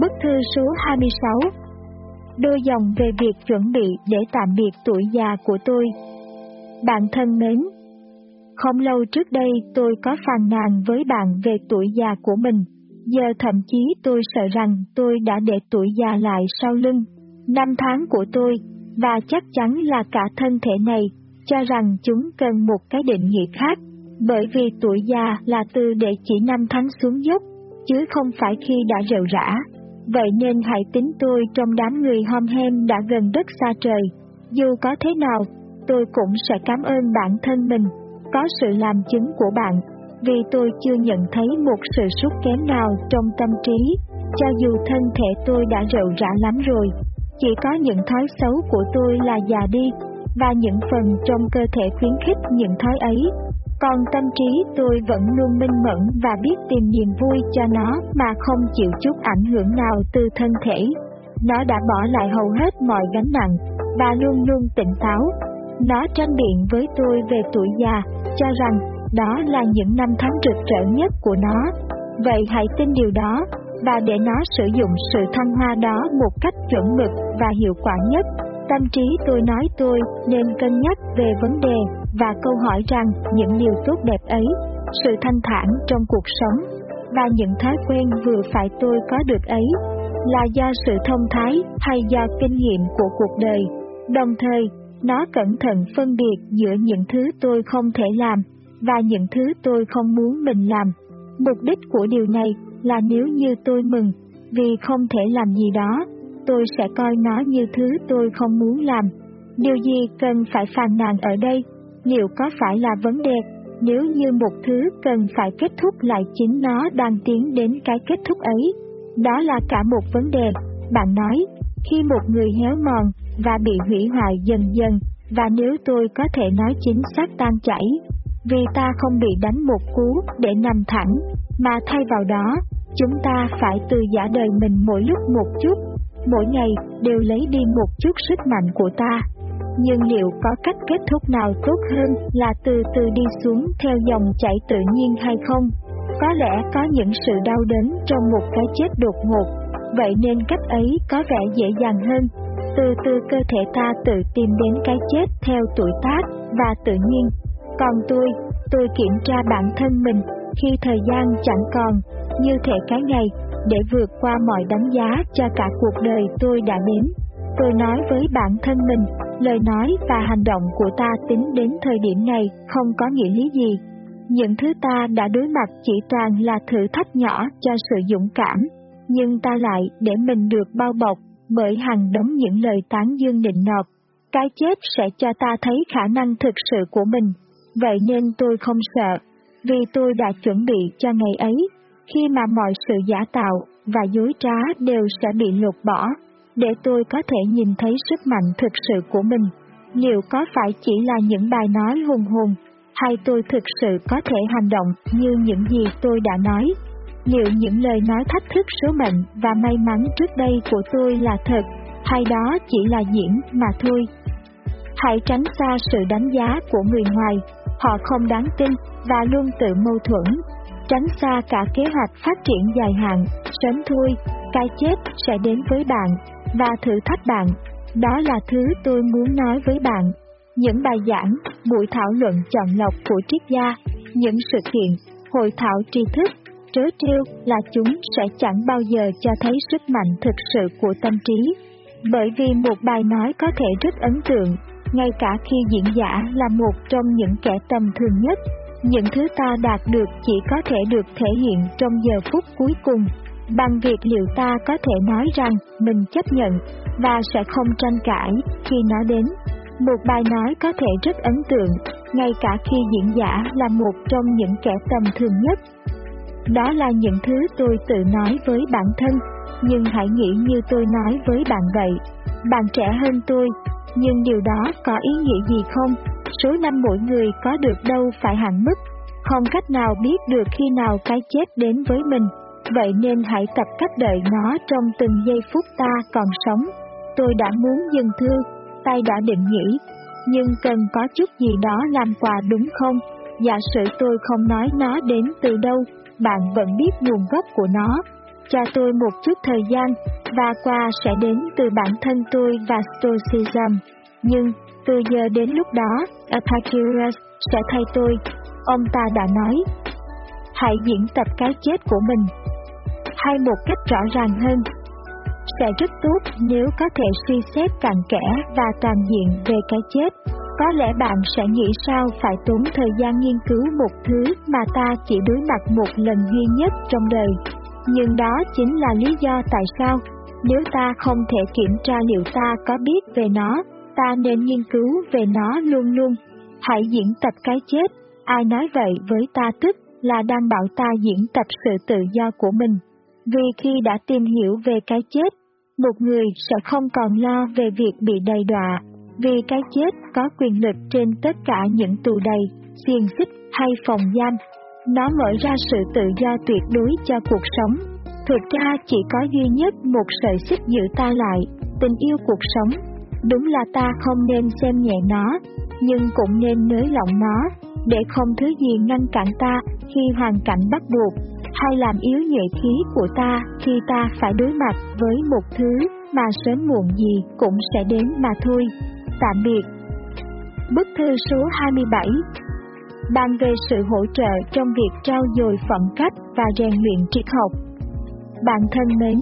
Bức thư số 26 Đôi dòng về việc chuẩn bị để tạm biệt tuổi già của tôi. Bạn thân mến, Không lâu trước đây tôi có phàn nàn với bạn về tuổi già của mình. Giờ thậm chí tôi sợ rằng tôi đã để tuổi già lại sau lưng. Năm tháng của tôi, Và chắc chắn là cả thân thể này, Cho rằng chúng cần một cái định nghĩa khác. Bởi vì tuổi già là từ để chỉ năm tháng xuống dốc, Chứ không phải khi đã rệu rã. Vậy nên hãy tính tôi trong đám người hom hem đã gần đất xa trời. Dù có thế nào, tôi cũng sẽ cảm ơn bản thân mình, có sự làm chứng của bạn, vì tôi chưa nhận thấy một sự sút kém nào trong tâm trí, cho dù thân thể tôi đã rệu rã lắm rồi. Chỉ có những thói xấu của tôi là già đi, và những phần trong cơ thể khuyến khích những thói ấy còn tâm trí tôi vẫn luôn minh mẫn và biết tìm niềm vui cho nó mà không chịu chút ảnh hưởng nào từ thân thể. Nó đã bỏ lại hầu hết mọi gánh nặng và luôn luôn tỉnh táo. Nó tranh biện với tôi về tuổi già, cho rằng đó là những năm tháng rực rỡ nhất của nó. Vậy hãy tin điều đó và để nó sử dụng sự thăng hoa đó một cách chuẩn mực và hiệu quả nhất. Tâm trí tôi nói tôi nên cân nhắc về vấn đề và câu hỏi rằng những điều tốt đẹp ấy, sự thanh thản trong cuộc sống và những thói quen vừa phải tôi có được ấy là do sự thông thái hay do kinh nghiệm của cuộc đời. Đồng thời, nó cẩn thận phân biệt giữa những thứ tôi không thể làm và những thứ tôi không muốn mình làm. Mục đích của điều này là nếu như tôi mừng vì không thể làm gì đó, tôi sẽ coi nó như thứ tôi không muốn làm. Điều gì cần phải phàn nàn ở đây liệu có phải là vấn đề nếu như một thứ cần phải kết thúc lại chính nó đang tiến đến cái kết thúc ấy. Đó là cả một vấn đề, bạn nói, khi một người héo mòn và bị hủy hoại dần dần, và nếu tôi có thể nói chính xác tan chảy, vì ta không bị đánh một cú để nằm thẳng, mà thay vào đó, chúng ta phải từ giả đời mình mỗi lúc một chút, mỗi ngày đều lấy đi một chút sức mạnh của ta nhưng liệu có cách kết thúc nào tốt hơn là từ từ đi xuống theo dòng chảy tự nhiên hay không? Có lẽ có những sự đau đớn trong một cái chết đột ngột, vậy nên cách ấy có vẻ dễ dàng hơn. Từ từ cơ thể ta tự tìm đến cái chết theo tuổi tác và tự nhiên. Còn tôi, tôi kiểm tra bản thân mình khi thời gian chẳng còn, như thể cái ngày, để vượt qua mọi đánh giá cho cả cuộc đời tôi đã đến. Tôi nói với bản thân mình, lời nói và hành động của ta tính đến thời điểm này không có nghĩa lý gì. Những thứ ta đã đối mặt chỉ toàn là thử thách nhỏ cho sự dũng cảm, nhưng ta lại để mình được bao bọc bởi hàng đống những lời tán dương định nọt. Cái chết sẽ cho ta thấy khả năng thực sự của mình, vậy nên tôi không sợ, vì tôi đã chuẩn bị cho ngày ấy, khi mà mọi sự giả tạo và dối trá đều sẽ bị lột bỏ để tôi có thể nhìn thấy sức mạnh thực sự của mình. Liệu có phải chỉ là những bài nói hùng hùng, hay tôi thực sự có thể hành động như những gì tôi đã nói? Liệu những lời nói thách thức số mệnh và may mắn trước đây của tôi là thật, hay đó chỉ là diễn mà thôi? Hãy tránh xa sự đánh giá của người ngoài, họ không đáng tin và luôn tự mâu thuẫn. Tránh xa cả kế hoạch phát triển dài hạn, sớm thôi, cái chết sẽ đến với bạn và thử thách bạn. Đó là thứ tôi muốn nói với bạn. Những bài giảng, buổi thảo luận chọn lọc của triết gia, những sự kiện, hội thảo tri thức, trớ trêu là chúng sẽ chẳng bao giờ cho thấy sức mạnh thực sự của tâm trí. Bởi vì một bài nói có thể rất ấn tượng, ngay cả khi diễn giả là một trong những kẻ tầm thường nhất, những thứ ta đạt được chỉ có thể được thể hiện trong giờ phút cuối cùng bằng việc liệu ta có thể nói rằng mình chấp nhận và sẽ không tranh cãi khi nó đến. Một bài nói có thể rất ấn tượng, ngay cả khi diễn giả là một trong những kẻ tầm thường nhất. Đó là những thứ tôi tự nói với bản thân, nhưng hãy nghĩ như tôi nói với bạn vậy. Bạn trẻ hơn tôi, nhưng điều đó có ý nghĩa gì không? Số năm mỗi người có được đâu phải hạn mức, không cách nào biết được khi nào cái chết đến với mình. Vậy nên hãy tập cách đợi nó trong từng giây phút ta còn sống. Tôi đã muốn dừng thư, tay đã định nghĩ, nhưng cần có chút gì đó làm quà đúng không? Giả sử tôi không nói nó đến từ đâu, bạn vẫn biết nguồn gốc của nó. cho tôi một chút thời gian, và quà sẽ đến từ bản thân tôi và Stoicism. Nhưng, từ giờ đến lúc đó, Epicurus sẽ thay tôi. Ông ta đã nói, hãy diễn tập cái chết của mình. Hay một cách rõ ràng hơn, sẽ rất tốt nếu có thể suy xét cặn kẽ và toàn diện về cái chết. Có lẽ bạn sẽ nghĩ sao phải tốn thời gian nghiên cứu một thứ mà ta chỉ đối mặt một lần duy nhất trong đời. Nhưng đó chính là lý do tại sao, nếu ta không thể kiểm tra liệu ta có biết về nó, ta nên nghiên cứu về nó luôn luôn. Hãy diễn tập cái chết, ai nói vậy với ta tức là đang bảo ta diễn tập sự tự do của mình. Vì khi đã tìm hiểu về cái chết, một người sẽ không còn lo về việc bị đầy đọa, vì cái chết có quyền lực trên tất cả những tù đầy, xiềng xích hay phòng giam. Nó mở ra sự tự do tuyệt đối cho cuộc sống. Thực ra chỉ có duy nhất một sợi xích giữ ta lại, tình yêu cuộc sống. Đúng là ta không nên xem nhẹ nó, nhưng cũng nên nới lỏng nó, để không thứ gì ngăn cản ta khi hoàn cảnh bắt buộc hay làm yếu nhuệ khí của ta khi ta phải đối mặt với một thứ mà sớm muộn gì cũng sẽ đến mà thôi. Tạm biệt. Bức thư số 27 Ban về sự hỗ trợ trong việc trao dồi phẩm cách và rèn luyện triết học. Bạn thân mến,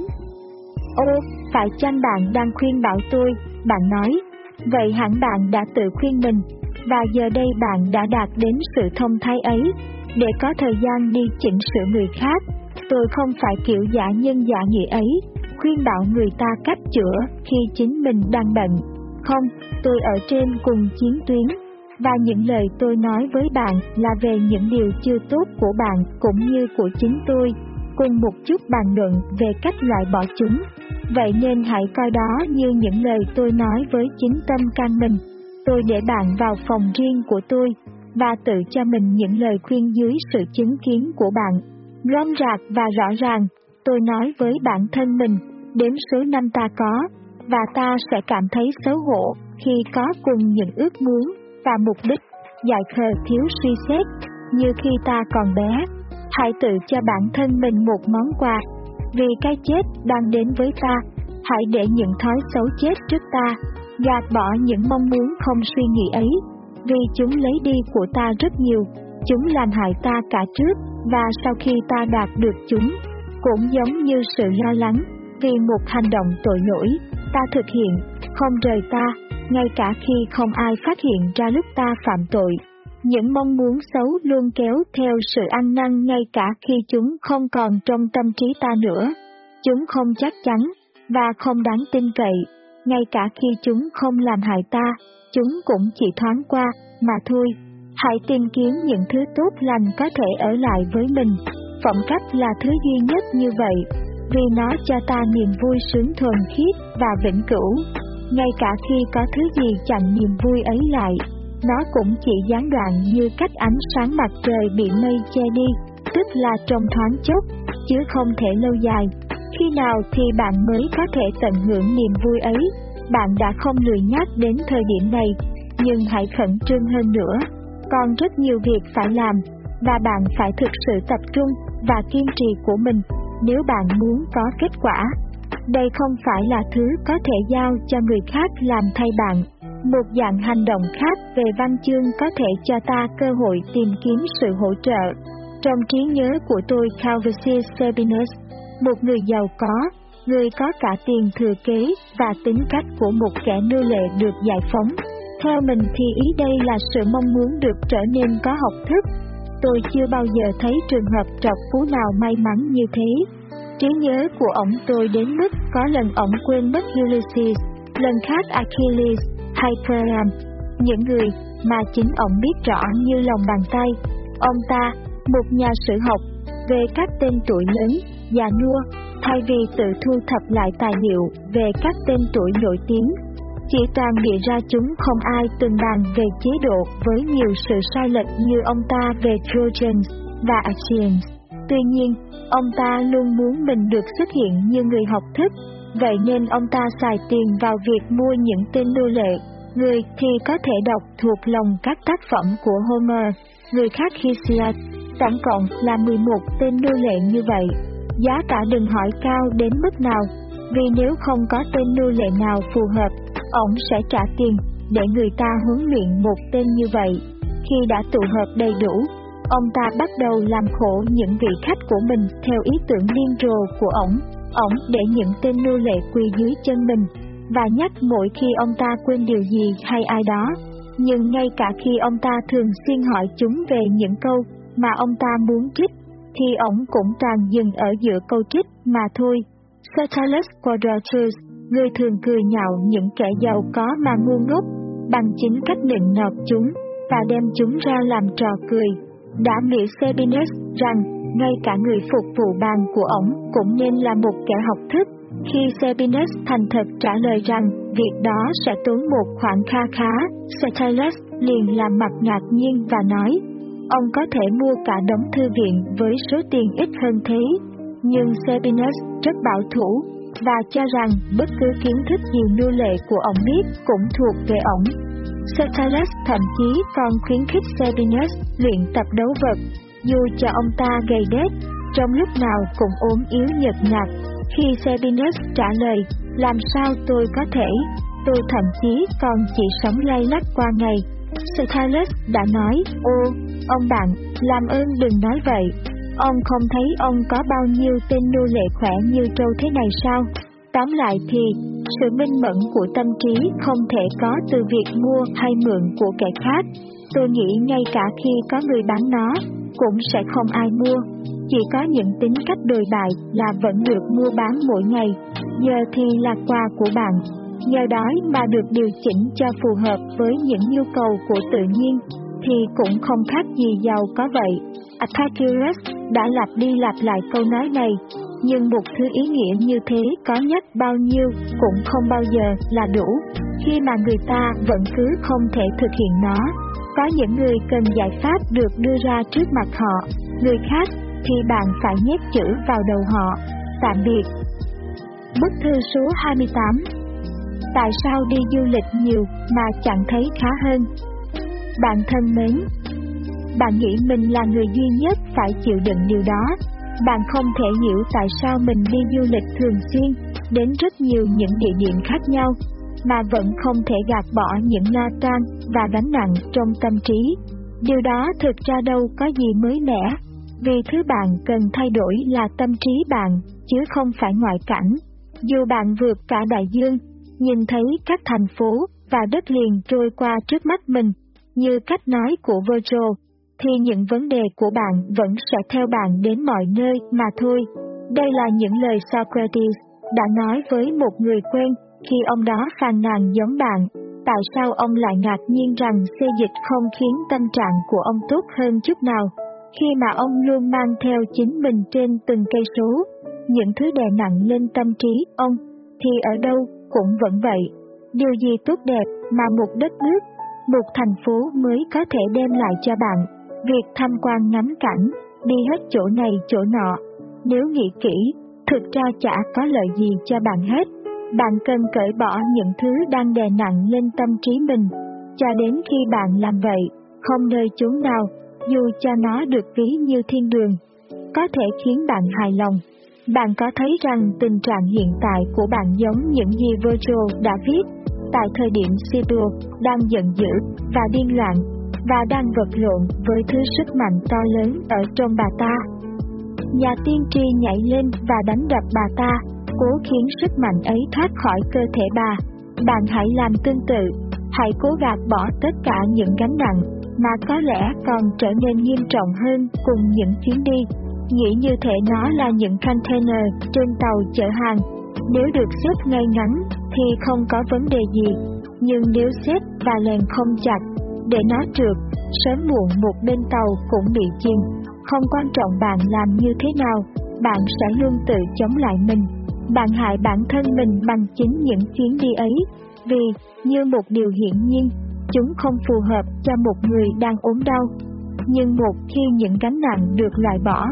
Ô, phải chăng bạn đang khuyên bảo tôi, bạn nói, vậy hẳn bạn đã tự khuyên mình, và giờ đây bạn đã đạt đến sự thông thái ấy, để có thời gian đi chỉnh sửa người khác. Tôi không phải kiểu giả nhân giả nghĩa ấy, khuyên bảo người ta cách chữa khi chính mình đang bệnh. Không, tôi ở trên cùng chiến tuyến, và những lời tôi nói với bạn là về những điều chưa tốt của bạn cũng như của chính tôi, cùng một chút bàn luận về cách loại bỏ chúng. Vậy nên hãy coi đó như những lời tôi nói với chính tâm can mình. Tôi để bạn vào phòng riêng của tôi và tự cho mình những lời khuyên dưới sự chứng kiến của bạn. rõ rạc và rõ ràng, tôi nói với bản thân mình, đếm số năm ta có, và ta sẽ cảm thấy xấu hổ khi có cùng những ước muốn và mục đích dại khờ thiếu suy xét như khi ta còn bé. Hãy tự cho bản thân mình một món quà, vì cái chết đang đến với ta, hãy để những thói xấu chết trước ta, gạt bỏ những mong muốn không suy nghĩ ấy vì chúng lấy đi của ta rất nhiều, chúng làm hại ta cả trước và sau khi ta đạt được chúng, cũng giống như sự lo lắng vì một hành động tội lỗi ta thực hiện, không rời ta, ngay cả khi không ai phát hiện ra lúc ta phạm tội. Những mong muốn xấu luôn kéo theo sự ăn năn ngay cả khi chúng không còn trong tâm trí ta nữa. Chúng không chắc chắn và không đáng tin cậy, ngay cả khi chúng không làm hại ta, chúng cũng chỉ thoáng qua, mà thôi. Hãy tìm kiếm những thứ tốt lành có thể ở lại với mình. Phẩm cách là thứ duy nhất như vậy, vì nó cho ta niềm vui sướng thuần khiết và vĩnh cửu. Ngay cả khi có thứ gì chặn niềm vui ấy lại, nó cũng chỉ gián đoạn như cách ánh sáng mặt trời bị mây che đi, tức là trong thoáng chốc, chứ không thể lâu dài. Khi nào thì bạn mới có thể tận hưởng niềm vui ấy? Bạn đã không lười nhắc đến thời điểm này, nhưng hãy khẩn trương hơn nữa. Còn rất nhiều việc phải làm, và bạn phải thực sự tập trung và kiên trì của mình nếu bạn muốn có kết quả. Đây không phải là thứ có thể giao cho người khác làm thay bạn. Một dạng hành động khác về văn chương có thể cho ta cơ hội tìm kiếm sự hỗ trợ. Trong trí nhớ của tôi Calvisius Sabinus, một người giàu có, người có cả tiền thừa kế và tính cách của một kẻ nô lệ được giải phóng. Theo mình thì ý đây là sự mong muốn được trở nên có học thức. Tôi chưa bao giờ thấy trường hợp trọc phú nào may mắn như thế. Trí nhớ của ổng tôi đến mức có lần ổng quên mất Ulysses, lần khác Achilles hay Priam, những người mà chính ổng biết rõ như lòng bàn tay. Ông ta, một nhà sử học, về các tên tuổi lớn, già nua, thay vì tự thu thập lại tài liệu về các tên tuổi nổi tiếng. Chỉ toàn bịa ra chúng không ai từng bàn về chế độ với nhiều sự sai lệch như ông ta về Trojans và Achaeans. Tuy nhiên, ông ta luôn muốn mình được xuất hiện như người học thức, vậy nên ông ta xài tiền vào việc mua những tên nô lệ, người thì có thể đọc thuộc lòng các tác phẩm của Homer, người khác Hesiod, tổng cộng là 11 tên nô lệ như vậy Giá cả đừng hỏi cao đến mức nào, vì nếu không có tên nô lệ nào phù hợp, ổng sẽ trả tiền để người ta huấn luyện một tên như vậy. Khi đã tụ hợp đầy đủ, ông ta bắt đầu làm khổ những vị khách của mình theo ý tưởng điên rồ của ổng, ổng để những tên nô lệ quỳ dưới chân mình, và nhắc mỗi khi ông ta quên điều gì hay ai đó. Nhưng ngay cả khi ông ta thường xuyên hỏi chúng về những câu mà ông ta muốn trích, thì ổng cũng toàn dừng ở giữa câu trích mà thôi. Sertalus Quadratus, người thường cười nhạo những kẻ giàu có mà ngu ngốc, bằng chính cách nịnh nọt chúng, và đem chúng ra làm trò cười. Đã miệng Sabinus rằng, ngay cả người phục vụ bàn của ổng cũng nên là một kẻ học thức. Khi Sabinus thành thật trả lời rằng việc đó sẽ tốn một khoản kha khá, Sertalus liền làm mặt ngạc nhiên và nói, ông có thể mua cả đống thư viện với số tiền ít hơn thế. Nhưng Sabinus rất bảo thủ và cho rằng bất cứ kiến thức gì nô lệ của ông biết cũng thuộc về ông. Sertalus thậm chí còn khuyến khích Sabinus luyện tập đấu vật, dù cho ông ta gầy đét, trong lúc nào cũng ốm yếu nhợt nhạt. Khi Sabinus trả lời, làm sao tôi có thể, tôi thậm chí còn chỉ sống lay lắc qua ngày. Sertalus đã nói, ô, ông bạn, làm ơn đừng nói vậy, Ông không thấy ông có bao nhiêu tên nô lệ khỏe như trâu thế này sao? Tóm lại thì, sự minh mẫn của tâm trí không thể có từ việc mua hay mượn của kẻ khác. Tôi nghĩ ngay cả khi có người bán nó, cũng sẽ không ai mua. Chỉ có những tính cách đồi bại là vẫn được mua bán mỗi ngày, giờ thì là quà của bạn. Nhờ đó mà được điều chỉnh cho phù hợp với những nhu cầu của tự nhiên, thì cũng không khác gì giàu có vậy. Epicurus đã lặp đi lặp lại câu nói này, nhưng một thứ ý nghĩa như thế có nhất bao nhiêu cũng không bao giờ là đủ, khi mà người ta vẫn cứ không thể thực hiện nó. Có những người cần giải pháp được đưa ra trước mặt họ, người khác thì bạn phải nhét chữ vào đầu họ. Tạm biệt. Bức thư số 28 Tại sao đi du lịch nhiều mà chẳng thấy khá hơn? Bạn thân mến, bạn nghĩ mình là người duy nhất phải chịu đựng điều đó. Bạn không thể hiểu tại sao mình đi du lịch thường xuyên, đến rất nhiều những địa điểm khác nhau, mà vẫn không thể gạt bỏ những lo toan và gánh nặng trong tâm trí. Điều đó thực ra đâu có gì mới mẻ, vì thứ bạn cần thay đổi là tâm trí bạn, chứ không phải ngoại cảnh. Dù bạn vượt cả đại dương, nhìn thấy các thành phố và đất liền trôi qua trước mắt mình, như cách nói của Virgil, thì những vấn đề của bạn vẫn sẽ theo bạn đến mọi nơi mà thôi. Đây là những lời Socrates đã nói với một người quen khi ông đó phàn nàn giống bạn. Tại sao ông lại ngạc nhiên rằng xê dịch không khiến tâm trạng của ông tốt hơn chút nào, khi mà ông luôn mang theo chính mình trên từng cây số, những thứ đè nặng lên tâm trí ông, thì ở đâu cũng vẫn vậy. Điều gì tốt đẹp mà một đất nước, một thành phố mới có thể đem lại cho bạn Việc tham quan ngắm cảnh, đi hết chỗ này chỗ nọ, nếu nghĩ kỹ, thực ra chả có lợi gì cho bạn hết. Bạn cần cởi bỏ những thứ đang đè nặng lên tâm trí mình, cho đến khi bạn làm vậy, không nơi chốn nào, dù cho nó được ví như thiên đường, có thể khiến bạn hài lòng. Bạn có thấy rằng tình trạng hiện tại của bạn giống những gì Virgil đã viết tại thời điểm Sibyl đang giận dữ và điên loạn và đang vật lộn với thứ sức mạnh to lớn ở trong bà ta. Nhà tiên tri nhảy lên và đánh đập bà ta, cố khiến sức mạnh ấy thoát khỏi cơ thể bà. Bạn hãy làm tương tự, hãy cố gạt bỏ tất cả những gánh nặng, mà có lẽ còn trở nên nghiêm trọng hơn cùng những chuyến đi. Nghĩ như thể nó là những container trên tàu chở hàng. Nếu được xếp ngay ngắn thì không có vấn đề gì, nhưng nếu xếp và lèn không chặt để nó trượt, sớm muộn một bên tàu cũng bị chìm. Không quan trọng bạn làm như thế nào, bạn sẽ luôn tự chống lại mình. Bạn hại bản thân mình bằng chính những chuyến đi ấy, vì, như một điều hiển nhiên, chúng không phù hợp cho một người đang ốm đau. Nhưng một khi những gánh nặng được loại bỏ,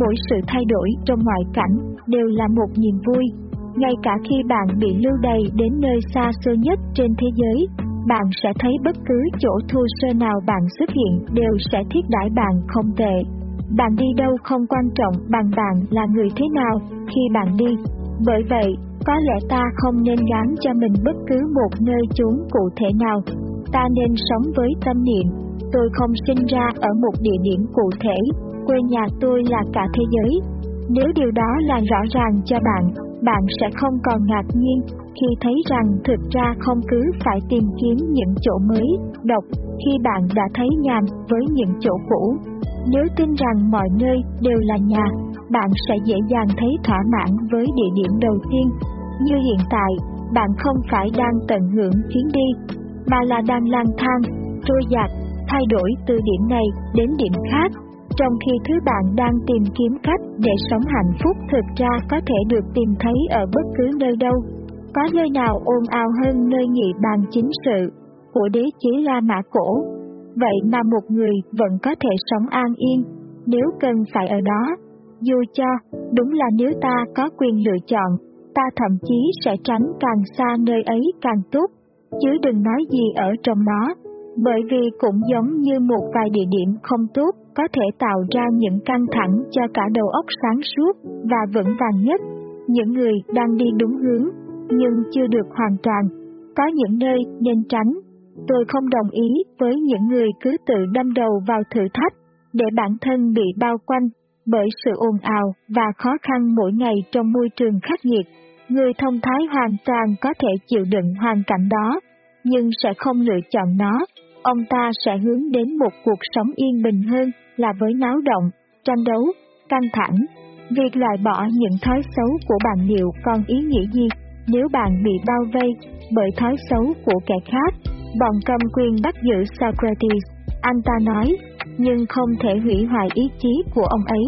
mỗi sự thay đổi trong ngoại cảnh đều là một niềm vui. Ngay cả khi bạn bị lưu đày đến nơi xa xôi nhất trên thế giới, bạn sẽ thấy bất cứ chỗ thô sơ nào bạn xuất hiện đều sẽ thiết đãi bạn không tệ. bạn đi đâu không quan trọng bằng bạn là người thế nào khi bạn đi. Bởi vậy, có lẽ ta không nên gán cho mình bất cứ một nơi chốn cụ thể nào. Ta nên sống với tâm niệm, tôi không sinh ra ở một địa điểm cụ thể, quê nhà tôi là cả thế giới. Nếu điều đó là rõ ràng cho bạn, bạn sẽ không còn ngạc nhiên khi thấy rằng thực ra không cứ phải tìm kiếm những chỗ mới, độc, khi bạn đã thấy nhàm với những chỗ cũ. Nếu tin rằng mọi nơi đều là nhà, bạn sẽ dễ dàng thấy thỏa mãn với địa điểm đầu tiên. Như hiện tại, bạn không phải đang tận hưởng chuyến đi, mà là đang lang thang, trôi dạt, thay đổi từ điểm này đến điểm khác, trong khi thứ bạn đang tìm kiếm cách để sống hạnh phúc thực ra có thể được tìm thấy ở bất cứ nơi đâu. Có nơi nào ồn ào hơn nơi nghị bàn chính sự của đế chế La Mã Cổ. Vậy mà một người vẫn có thể sống an yên, nếu cần phải ở đó. Dù cho, đúng là nếu ta có quyền lựa chọn, ta thậm chí sẽ tránh càng xa nơi ấy càng tốt, chứ đừng nói gì ở trong đó. Bởi vì cũng giống như một vài địa điểm không tốt có thể tạo ra những căng thẳng cho cả đầu óc sáng suốt và vững vàng nhất. Những người đang đi đúng hướng, nhưng chưa được hoàn toàn. Có những nơi nên tránh. Tôi không đồng ý với những người cứ tự đâm đầu vào thử thách, để bản thân bị bao quanh bởi sự ồn ào và khó khăn mỗi ngày trong môi trường khắc nghiệt. Người thông thái hoàn toàn có thể chịu đựng hoàn cảnh đó, nhưng sẽ không lựa chọn nó. Ông ta sẽ hướng đến một cuộc sống yên bình hơn là với náo động, tranh đấu, căng thẳng. Việc loại bỏ những thói xấu của bạn liệu còn ý nghĩa gì nếu bạn bị bao vây bởi thói xấu của kẻ khác? Bọn cầm quyền bắt giữ Socrates, anh ta nói, nhưng không thể hủy hoại ý chí của ông ấy.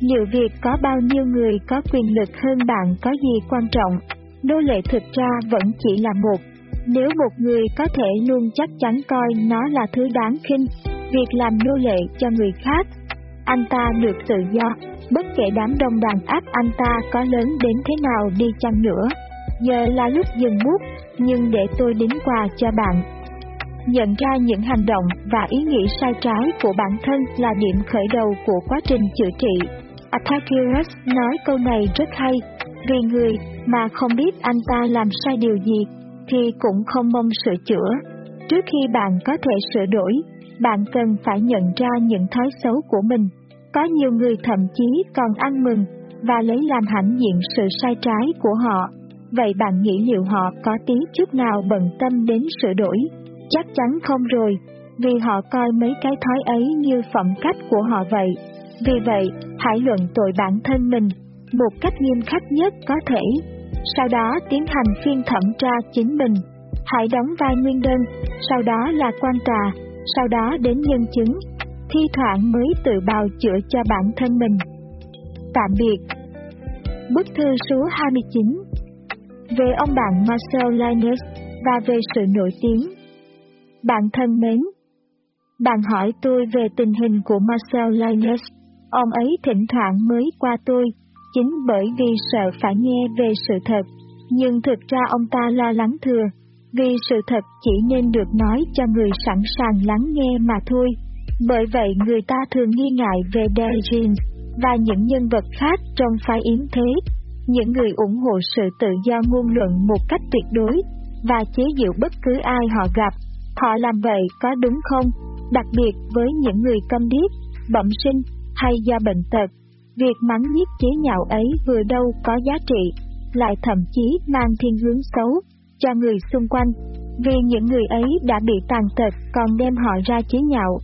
Liệu việc có bao nhiêu người có quyền lực hơn bạn có gì quan trọng? Nô lệ thực ra vẫn chỉ là một. Nếu một người có thể luôn chắc chắn coi nó là thứ đáng khinh, việc làm nô lệ cho người khác, anh ta được tự do, bất kể đám đông đàn áp anh ta có lớn đến thế nào đi chăng nữa. Giờ là lúc dừng bút, nhưng để tôi đính quà cho bạn. Nhận ra những hành động và ý nghĩ sai trái của bản thân là điểm khởi đầu của quá trình chữa trị. Attackirus nói câu này rất hay, vì người mà không biết anh ta làm sai điều gì thì cũng không mong sửa chữa. Trước khi bạn có thể sửa đổi, bạn cần phải nhận ra những thói xấu của mình. Có nhiều người thậm chí còn ăn mừng và lấy làm hãnh diện sự sai trái của họ. Vậy bạn nghĩ liệu họ có tí chút nào bận tâm đến sửa đổi? Chắc chắn không rồi, vì họ coi mấy cái thói ấy như phẩm cách của họ vậy. Vì vậy, hãy luận tội bản thân mình một cách nghiêm khắc nhất có thể. Sau đó tiến hành phiên thẩm tra chính mình. Hãy đóng vai nguyên đơn, sau đó là quan tòa, sau đó đến nhân chứng. Thi thoảng mới tự bào chữa cho bản thân mình. Tạm biệt. Bức thư số 29 Về ông bạn Marcel Linus và về sự nổi tiếng Bạn thân mến, bạn hỏi tôi về tình hình của Marcel Linus. Ông ấy thỉnh thoảng mới qua tôi, chính bởi vì sợ phải nghe về sự thật. Nhưng thực ra ông ta lo lắng thừa, vì sự thật chỉ nên được nói cho người sẵn sàng lắng nghe mà thôi. Bởi vậy người ta thường nghi ngại về Diogenes và những nhân vật khác trong phái yếm thế, những người ủng hộ sự tự do ngôn luận một cách tuyệt đối và chế giễu bất cứ ai họ gặp. Họ làm vậy có đúng không? Đặc biệt với những người câm điếc, bẩm sinh hay do bệnh tật, việc mắng nhiếc chế nhạo ấy vừa đâu có giá trị, lại thậm chí mang thiên hướng xấu cho người xung quanh, vì những người ấy đã bị tàn tật còn đem họ ra chế nhạo.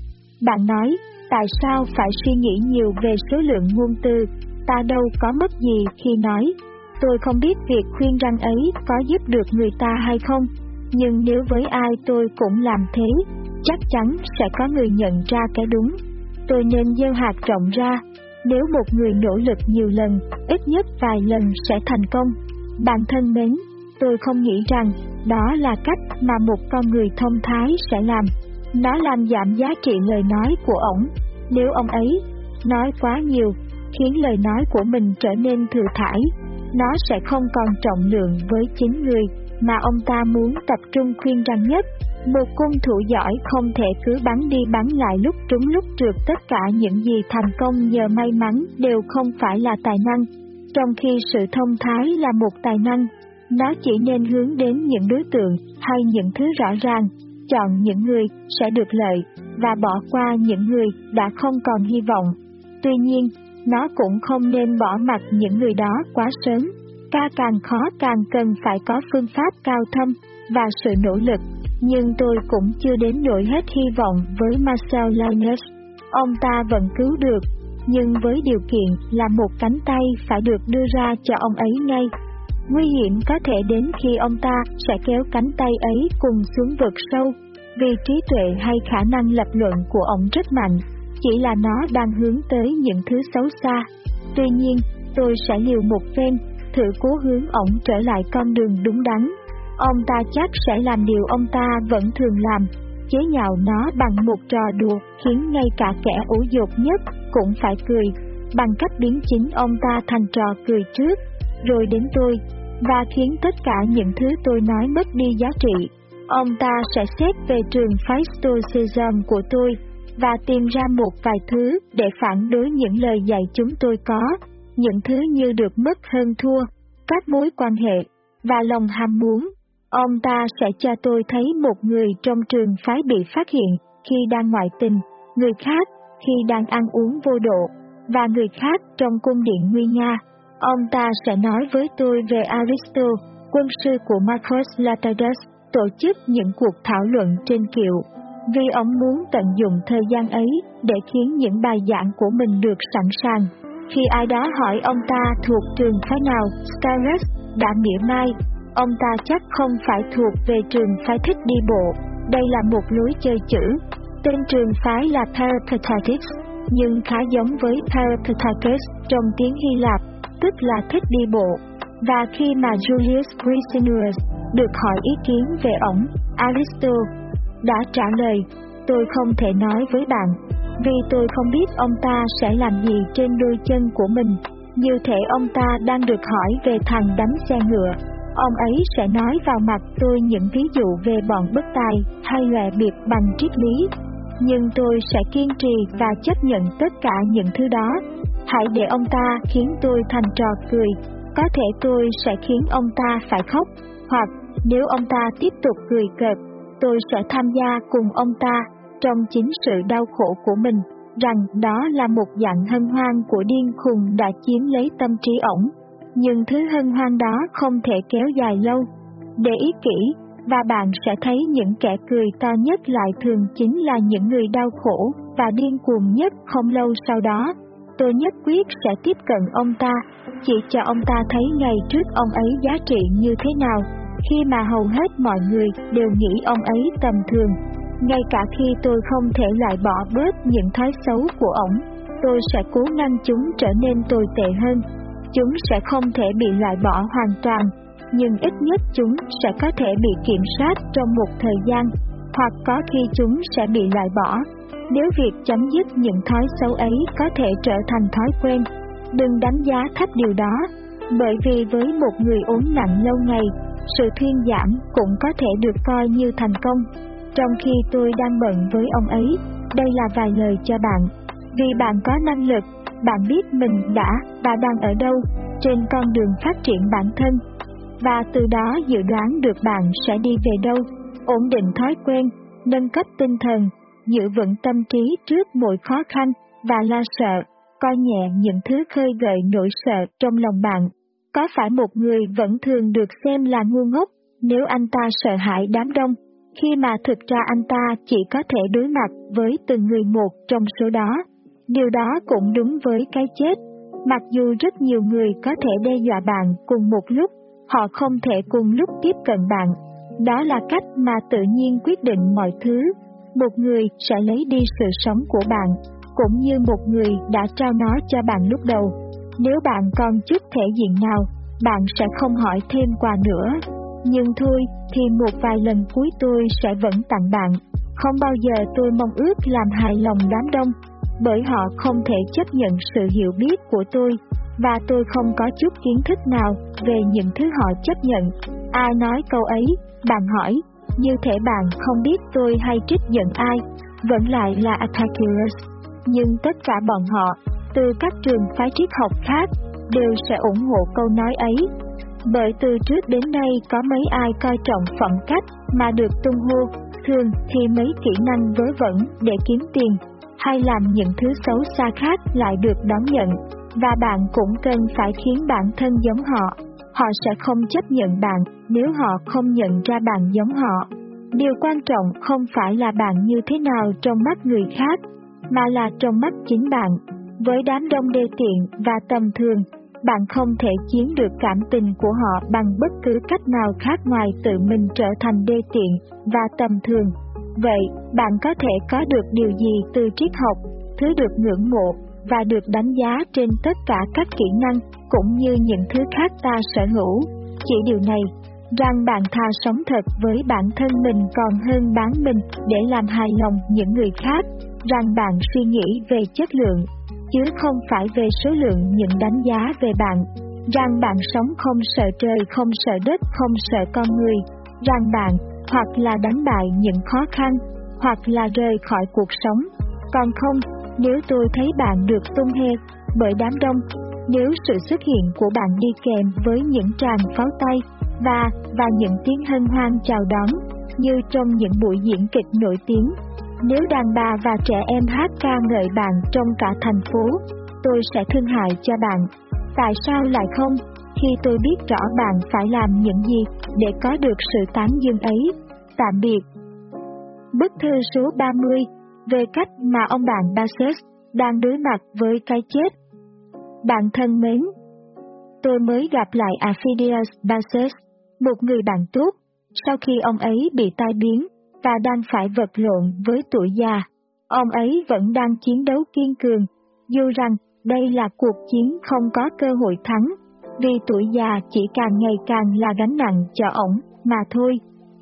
Bạn nói, tại sao phải suy nghĩ nhiều về số lượng ngôn từ, ta đâu có mất gì khi nói. Tôi không biết việc khuyên răng ấy có giúp được người ta hay không, nhưng nếu với ai tôi cũng làm thế, chắc chắn sẽ có người nhận ra cái đúng. Tôi nên gieo hạt rộng ra, nếu một người nỗ lực nhiều lần, ít nhất vài lần sẽ thành công. Bạn thân mến, tôi không nghĩ rằng đó là cách mà một con người thông thái sẽ làm. Nó làm giảm giá trị lời nói của ổng. Nếu ông ấy nói quá nhiều, khiến lời nói của mình trở nên thừa thải, nó sẽ không còn trọng lượng với chính người mà ông ta muốn tập trung khuyên rằng nhất. Một cung thủ giỏi không thể cứ bắn đi bắn lại lúc trúng lúc trượt tất cả những gì thành công nhờ may mắn đều không phải là tài năng, trong khi sự thông thái là một tài năng. Nó chỉ nên hướng đến những đối tượng hay những thứ rõ ràng, chọn những người sẽ được lợi và bỏ qua những người đã không còn hy vọng. Tuy nhiên, nó cũng không nên bỏ mặt những người đó quá sớm. Ca càng khó càng cần phải có phương pháp cao thâm và sự nỗ lực, nhưng tôi cũng chưa đến nỗi hết hy vọng với Marcel Linus. Ông ta vẫn cứu được, nhưng với điều kiện là một cánh tay phải được đưa ra cho ông ấy ngay. Nguy hiểm có thể đến khi ông ta sẽ kéo cánh tay ấy cùng xuống vực sâu, vì trí tuệ hay khả năng lập luận của ông rất mạnh, chỉ là nó đang hướng tới những thứ xấu xa. Tuy nhiên, tôi sẽ liều một phen, thử cố hướng ổng trở lại con đường đúng đắn. Ông ta chắc sẽ làm điều ông ta vẫn thường làm, chế nhạo nó bằng một trò đùa khiến ngay cả kẻ ủ dột nhất cũng phải cười, bằng cách biến chính ông ta thành trò cười trước, rồi đến tôi, và khiến tất cả những thứ tôi nói mất đi giá trị. Ông ta sẽ xét về trường phái Stoicism của tôi và tìm ra một vài thứ để phản đối những lời dạy chúng tôi có, những thứ như được mất hơn thua, các mối quan hệ và lòng ham muốn. Ông ta sẽ cho tôi thấy một người trong trường phái bị phát hiện khi đang ngoại tình, người khác khi đang ăn uống vô độ, và người khác trong cung điện Nguy Nga. Ông ta sẽ nói với tôi về Aristotle, quân sư của Marcus Latidus, tổ chức những cuộc thảo luận trên kiệu, vì ông muốn tận dụng thời gian ấy để khiến những bài giảng của mình được sẵn sàng. Khi ai đó hỏi ông ta thuộc trường phái nào, Scarus đã mỉa mai, ông ta chắc không phải thuộc về trường phái thích đi bộ, đây là một lối chơi chữ. Tên trường phái là Peripatetics, nhưng khá giống với Peripateticus trong tiếng Hy Lạp, tức là thích đi bộ. Và khi mà Julius Grisinius được hỏi ý kiến về ổng, Aristotle đã trả lời, tôi không thể nói với bạn, vì tôi không biết ông ta sẽ làm gì trên đôi chân của mình. Như thể ông ta đang được hỏi về thằng đánh xe ngựa, ông ấy sẽ nói vào mặt tôi những ví dụ về bọn bất tài hay lệ biệt bằng triết lý. Nhưng tôi sẽ kiên trì và chấp nhận tất cả những thứ đó. Hãy để ông ta khiến tôi thành trò cười, có thể tôi sẽ khiến ông ta phải khóc, hoặc nếu ông ta tiếp tục cười cợt tôi sẽ tham gia cùng ông ta trong chính sự đau khổ của mình, rằng đó là một dạng hân hoan của điên khùng đã chiếm lấy tâm trí ổng. Nhưng thứ hân hoan đó không thể kéo dài lâu. Để ý kỹ, và bạn sẽ thấy những kẻ cười to nhất lại thường chính là những người đau khổ và điên cuồng nhất không lâu sau đó. Tôi nhất quyết sẽ tiếp cận ông ta, chỉ cho ông ta thấy ngày trước ông ấy giá trị như thế nào khi mà hầu hết mọi người đều nghĩ ông ấy tầm thường. Ngay cả khi tôi không thể loại bỏ bớt những thói xấu của ổng, tôi sẽ cố ngăn chúng trở nên tồi tệ hơn. Chúng sẽ không thể bị loại bỏ hoàn toàn, nhưng ít nhất chúng sẽ có thể bị kiểm soát trong một thời gian, hoặc có khi chúng sẽ bị loại bỏ. Nếu việc chấm dứt những thói xấu ấy có thể trở thành thói quen, đừng đánh giá thấp điều đó, bởi vì với một người ốm nặng lâu ngày, sự thuyên giảm cũng có thể được coi như thành công. Trong khi tôi đang bận với ông ấy, đây là vài lời cho bạn. Vì bạn có năng lực, bạn biết mình đã và đang ở đâu trên con đường phát triển bản thân, và từ đó dự đoán được bạn sẽ đi về đâu, ổn định thói quen, nâng cấp tinh thần, giữ vững tâm trí trước mọi khó khăn và lo sợ, coi nhẹ những thứ khơi gợi nỗi sợ trong lòng bạn. Có phải một người vẫn thường được xem là ngu ngốc nếu anh ta sợ hãi đám đông, khi mà thực ra anh ta chỉ có thể đối mặt với từng người một trong số đó. Điều đó cũng đúng với cái chết. Mặc dù rất nhiều người có thể đe dọa bạn cùng một lúc, họ không thể cùng lúc tiếp cận bạn. Đó là cách mà tự nhiên quyết định mọi thứ. Một người sẽ lấy đi sự sống của bạn, cũng như một người đã trao nó cho bạn lúc đầu. Nếu bạn còn chút thể diện nào, bạn sẽ không hỏi thêm quà nữa. Nhưng thôi, thì một vài lần cuối tôi sẽ vẫn tặng bạn. Không bao giờ tôi mong ước làm hài lòng đám đông, bởi họ không thể chấp nhận sự hiểu biết của tôi, và tôi không có chút kiến thức nào về những thứ họ chấp nhận. Ai nói câu ấy, bạn hỏi, như thể bạn không biết tôi hay trích giận ai, vẫn lại là Attackers. Nhưng tất cả bọn họ, từ các trường phái triết học khác, đều sẽ ủng hộ câu nói ấy. Bởi từ trước đến nay có mấy ai coi trọng phẩm cách mà được tung hô, thường thì mấy kỹ năng vớ vẩn để kiếm tiền, hay làm những thứ xấu xa khác lại được đón nhận, và bạn cũng cần phải khiến bản thân giống họ. Họ sẽ không chấp nhận bạn nếu họ không nhận ra bạn giống họ. Điều quan trọng không phải là bạn như thế nào trong mắt người khác, mà là trong mắt chính bạn. Với đám đông đê tiện và tầm thường, bạn không thể chiếm được cảm tình của họ bằng bất cứ cách nào khác ngoài tự mình trở thành đê tiện và tầm thường. Vậy, bạn có thể có được điều gì từ triết học, thứ được ngưỡng mộ và được đánh giá trên tất cả các kỹ năng cũng như những thứ khác ta sở hữu. Chỉ điều này, rằng bạn thà sống thật với bản thân mình còn hơn bán mình để làm hài lòng những người khác, rằng bạn suy nghĩ về chất lượng, chứ không phải về số lượng những đánh giá về bạn, rằng bạn sống không sợ trời không sợ đất không sợ con người, rằng bạn hoặc là đánh bại những khó khăn, hoặc là rời khỏi cuộc sống, còn không nếu tôi thấy bạn được tung hê bởi đám đông, nếu sự xuất hiện của bạn đi kèm với những tràng pháo tay và và những tiếng hân hoan chào đón, như trong những buổi diễn kịch nổi tiếng, nếu đàn bà và trẻ em hát ca ngợi bạn trong cả thành phố, tôi sẽ thương hại cho bạn. Tại sao lại không? Khi tôi biết rõ bạn phải làm những gì để có được sự tán dương ấy. Tạm biệt. Bức thư số 30 về cách mà ông bạn Bassett đang đối mặt với cái chết. Bạn thân mến, tôi mới gặp lại Aphidius Bassett, một người bạn tốt, sau khi ông ấy bị tai biến và đang phải vật lộn với tuổi già. Ông ấy vẫn đang chiến đấu kiên cường, dù rằng đây là cuộc chiến không có cơ hội thắng, vì tuổi già chỉ càng ngày càng là gánh nặng cho ổng mà thôi.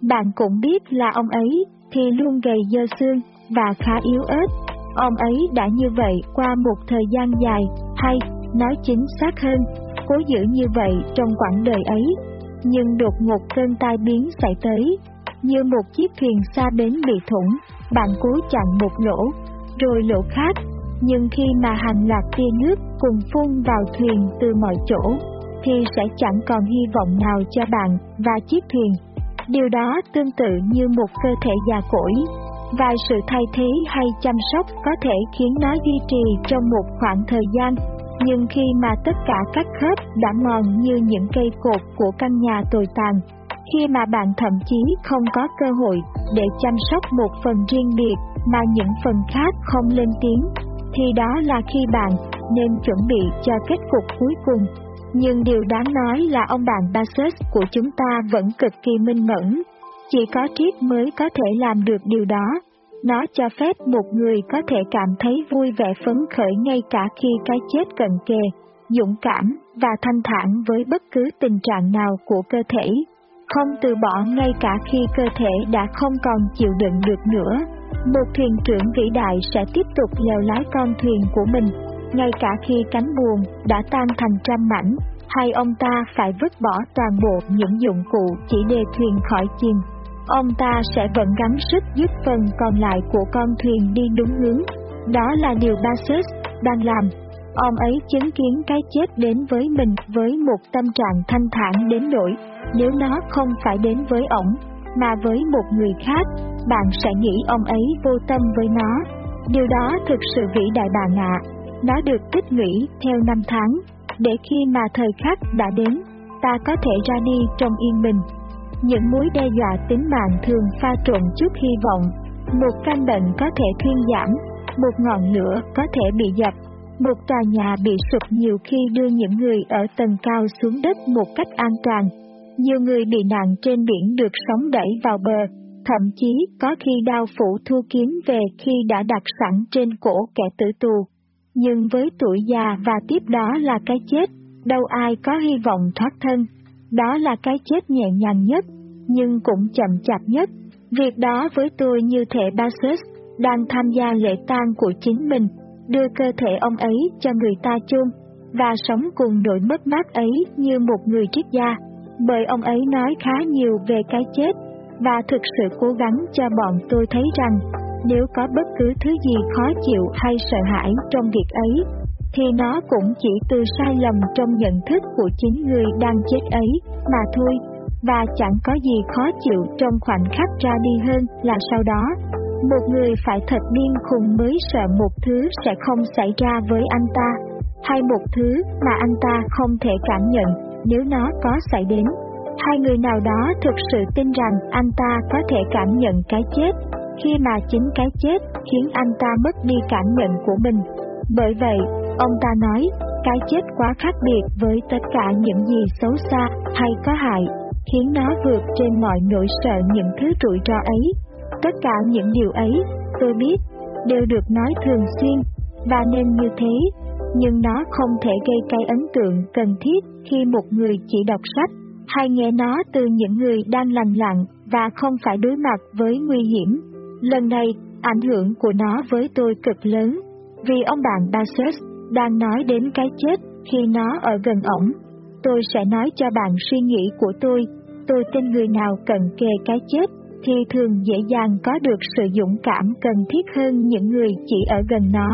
Bạn cũng biết là ông ấy thì luôn gầy dơ xương và khá yếu ớt. Ông ấy đã như vậy qua một thời gian dài, hay, nói chính xác hơn, cố giữ như vậy trong quãng đời ấy. Nhưng đột ngột cơn tai biến xảy tới, như một chiếc thuyền xa bến bị thủng, bạn cố chặn một lỗ, rồi lỗ khác, nhưng khi mà hàng loạt tia nước cùng phun vào thuyền từ mọi chỗ, thì sẽ chẳng còn hy vọng nào cho bạn và chiếc thuyền. Điều đó tương tự như một cơ thể già cỗi, và sự thay thế hay chăm sóc có thể khiến nó duy trì trong một khoảng thời gian, nhưng khi mà tất cả các khớp đã mòn như những cây cột của căn nhà tồi tàn, khi mà bạn thậm chí không có cơ hội để chăm sóc một phần riêng biệt mà những phần khác không lên tiếng, thì đó là khi bạn nên chuẩn bị cho kết cục cuối cùng. Nhưng điều đáng nói là ông bạn Bassett của chúng ta vẫn cực kỳ minh mẫn chỉ có triết mới có thể làm được điều đó. Nó cho phép một người có thể cảm thấy vui vẻ phấn khởi ngay cả khi cái chết cận kề, dũng cảm và thanh thản với bất cứ tình trạng nào của cơ thể, không từ bỏ ngay cả khi cơ thể đã không còn chịu đựng được nữa. Một thuyền trưởng vĩ đại sẽ tiếp tục leo lái con thuyền của mình, ngay cả khi cánh buồm đã tan thành trăm mảnh, hay ông ta phải vứt bỏ toàn bộ những dụng cụ chỉ để thuyền khỏi chìm ông ta sẽ vẫn gắng sức giúp phần còn lại của con thuyền đi đúng hướng. Đó là điều Bassett đang làm. Ông ấy chứng kiến cái chết đến với mình với một tâm trạng thanh thản đến nỗi nếu nó không phải đến với ổng, mà với một người khác, bạn sẽ nghĩ ông ấy vô tâm với nó. Điều đó thực sự vĩ đại bạn ạ. Nó được tích lũy theo năm tháng, để khi mà thời khắc đã đến, ta có thể ra đi trong yên bình những mối đe dọa tính mạng thường pha trộn chút hy vọng, một căn bệnh có thể thuyên giảm, một ngọn lửa có thể bị dập, một tòa nhà bị sụp nhiều khi đưa những người ở tầng cao xuống đất một cách an toàn. Nhiều người bị nạn trên biển được sóng đẩy vào bờ, thậm chí có khi đau phủ thu kiếm về khi đã đặt sẵn trên cổ kẻ tử tù. Nhưng với tuổi già và tiếp đó là cái chết, đâu ai có hy vọng thoát thân. Đó là cái chết nhẹ nhàng nhất, nhưng cũng chậm chạp nhất. Việc đó với tôi như thể Bassett đang tham gia lễ tang của chính mình, đưa cơ thể ông ấy cho người ta chôn và sống cùng nỗi mất mát ấy như một người triết gia. bởi ông ấy nói khá nhiều về cái chết và thực sự cố gắng cho bọn tôi thấy rằng nếu có bất cứ thứ gì khó chịu hay sợ hãi trong việc ấy, thì nó cũng chỉ từ sai lầm trong nhận thức của chính người đang chết ấy mà thôi, và chẳng có gì khó chịu trong khoảnh khắc ra đi hơn là sau đó. Một người phải thật điên khùng mới sợ một thứ sẽ không xảy ra với anh ta, hay một thứ mà anh ta không thể cảm nhận nếu nó có xảy đến. Hai người nào đó thực sự tin rằng anh ta có thể cảm nhận cái chết, khi mà chính cái chết khiến anh ta mất đi cảm nhận của mình. Bởi vậy, ông ta nói, cái chết quá khác biệt với tất cả những gì xấu xa hay có hại, khiến nó vượt trên mọi nỗi sợ những thứ rủi ro ấy. Tất cả những điều ấy, tôi biết, đều được nói thường xuyên, và nên như thế, nhưng nó không thể gây cái ấn tượng cần thiết khi một người chỉ đọc sách hay nghe nó từ những người đang lành lặng và không phải đối mặt với nguy hiểm. Lần này, ảnh hưởng của nó với tôi cực lớn, vì ông bạn Bassett đang nói đến cái chết khi nó ở gần ổng. Tôi sẽ nói cho bạn suy nghĩ của tôi, tôi tin người nào cần kề cái chết thì thường dễ dàng có được sự dũng cảm cần thiết hơn những người chỉ ở gần nó.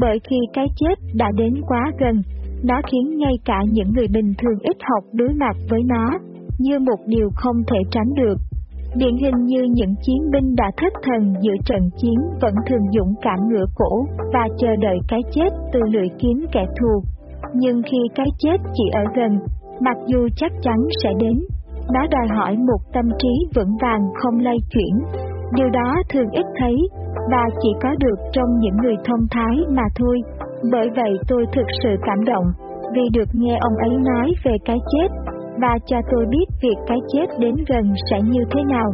Bởi khi cái chết đã đến quá gần, nó khiến ngay cả những người bình thường ít học đối mặt với nó, như một điều không thể tránh được. Điển hình như những chiến binh đã thất thần giữa trận chiến vẫn thường dũng cảm ngửa cổ và chờ đợi cái chết từ lưỡi kiếm kẻ thù. Nhưng khi cái chết chỉ ở gần, mặc dù chắc chắn sẽ đến, nó đòi hỏi một tâm trí vững vàng không lay chuyển. Điều đó thường ít thấy và chỉ có được trong những người thông thái mà thôi. Bởi vậy tôi thực sự cảm động vì được nghe ông ấy nói về cái chết Bà cho tôi biết việc cái chết đến gần sẽ như thế nào.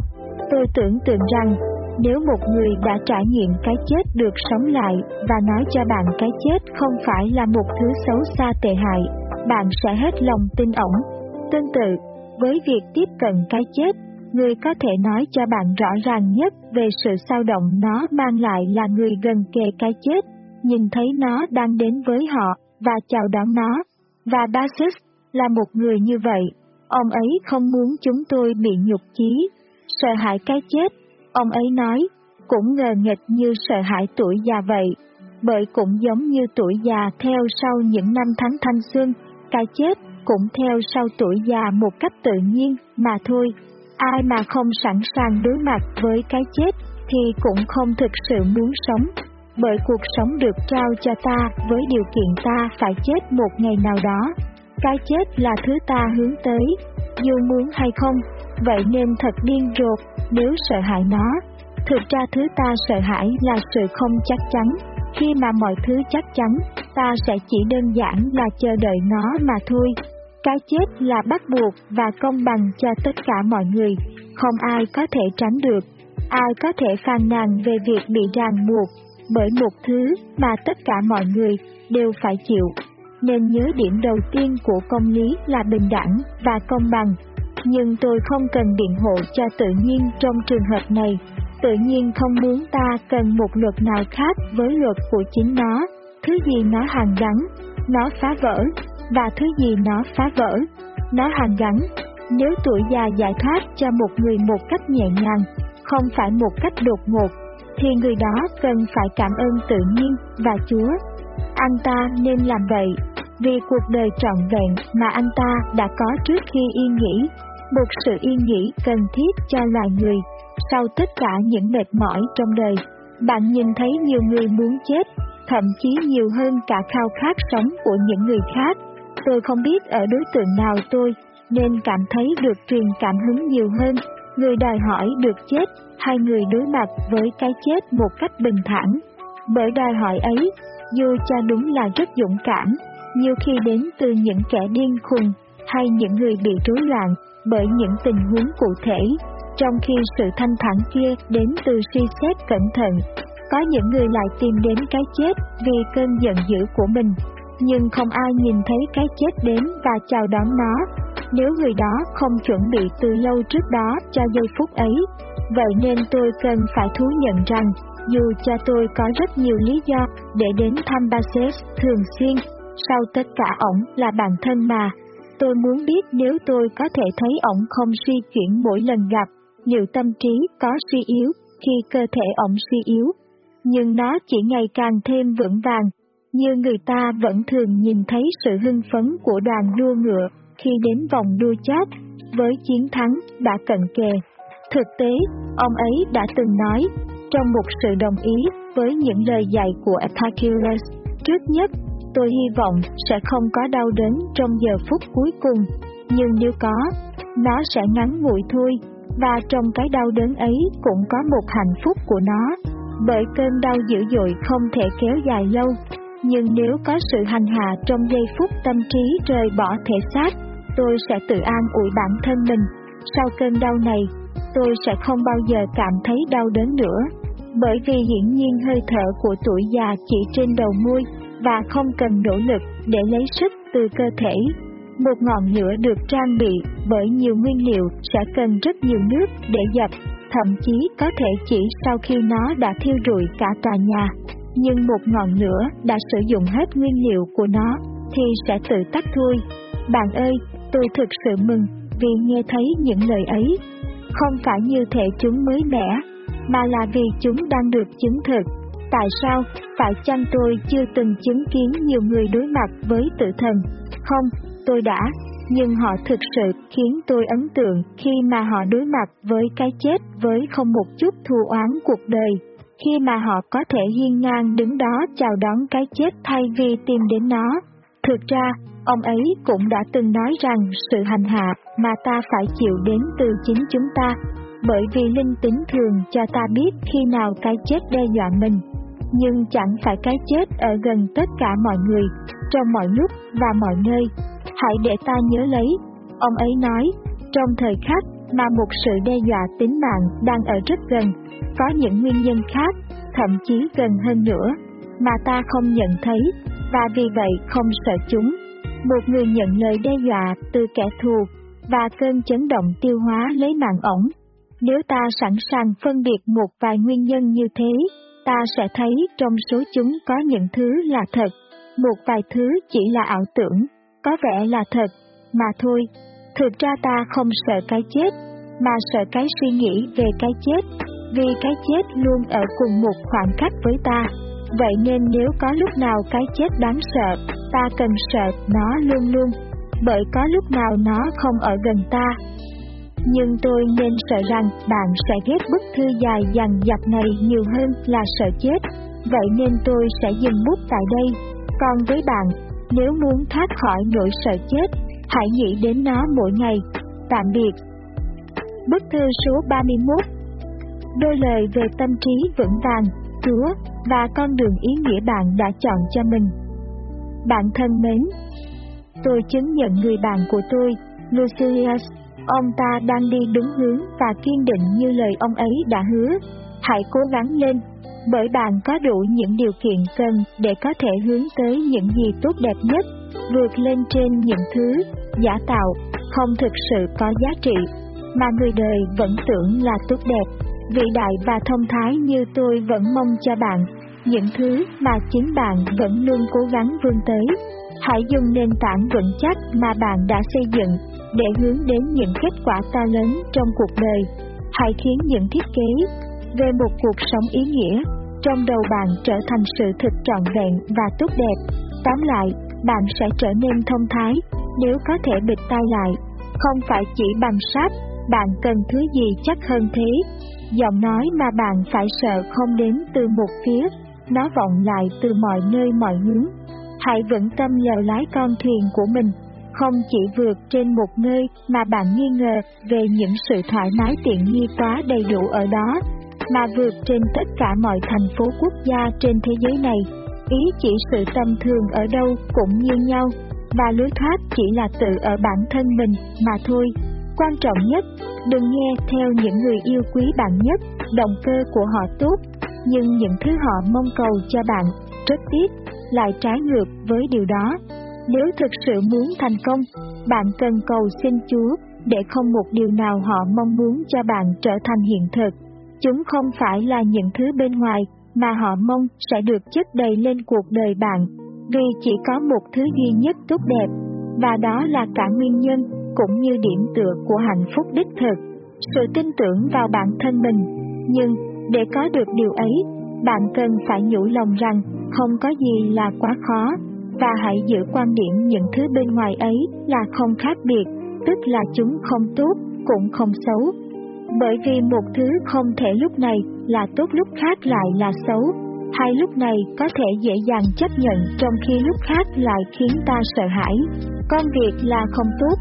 Tôi tưởng tượng rằng nếu một người đã trải nghiệm cái chết được sống lại và nói cho bạn cái chết không phải là một thứ xấu xa tệ hại, bạn sẽ hết lòng tin ổng. Tương tự, với việc tiếp cận cái chết, người có thể nói cho bạn rõ ràng nhất về sự sao động nó mang lại là người gần kề cái chết nhìn thấy nó đang đến với họ và chào đón nó. Và Basis là một người như vậy, ông ấy không muốn chúng tôi bị nhục chí, sợ hãi cái chết, ông ấy nói, cũng ngờ nghịch như sợ hãi tuổi già vậy, bởi cũng giống như tuổi già theo sau những năm tháng thanh xuân, cái chết cũng theo sau tuổi già một cách tự nhiên mà thôi. Ai mà không sẵn sàng đối mặt với cái chết thì cũng không thực sự muốn sống bởi cuộc sống được trao cho ta với điều kiện ta phải chết một ngày nào đó. Cái chết là thứ ta hướng tới, dù muốn hay không, vậy nên thật điên rột nếu sợ hãi nó. Thực ra thứ ta sợ hãi là sự không chắc chắn, khi mà mọi thứ chắc chắn, ta sẽ chỉ đơn giản là chờ đợi nó mà thôi. Cái chết là bắt buộc và công bằng cho tất cả mọi người, không ai có thể tránh được. Ai có thể phàn nàn về việc bị ràng buộc bởi một thứ mà tất cả mọi người đều phải chịu. Nên nhớ điểm đầu tiên của công lý là bình đẳng và công bằng. Nhưng tôi không cần biện hộ cho tự nhiên trong trường hợp này. Tự nhiên không muốn ta cần một luật nào khác với luật của chính nó. Thứ gì nó hàn gắn, nó phá vỡ, và thứ gì nó phá vỡ, nó hàn gắn. Nếu tuổi già giải thoát cho một người một cách nhẹ nhàng, không phải một cách đột ngột thì người đó cần phải cảm ơn tự nhiên và Chúa. Anh ta nên làm vậy, vì cuộc đời trọn vẹn mà anh ta đã có trước khi yên nghỉ, một sự yên nghỉ cần thiết cho loài người, sau tất cả những mệt mỏi trong đời. Bạn nhìn thấy nhiều người muốn chết, thậm chí nhiều hơn cả khao khát sống của những người khác. Tôi không biết ở đối tượng nào tôi nên cảm thấy được truyền cảm hứng nhiều hơn người đòi hỏi được chết hai người đối mặt với cái chết một cách bình thản. Bởi đòi hỏi ấy, dù cho đúng là rất dũng cảm, nhiều khi đến từ những kẻ điên khùng hay những người bị rối loạn bởi những tình huống cụ thể, trong khi sự thanh thản kia đến từ suy xét cẩn thận. Có những người lại tìm đến cái chết vì cơn giận dữ của mình, nhưng không ai nhìn thấy cái chết đến và chào đón nó, nếu người đó không chuẩn bị từ lâu trước đó cho giây phút ấy. Vậy nên tôi cần phải thú nhận rằng, dù cho tôi có rất nhiều lý do để đến thăm Bases thường xuyên, sau tất cả ổng là bạn thân mà. Tôi muốn biết nếu tôi có thể thấy ổng không suy chuyển mỗi lần gặp, liệu tâm trí có suy yếu khi cơ thể ổng suy yếu. Nhưng nó chỉ ngày càng thêm vững vàng, như người ta vẫn thường nhìn thấy sự hưng phấn của đoàn đua ngựa khi đến vòng đua chết, với chiến thắng đã cận kề. Thực tế, ông ấy đã từng nói, trong một sự đồng ý với những lời dạy của Epicurus, trước nhất, tôi hy vọng sẽ không có đau đớn trong giờ phút cuối cùng, nhưng nếu có, nó sẽ ngắn ngủi thôi, và trong cái đau đớn ấy cũng có một hạnh phúc của nó, bởi cơn đau dữ dội không thể kéo dài lâu, nhưng nếu có sự hành hạ trong giây phút tâm trí rời bỏ thể xác, tôi sẽ tự an ủi bản thân mình. Sau cơn đau này, tôi sẽ không bao giờ cảm thấy đau đớn nữa, bởi vì hiển nhiên hơi thở của tuổi già chỉ trên đầu môi và không cần nỗ lực để lấy sức từ cơ thể. Một ngọn lửa được trang bị bởi nhiều nguyên liệu sẽ cần rất nhiều nước để dập, thậm chí có thể chỉ sau khi nó đã thiêu rụi cả tòa nhà. Nhưng một ngọn lửa đã sử dụng hết nguyên liệu của nó thì sẽ tự tắt thôi. Bạn ơi, tôi thực sự mừng vì nghe thấy những lời ấy. Không phải như thể chúng mới mẻ, mà là vì chúng đang được chứng thực. Tại sao, phải chăng tôi chưa từng chứng kiến nhiều người đối mặt với tự thần? Không, tôi đã, nhưng họ thực sự khiến tôi ấn tượng khi mà họ đối mặt với cái chết với không một chút thù oán cuộc đời, khi mà họ có thể hiên ngang đứng đó chào đón cái chết thay vì tìm đến nó. Thực ra, ông ấy cũng đã từng nói rằng sự hành hạ mà ta phải chịu đến từ chính chúng ta, bởi vì linh tính thường cho ta biết khi nào cái chết đe dọa mình. Nhưng chẳng phải cái chết ở gần tất cả mọi người, trong mọi lúc và mọi nơi. Hãy để ta nhớ lấy, ông ấy nói, trong thời khắc mà một sự đe dọa tính mạng đang ở rất gần, có những nguyên nhân khác, thậm chí gần hơn nữa, mà ta không nhận thấy, và vì vậy không sợ chúng. Một người nhận lời đe dọa từ kẻ thù, và cơn chấn động tiêu hóa lấy mạng ổng. Nếu ta sẵn sàng phân biệt một vài nguyên nhân như thế, ta sẽ thấy trong số chúng có những thứ là thật, một vài thứ chỉ là ảo tưởng, có vẻ là thật, mà thôi. Thực ra ta không sợ cái chết, mà sợ cái suy nghĩ về cái chết, vì cái chết luôn ở cùng một khoảng cách với ta. Vậy nên nếu có lúc nào cái chết đáng sợ, ta cần sợ nó luôn luôn, bởi có lúc nào nó không ở gần ta. Nhưng tôi nên sợ rằng bạn sẽ ghét bức thư dài dằn dặt này nhiều hơn là sợ chết, vậy nên tôi sẽ dừng bút tại đây. Còn với bạn, nếu muốn thoát khỏi nỗi sợ chết, hãy nghĩ đến nó mỗi ngày. Tạm biệt. Bức thư số 31 Đôi lời về tâm trí vững vàng, Chúa và con đường ý nghĩa bạn đã chọn cho mình. Bạn thân mến, tôi chứng nhận người bạn của tôi, Lucilius, ông ta đang đi đúng hướng và kiên định như lời ông ấy đã hứa. Hãy cố gắng lên, bởi bạn có đủ những điều kiện cần để có thể hướng tới những gì tốt đẹp nhất, vượt lên trên những thứ giả tạo, không thực sự có giá trị, mà người đời vẫn tưởng là tốt đẹp, vĩ đại và thông thái như tôi vẫn mong cho bạn, những thứ mà chính bạn vẫn luôn cố gắng vươn tới. Hãy dùng nền tảng vững chắc mà bạn đã xây dựng để hướng đến những kết quả to lớn trong cuộc đời. Hãy khiến những thiết kế về một cuộc sống ý nghĩa trong đầu bạn trở thành sự thực trọn vẹn và tốt đẹp. Tóm lại, bạn sẽ trở nên thông thái nếu có thể bịt tai lại. Không phải chỉ bằng sát, bạn cần thứ gì chắc hơn thế. Giọng nói mà bạn phải sợ không đến từ một phía, nó vọng lại từ mọi nơi mọi hướng. Hãy vững tâm lèo lái con thuyền của mình, không chỉ vượt trên một nơi mà bạn nghi ngờ về những sự thoải mái tiện nghi quá đầy đủ ở đó, mà vượt trên tất cả mọi thành phố quốc gia trên thế giới này. Ý chỉ sự tâm thường ở đâu cũng như nhau, và lối thoát chỉ là tự ở bản thân mình mà thôi. Quan trọng nhất, đừng nghe theo những người yêu quý bạn nhất, động cơ của họ tốt, nhưng những thứ họ mong cầu cho bạn, rất tiếc, lại trái ngược với điều đó. Nếu thực sự muốn thành công, bạn cần cầu xin Chúa để không một điều nào họ mong muốn cho bạn trở thành hiện thực. Chúng không phải là những thứ bên ngoài mà họ mong sẽ được chất đầy lên cuộc đời bạn, vì chỉ có một thứ duy nhất tốt đẹp, và đó là cả nguyên nhân cũng như điểm tựa của hạnh phúc đích thực, sự tin tưởng vào bản thân mình. Nhưng, để có được điều ấy, bạn cần phải nhủ lòng rằng không có gì là quá khó, và hãy giữ quan điểm những thứ bên ngoài ấy là không khác biệt, tức là chúng không tốt, cũng không xấu. Bởi vì một thứ không thể lúc này là tốt lúc khác lại là xấu, hay lúc này có thể dễ dàng chấp nhận trong khi lúc khác lại khiến ta sợ hãi. Công việc là không tốt,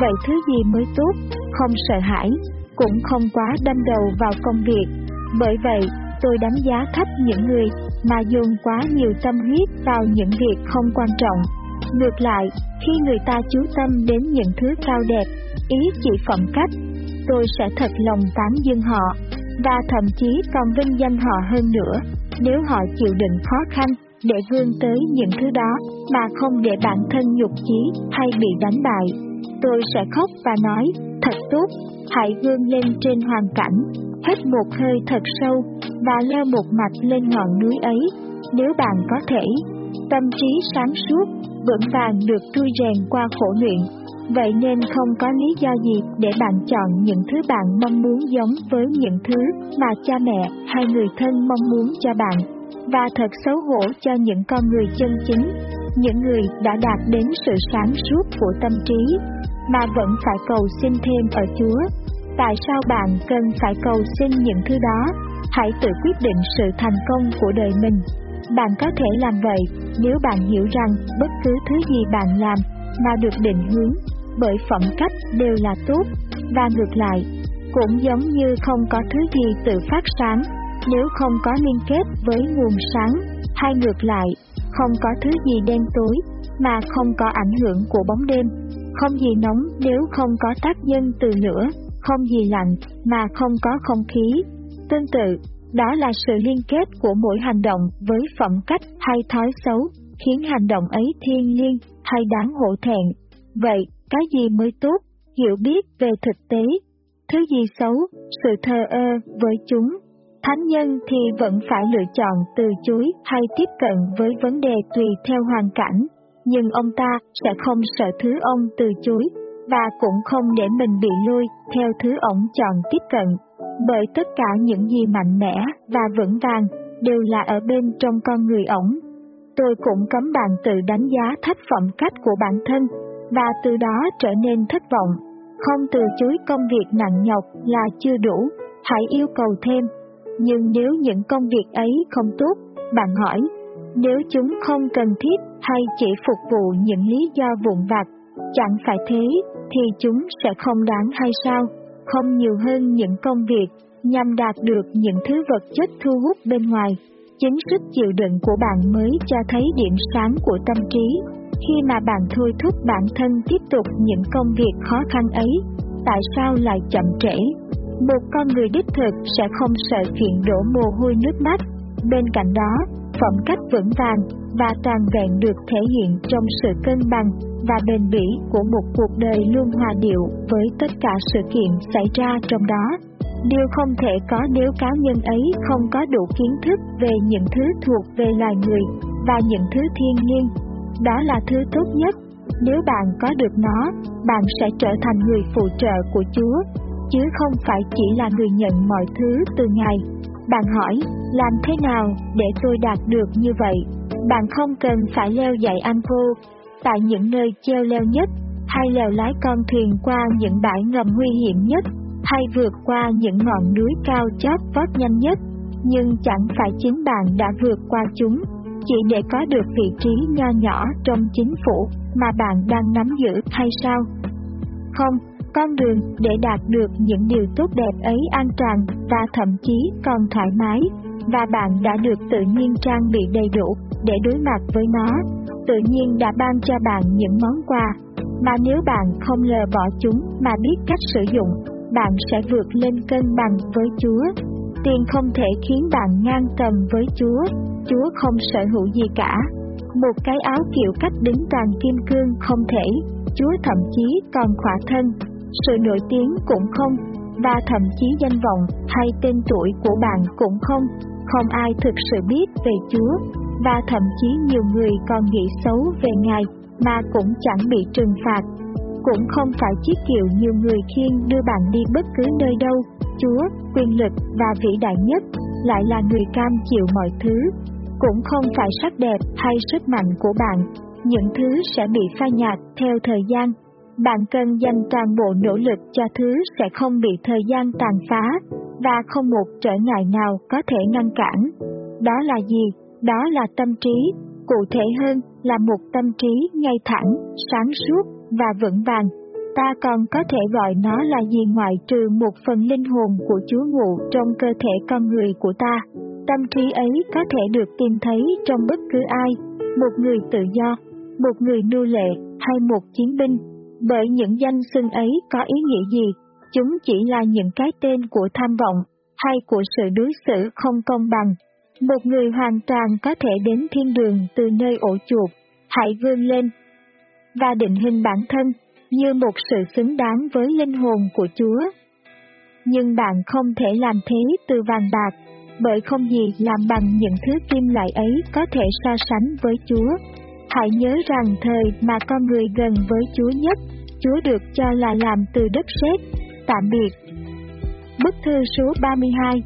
vậy thứ gì mới tốt, không sợ hãi, cũng không quá đâm đầu vào công việc. Bởi vậy, tôi đánh giá thấp những người mà dùng quá nhiều tâm huyết vào những việc không quan trọng. Ngược lại, khi người ta chú tâm đến những thứ cao đẹp, ý chỉ phẩm cách, tôi sẽ thật lòng tán dương họ, và thậm chí còn vinh danh họ hơn nữa, nếu họ chịu đựng khó khăn để vươn tới những thứ đó mà không để bản thân nhục chí hay bị đánh bại. Tôi sẽ khóc và nói, thật tốt, hãy vươn lên trên hoàn cảnh, hít một hơi thật sâu và leo một mạch lên ngọn núi ấy, nếu bạn có thể. Tâm trí sáng suốt, vững vàng được tui rèn qua khổ luyện, vậy nên không có lý do gì để bạn chọn những thứ bạn mong muốn giống với những thứ mà cha mẹ hay người thân mong muốn cho bạn. Và thật xấu hổ cho những con người chân chính, những người đã đạt đến sự sáng suốt của tâm trí, mà vẫn phải cầu xin thêm ở Chúa. Tại sao bạn cần phải cầu xin những thứ đó? Hãy tự quyết định sự thành công của đời mình. Bạn có thể làm vậy nếu bạn hiểu rằng bất cứ thứ gì bạn làm mà được định hướng bởi phẩm cách đều là tốt, và ngược lại, cũng giống như không có thứ gì tự phát sáng nếu không có liên kết với nguồn sáng, hay ngược lại, không có thứ gì đen tối mà không có ảnh hưởng của bóng đêm, không gì nóng nếu không có tác nhân từ lửa, không gì lạnh mà không có không khí. Tương tự, đó là sự liên kết của mỗi hành động với phẩm cách hay thói xấu, khiến hành động ấy thiên liêng hay đáng hổ thẹn. Vậy, cái gì mới tốt? Hiểu biết về thực tế. Thứ gì xấu? Sự thờ ơ với chúng. Thánh nhân thì vẫn phải lựa chọn từ chối hay tiếp cận với vấn đề tùy theo hoàn cảnh, nhưng ông ta sẽ không sợ thứ ông từ chối và cũng không để mình bị lôi theo thứ ổng chọn tiếp cận, bởi tất cả những gì mạnh mẽ và vững vàng đều là ở bên trong con người ổng. Tôi cũng cấm bạn tự đánh giá thấp phẩm cách của bản thân và từ đó trở nên thất vọng. Không từ chối công việc nặng nhọc là chưa đủ, hãy yêu cầu thêm. Nhưng nếu những công việc ấy không tốt, bạn hỏi, nếu chúng không cần thiết hay chỉ phục vụ những lý do vụn vặt, chẳng phải thế thì chúng sẽ không đáng hay sao? Không nhiều hơn những công việc nhằm đạt được những thứ vật chất thu hút bên ngoài. Chính sức chịu đựng của bạn mới cho thấy điểm sáng của tâm trí. Khi mà bạn thôi thúc bản thân tiếp tục những công việc khó khăn ấy, tại sao lại chậm trễ? Một con người đích thực sẽ không sợ chuyện đổ mồ hôi nước mắt. Bên cạnh đó, phẩm cách vững vàng và toàn vẹn được thể hiện trong sự cân bằng và bền bỉ của một cuộc đời luôn hòa điệu với tất cả sự kiện xảy ra trong đó. Điều không thể có nếu cá nhân ấy không có đủ kiến thức về những thứ thuộc về loài người và những thứ thiên nhiên. Đó là thứ tốt nhất. Nếu bạn có được nó, bạn sẽ trở thành người phụ trợ của Chúa, chứ không phải chỉ là người nhận mọi thứ từ Ngài. Bạn hỏi, làm thế nào để tôi đạt được như vậy? Bạn không cần phải leo dãy vô, tại những nơi treo leo nhất, hay leo lái con thuyền qua những bãi ngầm nguy hiểm nhất, hay vượt qua những ngọn núi cao chót vót nhanh nhất, nhưng chẳng phải chính bạn đã vượt qua chúng, chỉ để có được vị trí nho nhỏ trong chính phủ mà bạn đang nắm giữ hay sao? Không, con đường để đạt được những điều tốt đẹp ấy an toàn và thậm chí còn thoải mái, và bạn đã được tự nhiên trang bị đầy đủ để đối mặt với nó, tự nhiên đã ban cho bạn những món quà, mà nếu bạn không lờ bỏ chúng mà biết cách sử dụng, bạn sẽ vượt lên cân bằng với Chúa. Tiền không thể khiến bạn ngang tầm với Chúa, Chúa không sở hữu gì cả. Một cái áo kiểu cách đứng toàn kim cương không thể, Chúa thậm chí còn khỏa thân, sự nổi tiếng cũng không, và thậm chí danh vọng hay tên tuổi của bạn cũng không, không ai thực sự biết về Chúa, và thậm chí nhiều người còn nghĩ xấu về Ngài mà cũng chẳng bị trừng phạt. Cũng không phải chiếc kiệu nhiều người khiêng đưa bạn đi bất cứ nơi đâu, Chúa, quyền lực và vĩ đại nhất, lại là người cam chịu mọi thứ. Cũng không phải sắc đẹp hay sức mạnh của bạn, những thứ sẽ bị phai nhạt theo thời gian. Bạn cần dành toàn bộ nỗ lực cho thứ sẽ không bị thời gian tàn phá, và không một trở ngại nào có thể ngăn cản. Đó là gì? Đó là tâm trí, cụ thể hơn là một tâm trí ngay thẳng, sáng suốt và vững vàng. Ta còn có thể gọi nó là gì ngoại trừ một phần linh hồn của Chúa ngụ trong cơ thể con người của ta. Tâm trí ấy có thể được tìm thấy trong bất cứ ai, một người tự do, một người nô lệ hay một chiến binh. Bởi những danh xưng ấy có ý nghĩa gì? Chúng chỉ là những cái tên của tham vọng hay của sự đối xử không công bằng. Một người hoàn toàn có thể đến thiên đường từ nơi ổ chuột. Hãy vươn lên và định hình bản thân như một sự xứng đáng với linh hồn của Chúa. Nhưng bạn không thể làm thế từ vàng bạc, bởi không gì làm bằng những thứ kim loại ấy có thể so sánh với Chúa. Hãy nhớ rằng thời mà con người gần với Chúa nhất, Chúa được cho là làm từ đất sét. Tạm biệt. Bức thư số 32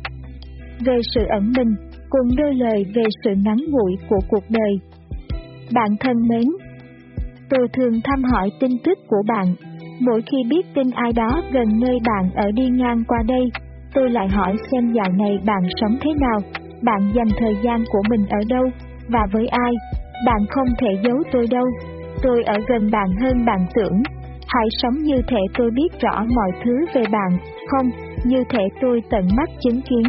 Về sự ẩn mình, cùng đôi lời về sự ngắn ngủi của cuộc đời. Bạn thân mến, tôi thường thăm hỏi tin tức của bạn. Mỗi khi biết tin ai đó gần nơi bạn ở đi ngang qua đây, tôi lại hỏi xem dạo này bạn sống thế nào, bạn dành thời gian của mình ở đâu, và với ai. Bạn không thể giấu tôi đâu, tôi ở gần bạn hơn bạn tưởng. Hãy sống như thể tôi biết rõ mọi thứ về bạn, không, như thể tôi tận mắt chứng kiến.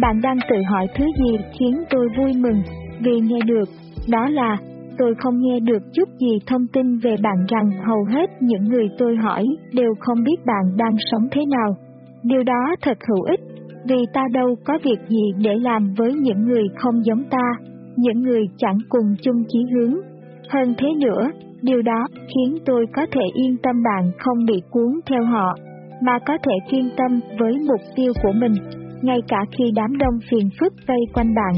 Bạn đang tự hỏi thứ gì khiến tôi vui mừng, vì nghe được, đó là, tôi không nghe được chút gì thông tin về bạn rằng hầu hết những người tôi hỏi đều không biết bạn đang sống thế nào. Điều đó thật hữu ích, vì ta đâu có việc gì để làm với những người không giống ta, những người chẳng cùng chung chí hướng. Hơn thế nữa, điều đó khiến tôi có thể yên tâm bạn không bị cuốn theo họ, mà có thể chuyên tâm với mục tiêu của mình, ngay cả khi đám đông phiền phức vây quanh bạn.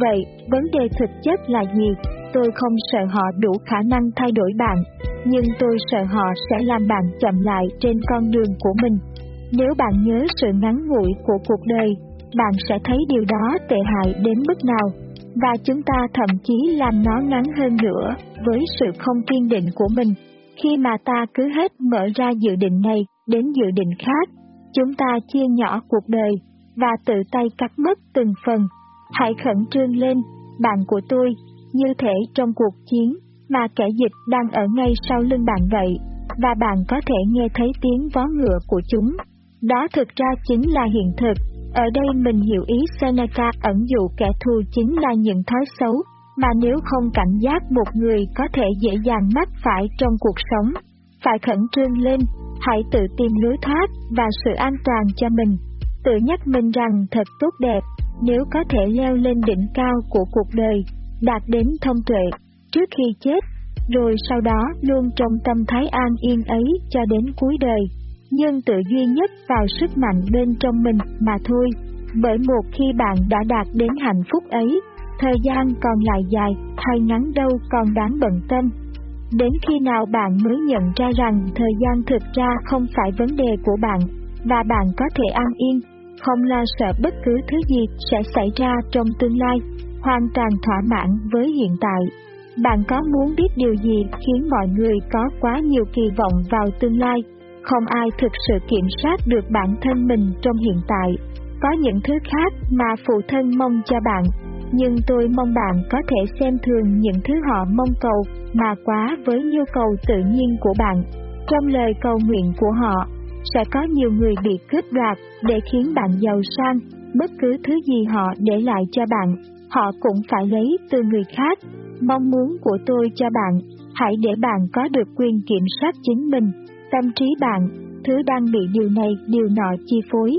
Vậy, vấn đề thực chất là gì? Tôi không sợ họ đủ khả năng thay đổi bạn, nhưng tôi sợ họ sẽ làm bạn chậm lại trên con đường của mình. Nếu bạn nhớ sự ngắn ngủi của cuộc đời, bạn sẽ thấy điều đó tệ hại đến mức nào, và chúng ta thậm chí làm nó ngắn hơn nữa với sự không kiên định của mình. Khi mà ta cứ hết mở ra dự định này đến dự định khác, chúng ta chia nhỏ cuộc đời và tự tay cắt mất từng phần. Hãy khẩn trương lên, bạn của tôi, như thể trong cuộc chiến mà kẻ dịch đang ở ngay sau lưng bạn vậy, và bạn có thể nghe thấy tiếng vó ngựa của chúng. Đó thực ra chính là hiện thực. Ở đây mình hiểu ý Seneca ẩn dụ kẻ thù chính là những thói xấu, mà nếu không cảnh giác một người có thể dễ dàng mắc phải trong cuộc sống. Phải khẩn trương lên, hãy tự tìm lối thoát và sự an toàn cho mình. Tự nhắc mình rằng thật tốt đẹp, nếu có thể leo lên đỉnh cao của cuộc đời, đạt đến thông tuệ, trước khi chết, rồi sau đó luôn trong tâm thái an yên ấy cho đến cuối đời nhưng tự duy nhất vào sức mạnh bên trong mình mà thôi. Bởi một khi bạn đã đạt đến hạnh phúc ấy, thời gian còn lại dài hay ngắn đâu còn đáng bận tâm. Đến khi nào bạn mới nhận ra rằng thời gian thực ra không phải vấn đề của bạn, và bạn có thể an yên, không lo sợ bất cứ thứ gì sẽ xảy ra trong tương lai, hoàn toàn thỏa mãn với hiện tại. Bạn có muốn biết điều gì khiến mọi người có quá nhiều kỳ vọng vào tương lai, không ai thực sự kiểm soát được bản thân mình trong hiện tại. Có những thứ khác mà phụ thân mong cho bạn, nhưng tôi mong bạn có thể xem thường những thứ họ mong cầu mà quá với nhu cầu tự nhiên của bạn. Trong lời cầu nguyện của họ, sẽ có nhiều người bị cướp đoạt để khiến bạn giàu sang, bất cứ thứ gì họ để lại cho bạn, họ cũng phải lấy từ người khác. Mong muốn của tôi cho bạn, hãy để bạn có được quyền kiểm soát chính mình tâm trí bạn, thứ đang bị điều này điều nọ chi phối.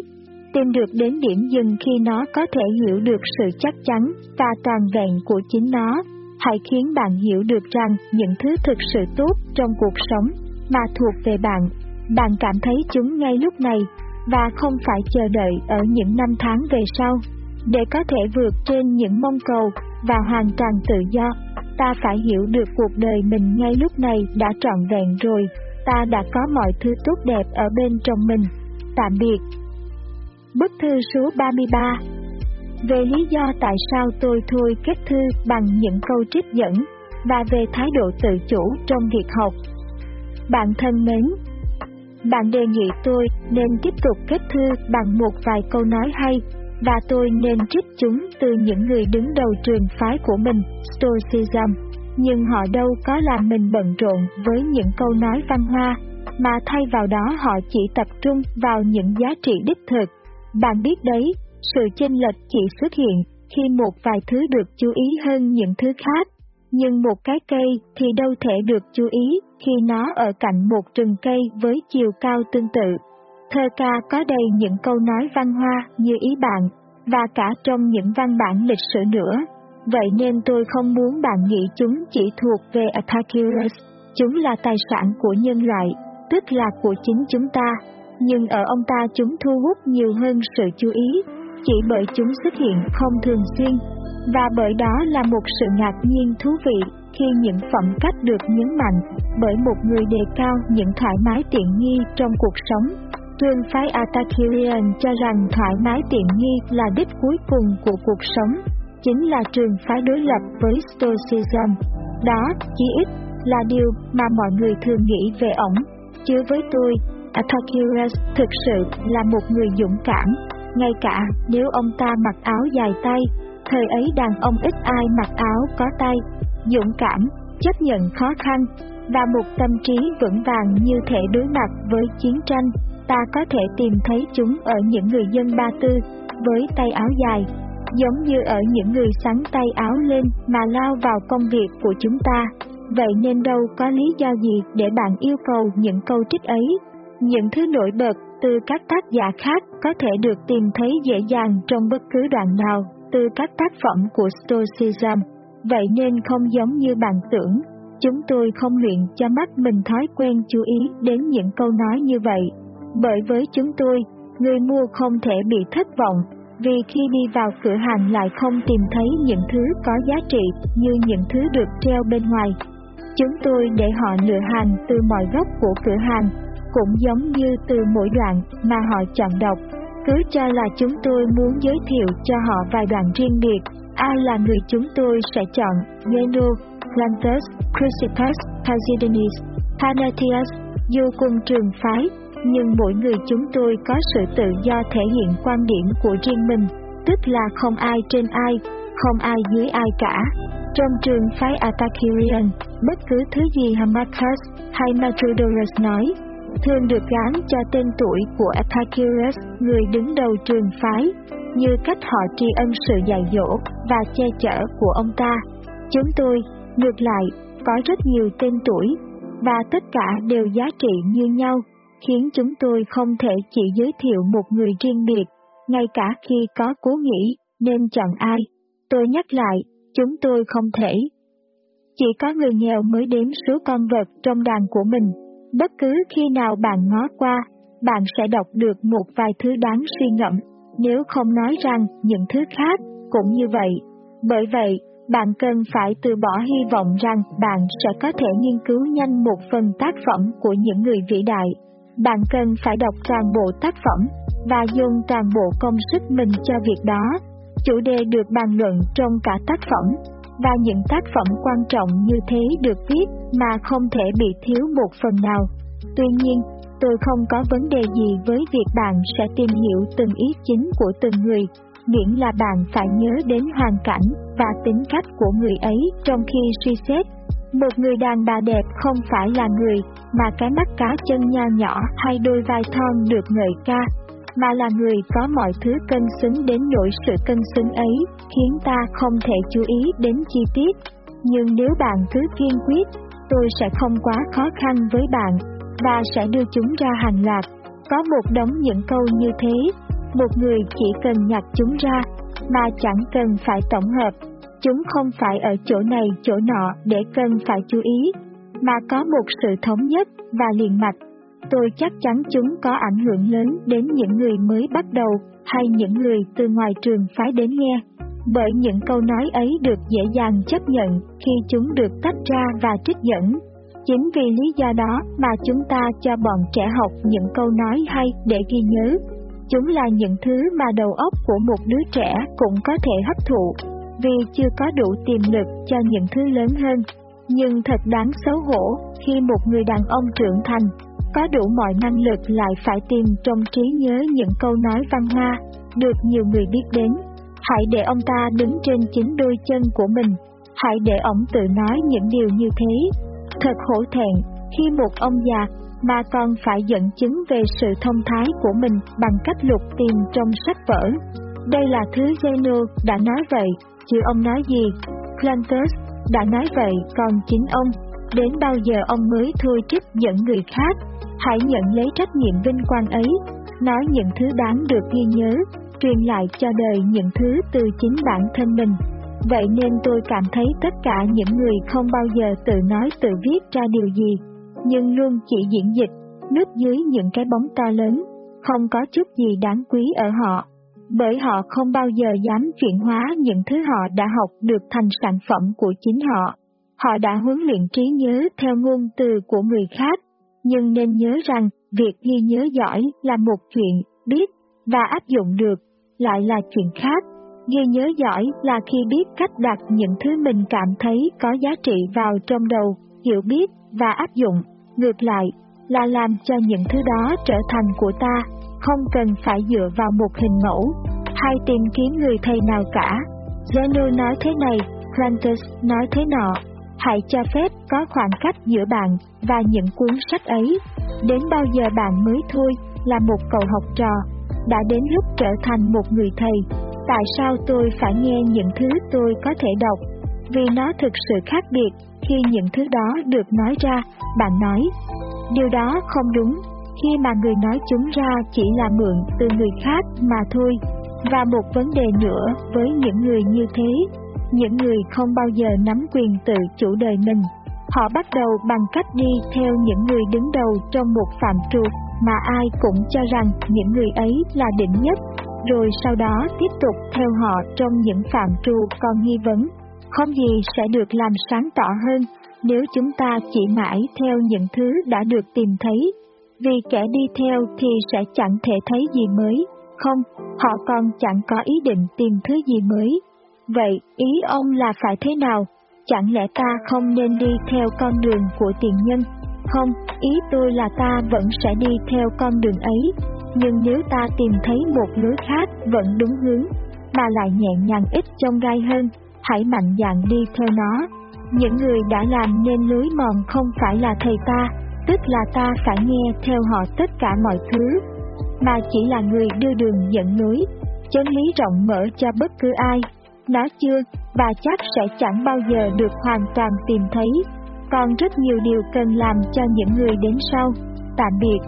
Tìm được đến điểm dừng khi nó có thể hiểu được sự chắc chắn và toàn vẹn của chính nó, hãy khiến bạn hiểu được rằng những thứ thực sự tốt trong cuộc sống mà thuộc về bạn, bạn cảm thấy chúng ngay lúc này và không phải chờ đợi ở những năm tháng về sau. Để có thể vượt trên những mong cầu và hoàn toàn tự do, ta phải hiểu được cuộc đời mình ngay lúc này đã trọn vẹn rồi, ta đã có mọi thứ tốt đẹp ở bên trong mình. Tạm biệt. Bức thư số 33 Về lý do tại sao tôi thôi kết thư bằng những câu trích dẫn, và về thái độ tự chủ trong việc học. Bạn thân mến, bạn đề nghị tôi nên tiếp tục kết thư bằng một vài câu nói hay, và tôi nên trích chúng từ những người đứng đầu trường phái của mình, Stoicism. Nhưng họ đâu có làm mình bận rộn với những câu nói văn hoa, mà thay vào đó họ chỉ tập trung vào những giá trị đích thực. Bạn biết đấy, sự chênh lệch chỉ xuất hiện khi một vài thứ được chú ý hơn những thứ khác nhưng một cái cây thì đâu thể được chú ý khi nó ở cạnh một rừng cây với chiều cao tương tự. Thơ ca có đầy những câu nói văn hoa như ý bạn, và cả trong những văn bản lịch sử nữa. Vậy nên tôi không muốn bạn nghĩ chúng chỉ thuộc về Epicurus, chúng là tài sản của nhân loại, tức là của chính chúng ta, nhưng ở ông ta chúng thu hút nhiều hơn sự chú ý, chỉ bởi chúng xuất hiện không thường xuyên. Và bởi đó là một sự ngạc nhiên thú vị khi những phẩm cách được nhấn mạnh bởi một người đề cao những thoải mái tiện nghi trong cuộc sống. Trường phái Atakirian cho rằng thoải mái tiện nghi là đích cuối cùng của cuộc sống, chính là trường phái đối lập với Stoicism. Đó, chỉ ít, là điều mà mọi người thường nghĩ về ổng, chứ với tôi, Atakirias thực sự là một người dũng cảm, ngay cả nếu ông ta mặc áo dài tay Thời ấy đàn ông ít ai mặc áo có tay, dũng cảm, chấp nhận khó khăn, và một tâm trí vững vàng như thể đối mặt với chiến tranh, ta có thể tìm thấy chúng ở những người dân Ba Tư, với tay áo dài, giống như ở những người sáng tay áo lên mà lao vào công việc của chúng ta. Vậy nên đâu có lý do gì để bạn yêu cầu những câu trích ấy. Những thứ nổi bật từ các tác giả khác có thể được tìm thấy dễ dàng trong bất cứ đoạn nào từ các tác phẩm của Stoicism, vậy nên không giống như bạn tưởng, chúng tôi không luyện cho mắt mình thói quen chú ý đến những câu nói như vậy. Bởi với chúng tôi, người mua không thể bị thất vọng, vì khi đi vào cửa hàng lại không tìm thấy những thứ có giá trị như những thứ được treo bên ngoài. Chúng tôi để họ lựa hàng từ mọi góc của cửa hàng, cũng giống như từ mỗi đoạn mà họ chọn đọc cứ cho là chúng tôi muốn giới thiệu cho họ vài đoạn riêng biệt, ai là người chúng tôi sẽ chọn, Geno, Lantus, Chrysippus, Casidenis, Panathias, dù cùng trường phái, nhưng mỗi người chúng tôi có sự tự do thể hiện quan điểm của riêng mình, tức là không ai trên ai, không ai dưới ai cả. Trong trường phái Atakirian, bất cứ thứ gì Hamarchus hay Matrodorus nói, thường được gán cho tên tuổi của Atakirius, người đứng đầu trường phái, như cách họ tri ân sự dạy dỗ và che chở của ông ta. Chúng tôi, ngược lại, có rất nhiều tên tuổi, và tất cả đều giá trị như nhau, khiến chúng tôi không thể chỉ giới thiệu một người riêng biệt, ngay cả khi có cố nghĩ nên chọn ai. Tôi nhắc lại, chúng tôi không thể. Chỉ có người nghèo mới đếm số con vật trong đàn của mình Bất cứ khi nào bạn ngó qua, bạn sẽ đọc được một vài thứ đáng suy ngẫm, nếu không nói rằng những thứ khác cũng như vậy. Bởi vậy, bạn cần phải từ bỏ hy vọng rằng bạn sẽ có thể nghiên cứu nhanh một phần tác phẩm của những người vĩ đại. Bạn cần phải đọc toàn bộ tác phẩm và dùng toàn bộ công sức mình cho việc đó. Chủ đề được bàn luận trong cả tác phẩm và những tác phẩm quan trọng như thế được viết mà không thể bị thiếu một phần nào. Tuy nhiên, tôi không có vấn đề gì với việc bạn sẽ tìm hiểu từng ý chính của từng người, miễn là bạn phải nhớ đến hoàn cảnh và tính cách của người ấy trong khi suy xét. Một người đàn bà đẹp không phải là người mà cái mắt cá chân nho nhỏ hay đôi vai thon được ngợi ca, mà là người có mọi thứ cân xứng đến nỗi sự cân xứng ấy khiến ta không thể chú ý đến chi tiết. Nhưng nếu bạn cứ kiên quyết, tôi sẽ không quá khó khăn với bạn và sẽ đưa chúng ra hàng loạt. Có một đống những câu như thế, một người chỉ cần nhặt chúng ra mà chẳng cần phải tổng hợp. Chúng không phải ở chỗ này chỗ nọ để cần phải chú ý, mà có một sự thống nhất và liền mạch tôi chắc chắn chúng có ảnh hưởng lớn đến những người mới bắt đầu hay những người từ ngoài trường phái đến nghe. bởi những câu nói ấy được dễ dàng chấp nhận khi chúng được tách ra và trích dẫn. Chính vì lý do đó mà chúng ta cho bọn trẻ học những câu nói hay để ghi nhớ. Chúng là những thứ mà đầu óc của một đứa trẻ cũng có thể hấp thụ, vì chưa có đủ tiềm lực cho những thứ lớn hơn. Nhưng thật đáng xấu hổ khi một người đàn ông trưởng thành, có đủ mọi năng lực lại phải tìm trong trí nhớ những câu nói văn hoa, được nhiều người biết đến. Hãy để ông ta đứng trên chính đôi chân của mình, hãy để ông tự nói những điều như thế. Thật hổ thẹn khi một ông già mà còn phải dẫn chứng về sự thông thái của mình bằng cách lục tìm trong sách vở. Đây là thứ Zeno đã nói vậy, chứ ông nói gì? Clantus đã nói vậy, còn chính ông, đến bao giờ ông mới thôi trích dẫn người khác? Hãy nhận lấy trách nhiệm vinh quang ấy, nói những thứ đáng được ghi nhớ, truyền lại cho đời những thứ từ chính bản thân mình. Vậy nên tôi cảm thấy tất cả những người không bao giờ tự nói tự viết ra điều gì, nhưng luôn chỉ diễn dịch, núp dưới những cái bóng to lớn, không có chút gì đáng quý ở họ, bởi họ không bao giờ dám chuyển hóa những thứ họ đã học được thành sản phẩm của chính họ. Họ đã huấn luyện trí nhớ theo ngôn từ của người khác, nhưng nên nhớ rằng việc ghi nhớ giỏi là một chuyện, biết và áp dụng được lại là chuyện khác. Ghi nhớ giỏi là khi biết cách đặt những thứ mình cảm thấy có giá trị vào trong đầu, hiểu biết và áp dụng. Ngược lại, là làm cho những thứ đó trở thành của ta, không cần phải dựa vào một hình mẫu, hay tìm kiếm người thầy nào cả. Zeno nói thế này, Plantus nói thế nọ. Hãy cho phép có khoảng cách giữa bạn và những cuốn sách ấy. Đến bao giờ bạn mới thôi là một cậu học trò, đã đến lúc trở thành một người thầy. Tại sao tôi phải nghe những thứ tôi có thể đọc? Vì nó thực sự khác biệt khi những thứ đó được nói ra, bạn nói. Điều đó không đúng, khi mà người nói chúng ra chỉ là mượn từ người khác mà thôi. Và một vấn đề nữa với những người như thế, những người không bao giờ nắm quyền tự chủ đời mình. Họ bắt đầu bằng cách đi theo những người đứng đầu trong một phạm trù mà ai cũng cho rằng những người ấy là đỉnh nhất, rồi sau đó tiếp tục theo họ trong những phạm trù còn nghi vấn. Không gì sẽ được làm sáng tỏ hơn nếu chúng ta chỉ mãi theo những thứ đã được tìm thấy, vì kẻ đi theo thì sẽ chẳng thể thấy gì mới, không, họ còn chẳng có ý định tìm thứ gì mới. Vậy ý ông là phải thế nào? Chẳng lẽ ta không nên đi theo con đường của tiền nhân? Không, ý tôi là ta vẫn sẽ đi theo con đường ấy, nhưng nếu ta tìm thấy một lối khác vẫn đúng hướng, mà lại nhẹ nhàng ít trong gai hơn, hãy mạnh dạn đi theo nó. Những người đã làm nên lối mòn không phải là thầy ta, tức là ta phải nghe theo họ tất cả mọi thứ, mà chỉ là người đưa đường dẫn lối, chân lý rộng mở cho bất cứ ai. Nó chưa, và chắc sẽ chẳng bao giờ được hoàn toàn tìm thấy, còn rất nhiều điều cần làm cho những người đến sau. Tạm biệt.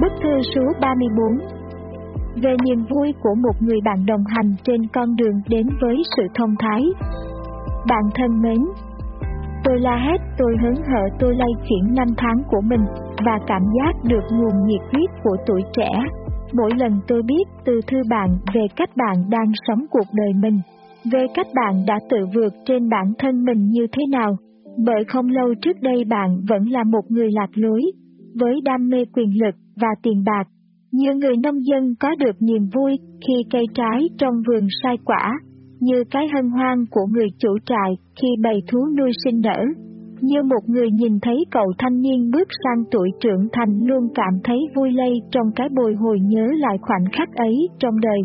Bức thư số 34 Về niềm vui của một người bạn đồng hành trên con đường đến với sự thông thái. Bạn thân mến, tôi la hét, tôi hớn hở, tôi lay chuyển năm tháng của mình và cảm giác được nguồn nhiệt huyết của tuổi trẻ. Mỗi lần tôi biết từ thư bạn về cách bạn đang sống cuộc đời mình, về cách bạn đã tự vượt trên bản thân mình như thế nào, bởi không lâu trước đây bạn vẫn là một người lạc lối, với đam mê quyền lực và tiền bạc. Như người nông dân có được niềm vui khi cây trái trong vườn sai quả, như cái hân hoan của người chủ trại khi bầy thú nuôi sinh nở. Như một người nhìn thấy cậu thanh niên bước sang tuổi trưởng thành luôn cảm thấy vui lây trong cái bồi hồi nhớ lại khoảnh khắc ấy trong đời.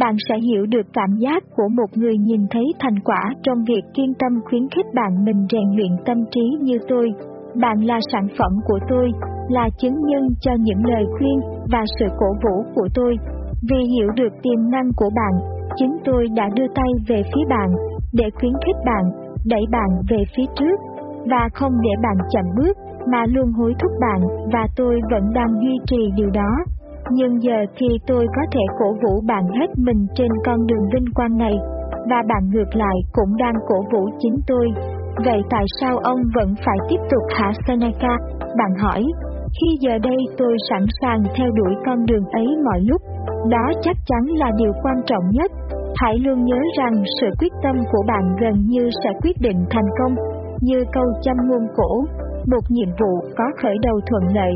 Bạn sẽ hiểu được cảm giác của một người nhìn thấy thành quả trong việc kiên tâm khuyến khích bạn mình rèn luyện tâm trí như tôi. Bạn là sản phẩm của tôi, là chứng nhân cho những lời khuyên và sự cổ vũ của tôi. Vì hiểu được tiềm năng của bạn, chính tôi đã đưa tay về phía bạn để khuyến khích bạn, đẩy bạn về phía trước và không để bạn chậm bước mà luôn hối thúc bạn và tôi vẫn đang duy trì điều đó. Nhưng giờ thì tôi có thể cổ vũ bạn hết mình trên con đường vinh quang này, và bạn ngược lại cũng đang cổ vũ chính tôi. Vậy tại sao ông vẫn phải tiếp tục hả Seneca? Bạn hỏi, khi giờ đây tôi sẵn sàng theo đuổi con đường ấy mọi lúc, đó chắc chắn là điều quan trọng nhất. Hãy luôn nhớ rằng sự quyết tâm của bạn gần như sẽ quyết định thành công, như câu châm ngôn cổ, một nhiệm vụ có khởi đầu thuận lợi,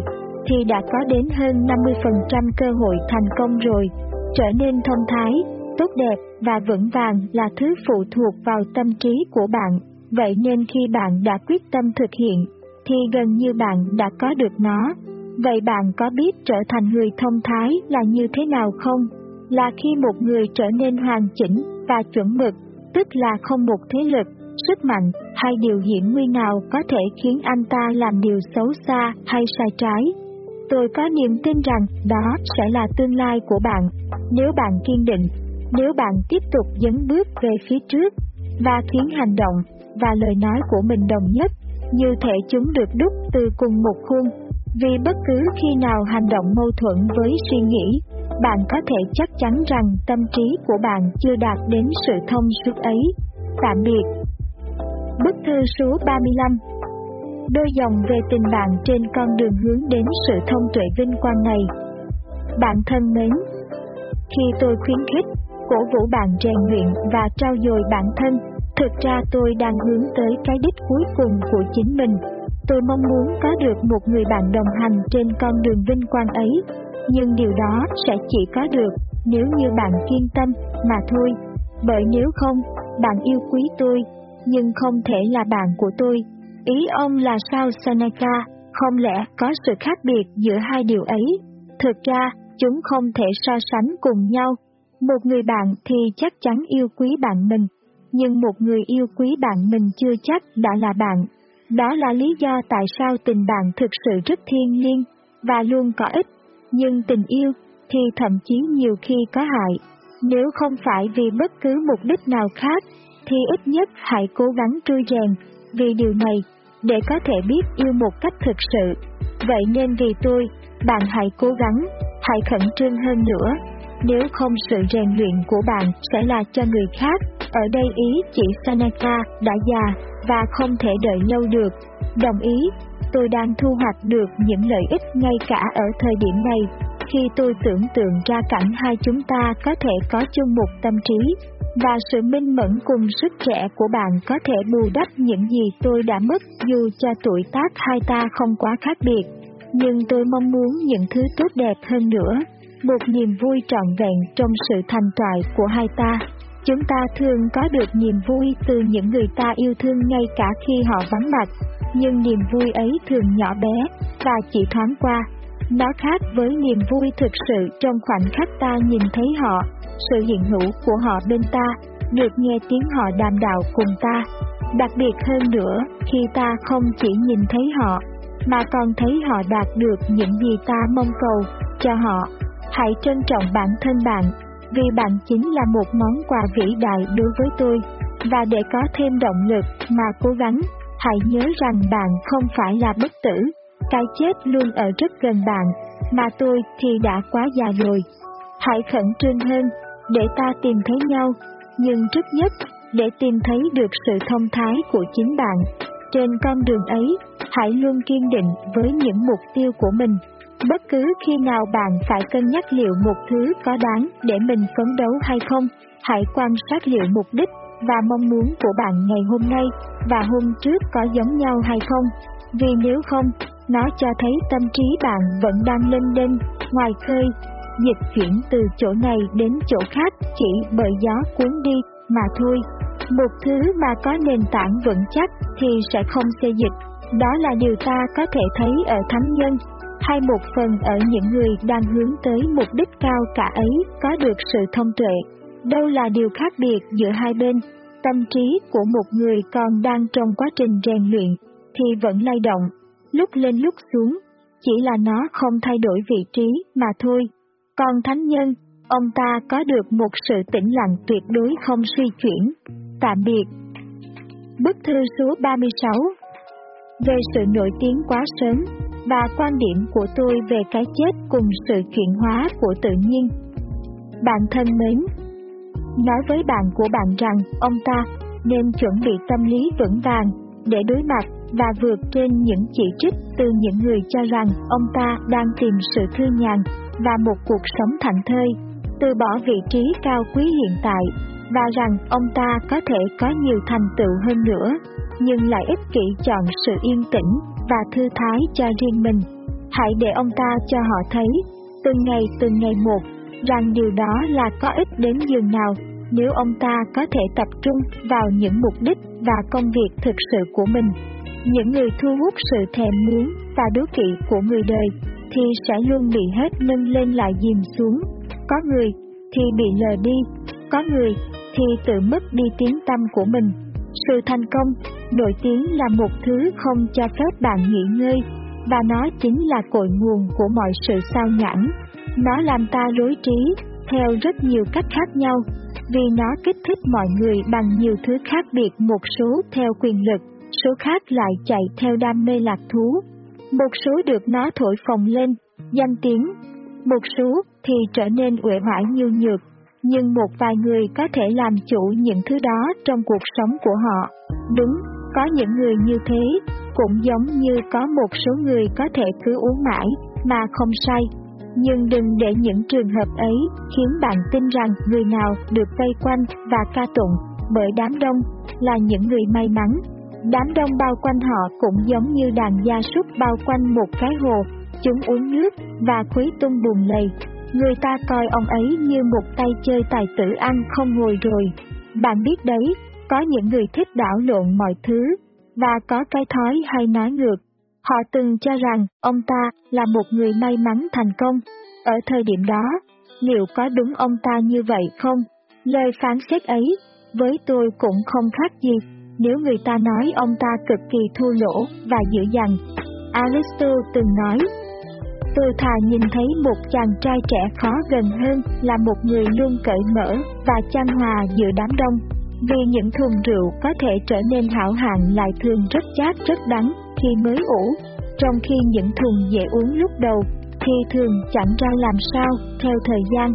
thì đã có đến hơn 50% cơ hội thành công rồi. Trở nên thông thái, tốt đẹp và vững vàng là thứ phụ thuộc vào tâm trí của bạn. Vậy nên khi bạn đã quyết tâm thực hiện, thì gần như bạn đã có được nó. Vậy bạn có biết trở thành người thông thái là như thế nào không? Là khi một người trở nên hoàn chỉnh và chuẩn mực, tức là không một thế lực, sức mạnh hay điều hiểm nguy nào có thể khiến anh ta làm điều xấu xa hay sai trái. Tôi có niềm tin rằng đó sẽ là tương lai của bạn, nếu bạn kiên định, nếu bạn tiếp tục dấn bước về phía trước và khiến hành động và lời nói của mình đồng nhất, như thể chúng được đúc từ cùng một khuôn. Vì bất cứ khi nào hành động mâu thuẫn với suy nghĩ, bạn có thể chắc chắn rằng tâm trí của bạn chưa đạt đến sự thông suốt ấy. Tạm biệt. Bức thư số 35 Đôi dòng về tình bạn trên con đường hướng đến sự thông tuệ vinh quang này. Bạn thân mến, khi tôi khuyến khích, cổ vũ bạn rèn luyện và trao dồi bản thân, thực ra tôi đang hướng tới cái đích cuối cùng của chính mình. Tôi mong muốn có được một người bạn đồng hành trên con đường vinh quang ấy, nhưng điều đó sẽ chỉ có được nếu như bạn kiên tâm mà thôi. Bởi nếu không, bạn yêu quý tôi, nhưng không thể là bạn của tôi. Ý ông là sao Seneca, không lẽ có sự khác biệt giữa hai điều ấy? Thực ra, chúng không thể so sánh cùng nhau. Một người bạn thì chắc chắn yêu quý bạn mình, nhưng một người yêu quý bạn mình chưa chắc đã là bạn. Đó là lý do tại sao tình bạn thực sự rất thiêng liêng và luôn có ích, nhưng tình yêu thì thậm chí nhiều khi có hại. Nếu không phải vì bất cứ mục đích nào khác, thì ít nhất hãy cố gắng trui rèn vì điều này để có thể biết yêu một cách thực sự. Vậy nên vì tôi, bạn hãy cố gắng, hãy khẩn trương hơn nữa. Nếu không sự rèn luyện của bạn sẽ là cho người khác. Ở đây ý chỉ Sanaka đã già và không thể đợi lâu được. Đồng ý, tôi đang thu hoạch được những lợi ích ngay cả ở thời điểm này, khi tôi tưởng tượng ra cảnh hai chúng ta có thể có chung một tâm trí, và sự minh mẫn cùng sức trẻ của bạn có thể bù đắp những gì tôi đã mất dù cho tuổi tác hai ta không quá khác biệt. Nhưng tôi mong muốn những thứ tốt đẹp hơn nữa, một niềm vui trọn vẹn trong sự thành toại của hai ta. Chúng ta thường có được niềm vui từ những người ta yêu thương ngay cả khi họ vắng mặt, nhưng niềm vui ấy thường nhỏ bé và chỉ thoáng qua. Nó khác với niềm vui thực sự trong khoảnh khắc ta nhìn thấy họ, sự hiện hữu của họ bên ta, được nghe tiếng họ đàm đạo cùng ta. Đặc biệt hơn nữa, khi ta không chỉ nhìn thấy họ, mà còn thấy họ đạt được những gì ta mong cầu cho họ. Hãy trân trọng bản thân bạn, vì bạn chính là một món quà vĩ đại đối với tôi. Và để có thêm động lực mà cố gắng, hãy nhớ rằng bạn không phải là bất tử, cái chết luôn ở rất gần bạn, mà tôi thì đã quá già rồi. Hãy khẩn trương hơn, để ta tìm thấy nhau, nhưng trước nhất, để tìm thấy được sự thông thái của chính bạn. Trên con đường ấy, hãy luôn kiên định với những mục tiêu của mình. Bất cứ khi nào bạn phải cân nhắc liệu một thứ có đáng để mình phấn đấu hay không, hãy quan sát liệu mục đích và mong muốn của bạn ngày hôm nay và hôm trước có giống nhau hay không. Vì nếu không, nó cho thấy tâm trí bạn vẫn đang lên đên, ngoài khơi, dịch chuyển từ chỗ này đến chỗ khác chỉ bởi gió cuốn đi mà thôi. Một thứ mà có nền tảng vững chắc thì sẽ không xê dịch. Đó là điều ta có thể thấy ở thánh nhân, hay một phần ở những người đang hướng tới mục đích cao cả ấy có được sự thông tuệ. Đâu là điều khác biệt giữa hai bên, tâm trí của một người còn đang trong quá trình rèn luyện thì vẫn lay động, lúc lên lúc xuống, chỉ là nó không thay đổi vị trí mà thôi. Còn thánh nhân, ông ta có được một sự tĩnh lặng tuyệt đối không suy chuyển. Tạm biệt. Bức thư số 36 Về sự nổi tiếng quá sớm và quan điểm của tôi về cái chết cùng sự chuyển hóa của tự nhiên. Bạn thân mến, nói với bạn của bạn rằng ông ta nên chuẩn bị tâm lý vững vàng để đối mặt và vượt trên những chỉ trích từ những người cho rằng ông ta đang tìm sự thư nhàn và một cuộc sống thảnh thơi. từ bỏ vị trí cao quý hiện tại, và rằng ông ta có thể có nhiều thành tựu hơn nữa, nhưng lại ích kỷ chọn sự yên tĩnh và thư thái cho riêng mình. Hãy để ông ta cho họ thấy, từng ngày từng ngày một, rằng điều đó là có ích đến giường nào nếu ông ta có thể tập trung vào những mục đích và công việc thực sự của mình. Những người thu hút sự thèm muốn và đố kỵ của người đời thì sẽ luôn bị hết nâng lên lại dìm xuống. Có người thì bị lờ đi, có người thì tự mất đi tiếng tâm của mình. Sự thành công, nổi tiếng là một thứ không cho phép bạn nghỉ ngơi, và nó chính là cội nguồn của mọi sự sao nhãn. Nó làm ta rối trí, theo rất nhiều cách khác nhau, vì nó kích thích mọi người bằng nhiều thứ khác biệt một số theo quyền lực, số khác lại chạy theo đam mê lạc thú. Một số được nó thổi phồng lên, danh tiếng, một số thì trở nên uể oải như nhược, nhưng một vài người có thể làm chủ những thứ đó trong cuộc sống của họ. Đúng, có những người như thế, cũng giống như có một số người có thể cứ uống mãi mà không say. Nhưng đừng để những trường hợp ấy khiến bạn tin rằng người nào được vây quanh và ca tụng bởi đám đông là những người may mắn. Đám đông bao quanh họ cũng giống như đàn gia súc bao quanh một cái hồ, chúng uống nước và quấy tung bùn lầy. Người ta coi ông ấy như một tay chơi tài tử ăn không ngồi rồi. Bạn biết đấy, có những người thích đảo lộn mọi thứ, và có cái thói hay nói ngược. Họ từng cho rằng ông ta là một người may mắn thành công. Ở thời điểm đó, liệu có đúng ông ta như vậy không? Lời phán xét ấy, với tôi cũng không khác gì nếu người ta nói ông ta cực kỳ thua lỗ và dữ dằn. Aristotle từng nói, tôi thà nhìn thấy một chàng trai trẻ khó gần hơn là một người luôn cởi mở và chan hòa giữa đám đông. Vì những thùng rượu có thể trở nên hảo hạng lại thường rất chát rất đắng khi mới ủ, trong khi những thùng dễ uống lúc đầu thì thường chẳng ra làm sao theo thời gian.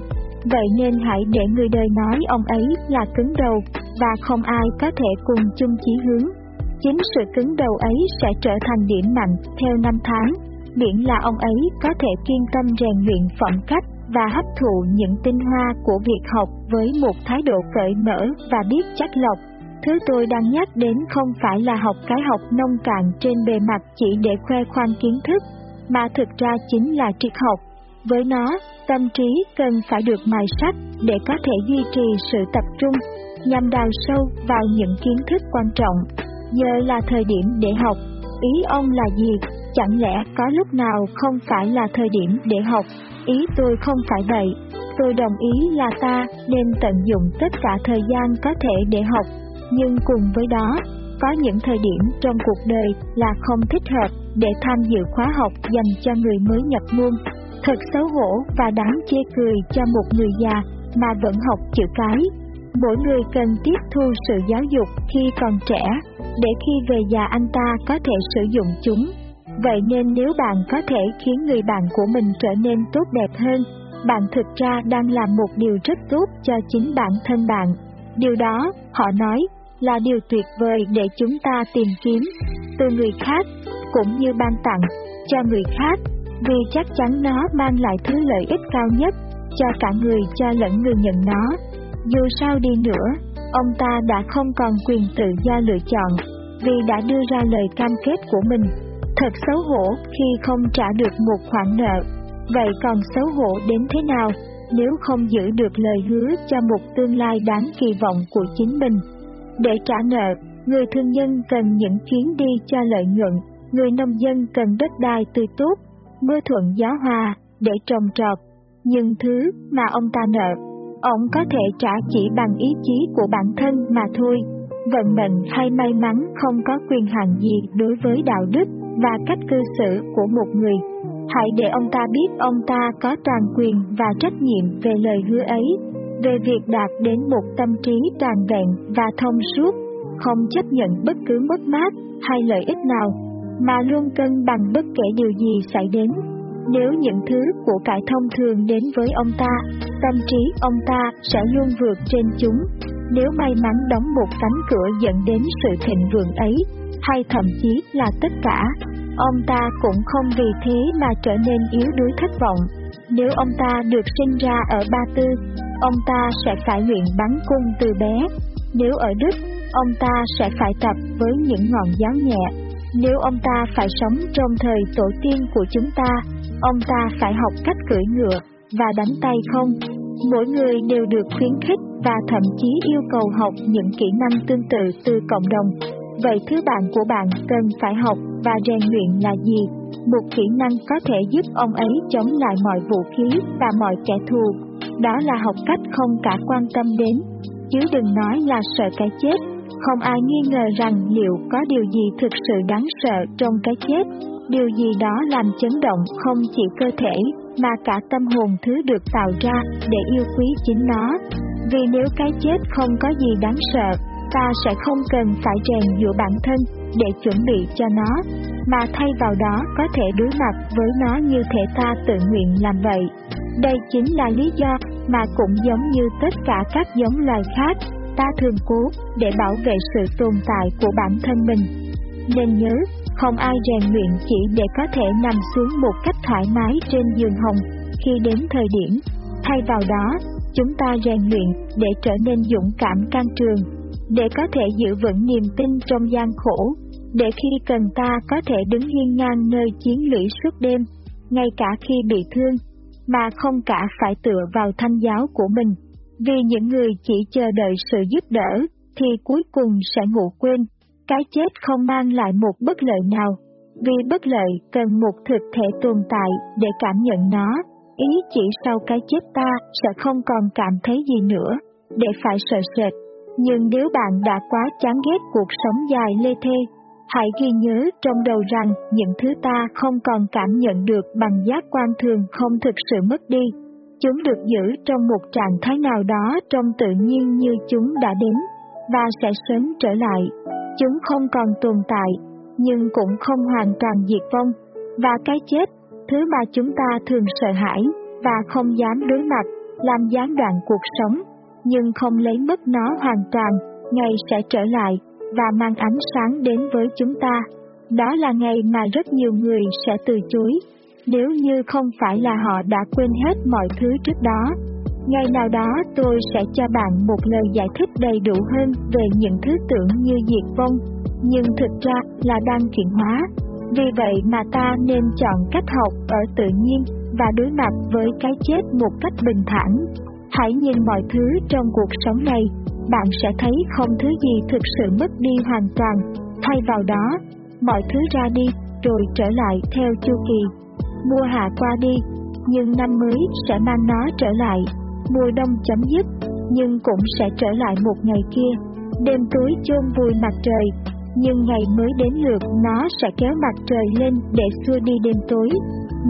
Vậy nên hãy để người đời nói ông ấy là cứng đầu và không ai có thể cùng chung chí hướng. Chính sự cứng đầu ấy sẽ trở thành điểm mạnh theo năm tháng, miễn là ông ấy có thể kiên tâm rèn luyện phẩm cách và hấp thụ những tinh hoa của việc học với một thái độ cởi mở và biết chắc lọc. Thứ tôi đang nhắc đến không phải là học cái học nông cạn trên bề mặt chỉ để khoe khoang kiến thức, mà thực ra chính là triết học. Với nó, tâm trí cần phải được mài sắc để có thể duy trì sự tập trung, nhằm đào sâu vào những kiến thức quan trọng. Giờ là thời điểm để học. Ý ông là gì? Chẳng lẽ có lúc nào không phải là thời điểm để học? Ý tôi không phải vậy, tôi đồng ý là ta nên tận dụng tất cả thời gian có thể để học, nhưng cùng với đó, có những thời điểm trong cuộc đời là không thích hợp để tham dự khóa học dành cho người mới nhập môn. Thật xấu hổ và đáng chê cười cho một người già mà vẫn học chữ cái. Mỗi người cần tiếp thu sự giáo dục khi còn trẻ, để khi về già anh ta có thể sử dụng chúng Vậy nên nếu bạn có thể khiến người bạn của mình trở nên tốt đẹp hơn, bạn thực ra đang làm một điều rất tốt cho chính bản thân bạn. Điều đó, họ nói, là điều tuyệt vời để chúng ta tìm kiếm từ người khác, cũng như ban tặng cho người khác, vì chắc chắn nó mang lại thứ lợi ích cao nhất cho cả người cho lẫn người nhận nó. Dù sao đi nữa, ông ta đã không còn quyền tự do lựa chọn, vì đã đưa ra lời cam kết của mình Thật xấu hổ khi không trả được một khoản nợ. Vậy còn xấu hổ đến thế nào nếu không giữ được lời hứa cho một tương lai đáng kỳ vọng của chính mình? Để trả nợ, người thương nhân cần những chuyến đi cho lợi nhuận, người nông dân cần đất đai tươi tốt, mưa thuận gió hòa để trồng trọt. Nhưng thứ mà ông ta nợ, ông có thể trả chỉ bằng ý chí của bản thân mà thôi. Vận mệnh hay may mắn không có quyền hạn gì đối với đạo đức và cách cư xử của một người. Hãy để ông ta biết ông ta có toàn quyền và trách nhiệm về lời hứa ấy, về việc đạt đến một tâm trí toàn vẹn và thông suốt, không chấp nhận bất cứ mất mát hay lợi ích nào, mà luôn cân bằng bất kể điều gì xảy đến. Nếu những thứ của cải thông thường đến với ông ta, tâm trí ông ta sẽ luôn vượt trên chúng. Nếu may mắn đóng một cánh cửa dẫn đến sự thịnh vượng ấy, hay thậm chí là tất cả, ông ta cũng không vì thế mà trở nên yếu đuối thất vọng. Nếu ông ta được sinh ra ở Ba Tư, ông ta sẽ phải luyện bắn cung từ bé. Nếu ở Đức, ông ta sẽ phải tập với những ngọn giáo nhẹ. Nếu ông ta phải sống trong thời tổ tiên của chúng ta, ông ta phải học cách cưỡi ngựa và đánh tay không. Mỗi người đều được khuyến khích và thậm chí yêu cầu học những kỹ năng tương tự từ cộng đồng. Vậy thứ bạn của bạn cần phải học và rèn luyện là gì? Một kỹ năng có thể giúp ông ấy chống lại mọi vũ khí và mọi kẻ thù. Đó là học cách không cả quan tâm đến, chứ đừng nói là sợ cái chết. Không ai nghi ngờ rằng liệu có điều gì thực sự đáng sợ trong cái chết, điều gì đó làm chấn động không chỉ cơ thể mà cả tâm hồn thứ được tạo ra để yêu quý chính nó. Vì nếu cái chết không có gì đáng sợ, ta sẽ không cần phải rèn dựa bản thân để chuẩn bị cho nó, mà thay vào đó có thể đối mặt với nó như thể ta tự nguyện làm vậy. Đây chính là lý do mà cũng giống như tất cả các giống loài khác, ta thường cố để bảo vệ sự tồn tại của bản thân mình. Nên nhớ, không ai rèn luyện chỉ để có thể nằm xuống một cách thoải mái trên giường hồng khi đến thời điểm. Thay vào đó, chúng ta rèn luyện để trở nên dũng cảm can trường, để có thể giữ vững niềm tin trong gian khổ, để khi cần ta có thể đứng hiên ngang nơi chiến lũy suốt đêm, ngay cả khi bị thương, mà không cả phải tựa vào thanh giáo của mình. Vì những người chỉ chờ đợi sự giúp đỡ, thì cuối cùng sẽ ngủ quên, cái chết không mang lại một bất lợi nào, vì bất lợi cần một thực thể tồn tại để cảm nhận nó. Ý chỉ sau cái chết ta sẽ không còn cảm thấy gì nữa, để phải sợ sệt. Nhưng nếu bạn đã quá chán ghét cuộc sống dài lê thê, hãy ghi nhớ trong đầu rằng những thứ ta không còn cảm nhận được bằng giác quan thường không thực sự mất đi. Chúng được giữ trong một trạng thái nào đó trong tự nhiên như chúng đã đến, và sẽ sớm trở lại. Chúng không còn tồn tại, nhưng cũng không hoàn toàn diệt vong. Và cái chết, thứ mà chúng ta thường sợ hãi và không dám đối mặt, làm gián đoạn cuộc sống, nhưng không lấy mất nó hoàn toàn, ngày sẽ trở lại và mang ánh sáng đến với chúng ta. Đó là ngày mà rất nhiều người sẽ từ chối, nếu như không phải là họ đã quên hết mọi thứ trước đó. Ngày nào đó tôi sẽ cho bạn một lời giải thích đầy đủ hơn về những thứ tưởng như diệt vong, nhưng thực ra là đang chuyển hóa. Vì vậy mà ta nên chọn cách học ở tự nhiên và đối mặt với cái chết một cách bình thản. Hãy nhìn mọi thứ trong cuộc sống này, bạn sẽ thấy không thứ gì thực sự mất đi hoàn toàn, thay vào đó, mọi thứ ra đi rồi trở lại theo chu kỳ. Mùa hạ qua đi, nhưng năm mới sẽ mang nó trở lại, mùa đông chấm dứt, nhưng cũng sẽ trở lại một ngày kia. Đêm tối chôn vùi mặt trời, nhưng ngày mới đến lượt nó sẽ kéo mặt trời lên để xua đi đêm tối.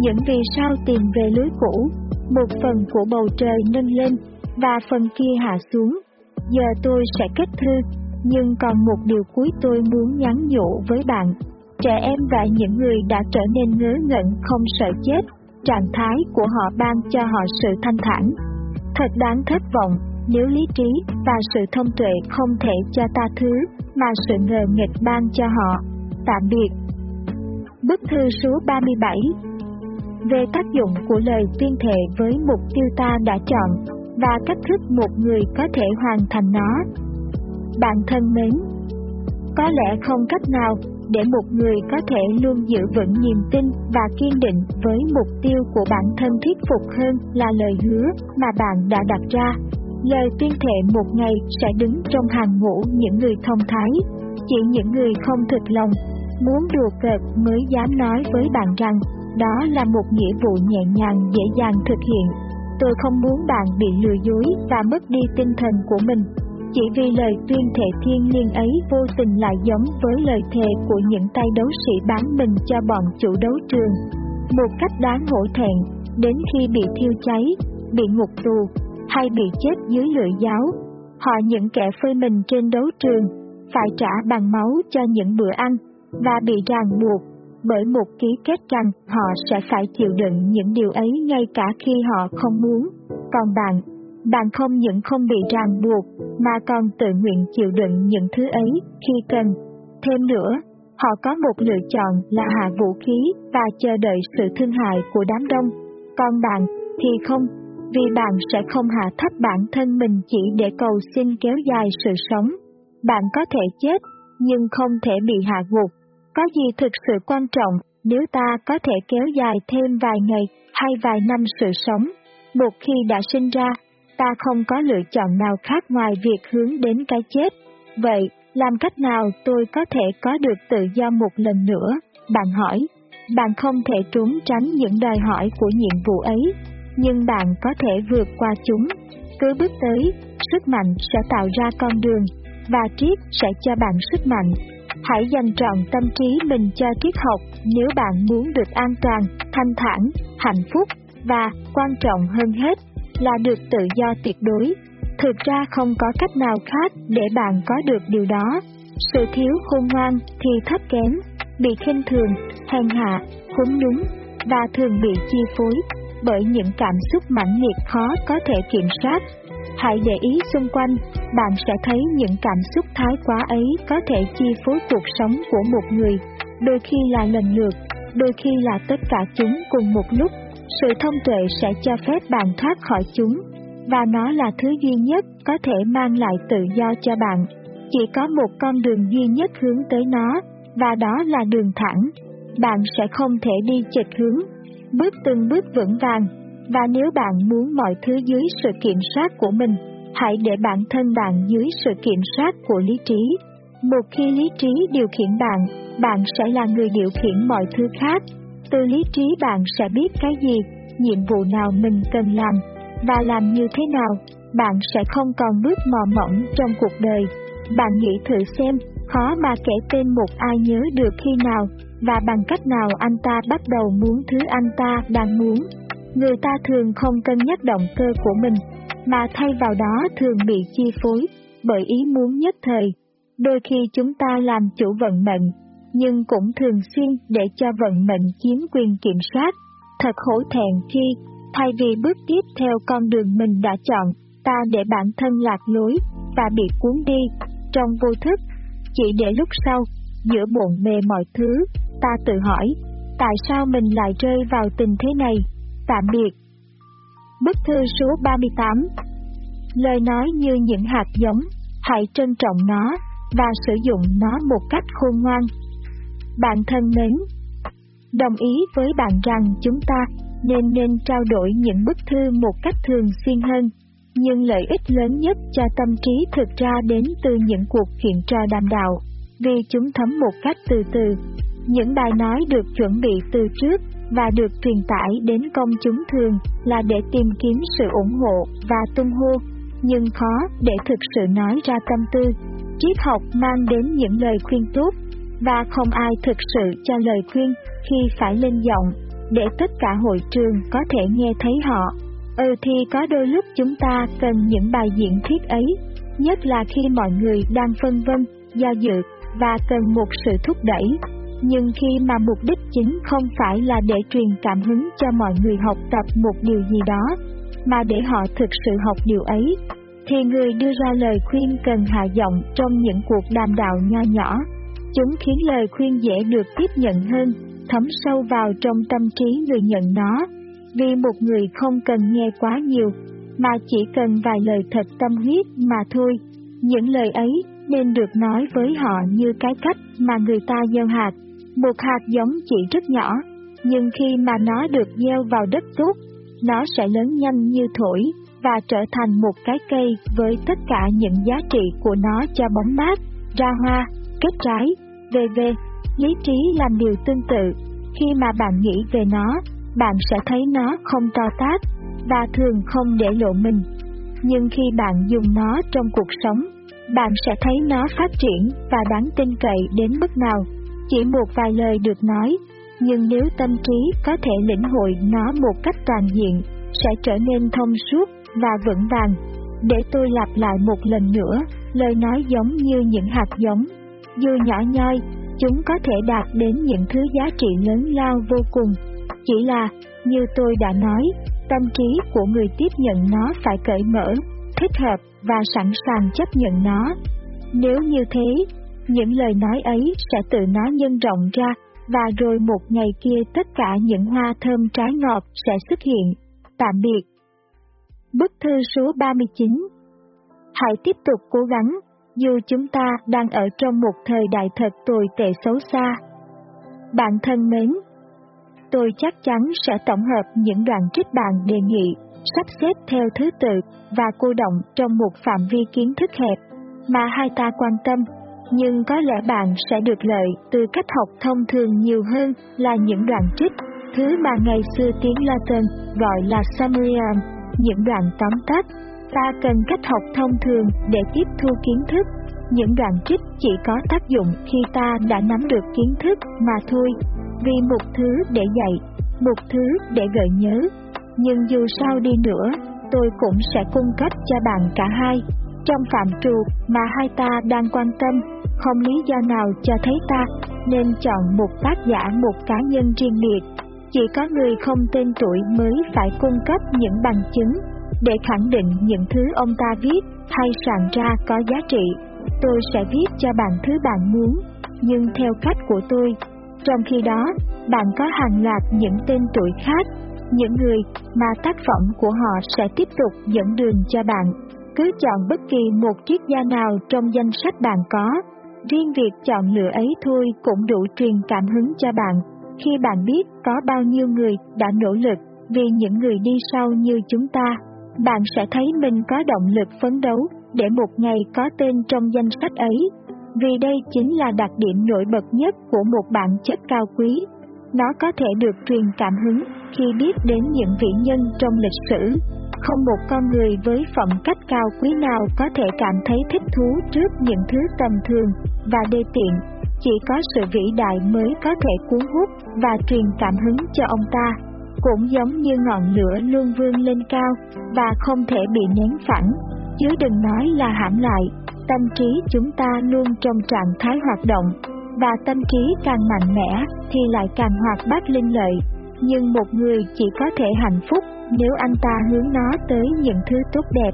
Những vì sao tìm về lưới cũ, một phần của bầu trời nâng lên, và phần kia hạ xuống. Giờ tôi sẽ kết thư, nhưng còn một điều cuối tôi muốn nhắn nhủ với bạn. Trẻ em và những người đã trở nên ngớ ngẩn không sợ chết, trạng thái của họ ban cho họ sự thanh thản. Thật đáng thất vọng nếu lý trí và sự thông tuệ không thể cho ta thứ mà sự ngờ nghịch ban cho họ. Tạm biệt. Bức thư số 37 về tác dụng của lời tuyên thệ với mục tiêu ta đã chọn và cách thức một người có thể hoàn thành nó. Bạn thân mến, có lẽ không cách nào để một người có thể luôn giữ vững niềm tin và kiên định với mục tiêu của bản thân thuyết phục hơn là lời hứa mà bạn đã đặt ra. Lời tuyên thệ một ngày sẽ đứng trong hàng ngũ những người thông thái, chỉ những người không thực lòng, muốn đùa cợt mới dám nói với bạn rằng đó là một nghĩa vụ nhẹ nhàng dễ dàng thực hiện. Tôi không muốn bạn bị lừa dối và mất đi tinh thần của mình, chỉ vì lời tuyên thệ thiên liêng ấy vô tình lại giống với lời thề của những tay đấu sĩ bán mình cho bọn chủ đấu trường. Một cách đáng hổ thẹn, đến khi bị thiêu cháy, bị ngục tù, hay bị chết dưới lưỡi giáo. Họ những kẻ phơi mình trên đấu trường, phải trả bằng máu cho những bữa ăn, và bị ràng buộc bởi một ký kết rằng họ sẽ phải chịu đựng những điều ấy ngay cả khi họ không muốn. Còn bạn, bạn không những không bị ràng buộc, mà còn tự nguyện chịu đựng những thứ ấy khi cần. Thêm nữa, họ có một lựa chọn là hạ vũ khí và chờ đợi sự thương hại của đám đông. Còn bạn, thì không, vì bạn sẽ không hạ thấp bản thân mình chỉ để cầu xin kéo dài sự sống. Bạn có thể chết, nhưng không thể bị hạ gục. Có gì thực sự quan trọng nếu ta có thể kéo dài thêm vài ngày hay vài năm sự sống? Một khi đã sinh ra, ta không có lựa chọn nào khác ngoài việc hướng đến cái chết. Vậy, làm cách nào tôi có thể có được tự do một lần nữa? Bạn hỏi, bạn không thể trốn tránh những đòi hỏi của nhiệm vụ ấy, nhưng bạn có thể vượt qua chúng. Cứ bước tới, sức mạnh sẽ tạo ra con đường, và triết sẽ cho bạn sức mạnh. Hãy dành trọn tâm trí mình cho triết học nếu bạn muốn được an toàn, thanh thản, hạnh phúc và, quan trọng hơn hết, là được tự do tuyệt đối. Thực ra không có cách nào khác để bạn có được điều đó. Sự thiếu khôn ngoan thì thấp kém, bị khinh thường, hèn hạ, khốn đúng và thường bị chi phối bởi những cảm xúc mãnh liệt khó có thể kiểm soát. Hãy để ý xung quanh, bạn sẽ thấy những cảm xúc thái quá ấy có thể chi phối cuộc sống của một người, đôi khi là lần lượt, đôi khi là tất cả chúng cùng một lúc. Sự thông tuệ sẽ cho phép bạn thoát khỏi chúng, và nó là thứ duy nhất có thể mang lại tự do cho bạn. Chỉ có một con đường duy nhất hướng tới nó, và đó là đường thẳng. Bạn sẽ không thể đi chệch hướng, bước từng bước vững vàng, và nếu bạn muốn mọi thứ dưới sự kiểm soát của mình, hãy để bản thân bạn dưới sự kiểm soát của lý trí. Một khi lý trí điều khiển bạn, bạn sẽ là người điều khiển mọi thứ khác. Từ lý trí bạn sẽ biết cái gì, nhiệm vụ nào mình cần làm, và làm như thế nào, bạn sẽ không còn bước mò mỏng trong cuộc đời. Bạn nghĩ thử xem, khó mà kể tên một ai nhớ được khi nào, và bằng cách nào anh ta bắt đầu muốn thứ anh ta đang muốn. Người ta thường không cân nhắc động cơ của mình, mà thay vào đó thường bị chi phối bởi ý muốn nhất thời. Đôi khi chúng ta làm chủ vận mệnh, nhưng cũng thường xuyên để cho vận mệnh chiếm quyền kiểm soát. Thật hổ thẹn khi, thay vì bước tiếp theo con đường mình đã chọn, ta để bản thân lạc lối và bị cuốn đi trong vô thức, chỉ để lúc sau, giữa bộn bề mọi thứ, ta tự hỏi, tại sao mình lại rơi vào tình thế này? Tạm biệt. Bức thư số 38 Lời nói như những hạt giống, hãy trân trọng nó và sử dụng nó một cách khôn ngoan. Bạn thân mến, đồng ý với bạn rằng chúng ta nên nên trao đổi những bức thư một cách thường xuyên hơn, nhưng lợi ích lớn nhất cho tâm trí thực ra đến từ những cuộc chuyện trò đàm đạo, vì chúng thấm một cách từ từ. Những bài nói được chuẩn bị từ trước và được truyền tải đến công chúng thường là để tìm kiếm sự ủng hộ và tung hô, nhưng khó để thực sự nói ra tâm tư. Triết học mang đến những lời khuyên tốt, và không ai thực sự cho lời khuyên khi phải lên giọng, để tất cả hội trường có thể nghe thấy họ. Ừ thì có đôi lúc chúng ta cần những bài diễn thuyết ấy, nhất là khi mọi người đang phân vân, do dự và cần một sự thúc đẩy nhưng khi mà mục đích chính không phải là để truyền cảm hứng cho mọi người học tập một điều gì đó, mà để họ thực sự học điều ấy, thì người đưa ra lời khuyên cần hạ giọng trong những cuộc đàm đạo nho nhỏ. Chúng khiến lời khuyên dễ được tiếp nhận hơn, thấm sâu vào trong tâm trí người nhận nó, vì một người không cần nghe quá nhiều, mà chỉ cần vài lời thật tâm huyết mà thôi. Những lời ấy nên được nói với họ như cái cách mà người ta gieo hạt một hạt giống chỉ rất nhỏ, nhưng khi mà nó được gieo vào đất tốt, nó sẽ lớn nhanh như thổi và trở thành một cái cây với tất cả những giá trị của nó cho bóng mát, ra hoa, kết trái, v.v. Lý trí làm điều tương tự, khi mà bạn nghĩ về nó, bạn sẽ thấy nó không to tát và thường không để lộ mình. Nhưng khi bạn dùng nó trong cuộc sống, bạn sẽ thấy nó phát triển và đáng tin cậy đến mức nào. Chỉ một vài lời được nói, nhưng nếu tâm trí có thể lĩnh hội nó một cách toàn diện, sẽ trở nên thông suốt và vững vàng. Để tôi lặp lại một lần nữa, lời nói giống như những hạt giống. Dù nhỏ nhoi, chúng có thể đạt đến những thứ giá trị lớn lao vô cùng. Chỉ là, như tôi đã nói, tâm trí của người tiếp nhận nó phải cởi mở, thích hợp và sẵn sàng chấp nhận nó. Nếu như thế, những lời nói ấy sẽ tự nó nhân rộng ra, và rồi một ngày kia tất cả những hoa thơm trái ngọt sẽ xuất hiện. tạm biệt. Bức thư số 39 Hãy tiếp tục cố gắng, dù chúng ta đang ở trong một thời đại thật tồi tệ xấu xa. Bạn thân mến, tôi chắc chắn sẽ tổng hợp những đoạn trích bạn đề nghị, sắp xếp theo thứ tự và cô động trong một phạm vi kiến thức hẹp mà hai ta quan tâm, nhưng có lẽ bạn sẽ được lợi từ cách học thông thường nhiều hơn là những đoạn trích, thứ mà ngày xưa tiếng Latin gọi là summarium, những đoạn tóm tắt. Ta cần cách học thông thường để tiếp thu kiến thức. Những đoạn trích chỉ có tác dụng khi ta đã nắm được kiến thức mà thôi, vì một thứ để dạy, một thứ để gợi nhớ. Nhưng dù sao đi nữa, tôi cũng sẽ cung cấp cho bạn cả hai. Trong phạm trù mà hai ta đang quan tâm, không lý do nào cho thấy ta nên chọn một tác giả một cá nhân riêng biệt. Chỉ có người không tên tuổi mới phải cung cấp những bằng chứng để khẳng định những thứ ông ta viết hay soạn ra có giá trị. Tôi sẽ viết cho bạn thứ bạn muốn, nhưng theo cách của tôi. Trong khi đó, bạn có hàng loạt những tên tuổi khác, những người mà tác phẩm của họ sẽ tiếp tục dẫn đường cho bạn. Cứ chọn bất kỳ một triết gia nào trong danh sách bạn có. Riêng việc chọn lựa ấy thôi cũng đủ truyền cảm hứng cho bạn, khi bạn biết có bao nhiêu người đã nỗ lực vì những người đi sau như chúng ta bạn sẽ thấy mình có động lực phấn đấu để một ngày có tên trong danh sách ấy, vì đây chính là đặc điểm nổi bật nhất của một bản chất cao quý. Nó có thể được truyền cảm hứng khi biết đến những vị nhân trong lịch sử. Không một con người với phẩm cách cao quý nào có thể cảm thấy thích thú trước những thứ tầm thường và đê tiện, chỉ có sự vĩ đại mới có thể cuốn hút và truyền cảm hứng cho ông ta cũng giống như ngọn lửa luôn vươn lên cao và không thể bị nén phẳng, chứ đừng nói là hãm lại. Tâm trí chúng ta luôn trong trạng thái hoạt động, và tâm trí càng mạnh mẽ thì lại càng hoạt bát linh lợi. Nhưng một người chỉ có thể hạnh phúc nếu anh ta hướng nó tới những thứ tốt đẹp.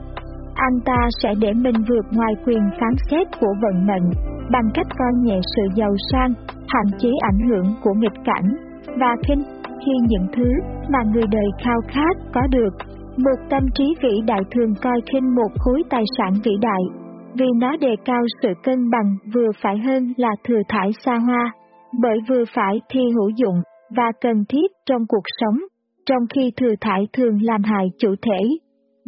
Anh ta sẽ để mình vượt ngoài quyền phán xét của vận mệnh bằng cách coi nhẹ sự giàu sang, hạn chế ảnh hưởng của nghịch cảnh và khinh khi những thứ mà người đời khao khát có được. Một tâm trí vĩ đại thường coi khinh một khối tài sản vĩ đại, vì nó đề cao sự cân bằng vừa phải hơn là thừa thải xa hoa, bởi vừa phải thì hữu dụng và cần thiết trong cuộc sống, trong khi thừa thải thường làm hại chủ thể,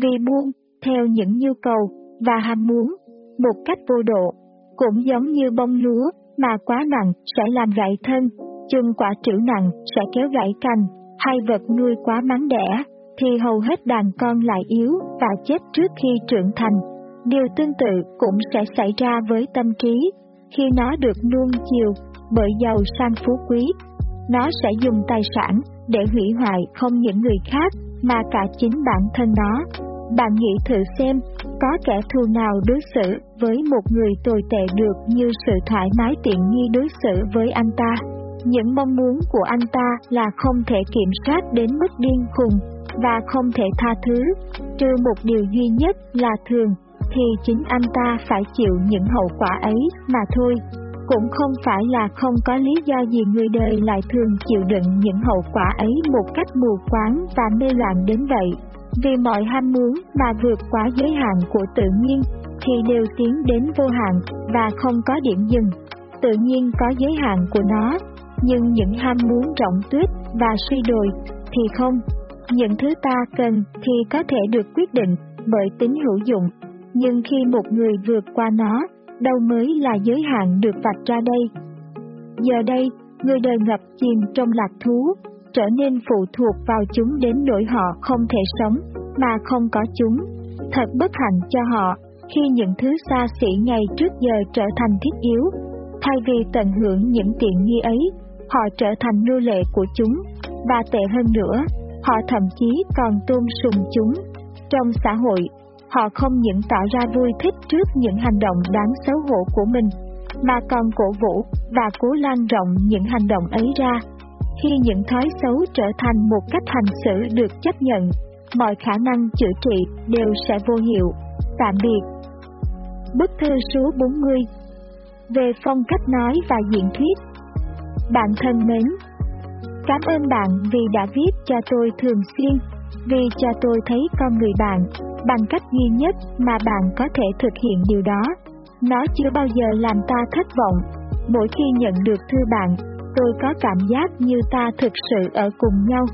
vì buông theo những nhu cầu và ham muốn, một cách vô độ, cũng giống như bông lúa mà quá nặng sẽ làm gãy thân chừng quả trữ nặng sẽ kéo gãy cành, hay vật nuôi quá mắng đẻ, thì hầu hết đàn con lại yếu và chết trước khi trưởng thành. Điều tương tự cũng sẽ xảy ra với tâm trí, khi nó được nuông chiều bởi giàu sang phú quý. Nó sẽ dùng tài sản để hủy hoại không những người khác mà cả chính bản thân nó. Bạn nghĩ thử xem, có kẻ thù nào đối xử với một người tồi tệ được như sự thoải mái tiện nghi đối xử với anh ta? Những mong muốn của anh ta là không thể kiểm soát đến mức điên khùng và không thể tha thứ, trừ một điều duy nhất là thường, thì chính anh ta phải chịu những hậu quả ấy mà thôi. Cũng không phải là không có lý do gì người đời lại thường chịu đựng những hậu quả ấy một cách mù quáng và mê loạn đến vậy. Vì mọi ham muốn mà vượt quá giới hạn của tự nhiên thì đều tiến đến vô hạn và không có điểm dừng. Tự nhiên có giới hạn của nó nhưng những ham muốn rộng tuyết và suy đồi thì không. Những thứ ta cần thì có thể được quyết định bởi tính hữu dụng, nhưng khi một người vượt qua nó, đâu mới là giới hạn được vạch ra đây. Giờ đây, người đời ngập chìm trong lạc thú, trở nên phụ thuộc vào chúng đến nỗi họ không thể sống, mà không có chúng. Thật bất hạnh cho họ khi những thứ xa xỉ ngày trước giờ trở thành thiết yếu. Thay vì tận hưởng những tiện nghi ấy, họ trở thành nô lệ của chúng, và tệ hơn nữa, họ thậm chí còn tôn sùng chúng. Trong xã hội, họ không những tỏ ra vui thích trước những hành động đáng xấu hổ của mình, mà còn cổ vũ và cố lan rộng những hành động ấy ra. Khi những thói xấu trở thành một cách hành xử được chấp nhận, mọi khả năng chữa trị đều sẽ vô hiệu. Tạm biệt. Bức thư số 40 Về phong cách nói và diễn thuyết bạn thân mến, cảm ơn bạn vì đã viết cho tôi thường xuyên. vì cho tôi thấy con người bạn, bằng cách duy nhất mà bạn có thể thực hiện điều đó. Nó chưa bao giờ làm ta thất vọng. Mỗi khi nhận được thư bạn, tôi có cảm giác như ta thực sự ở cùng nhau.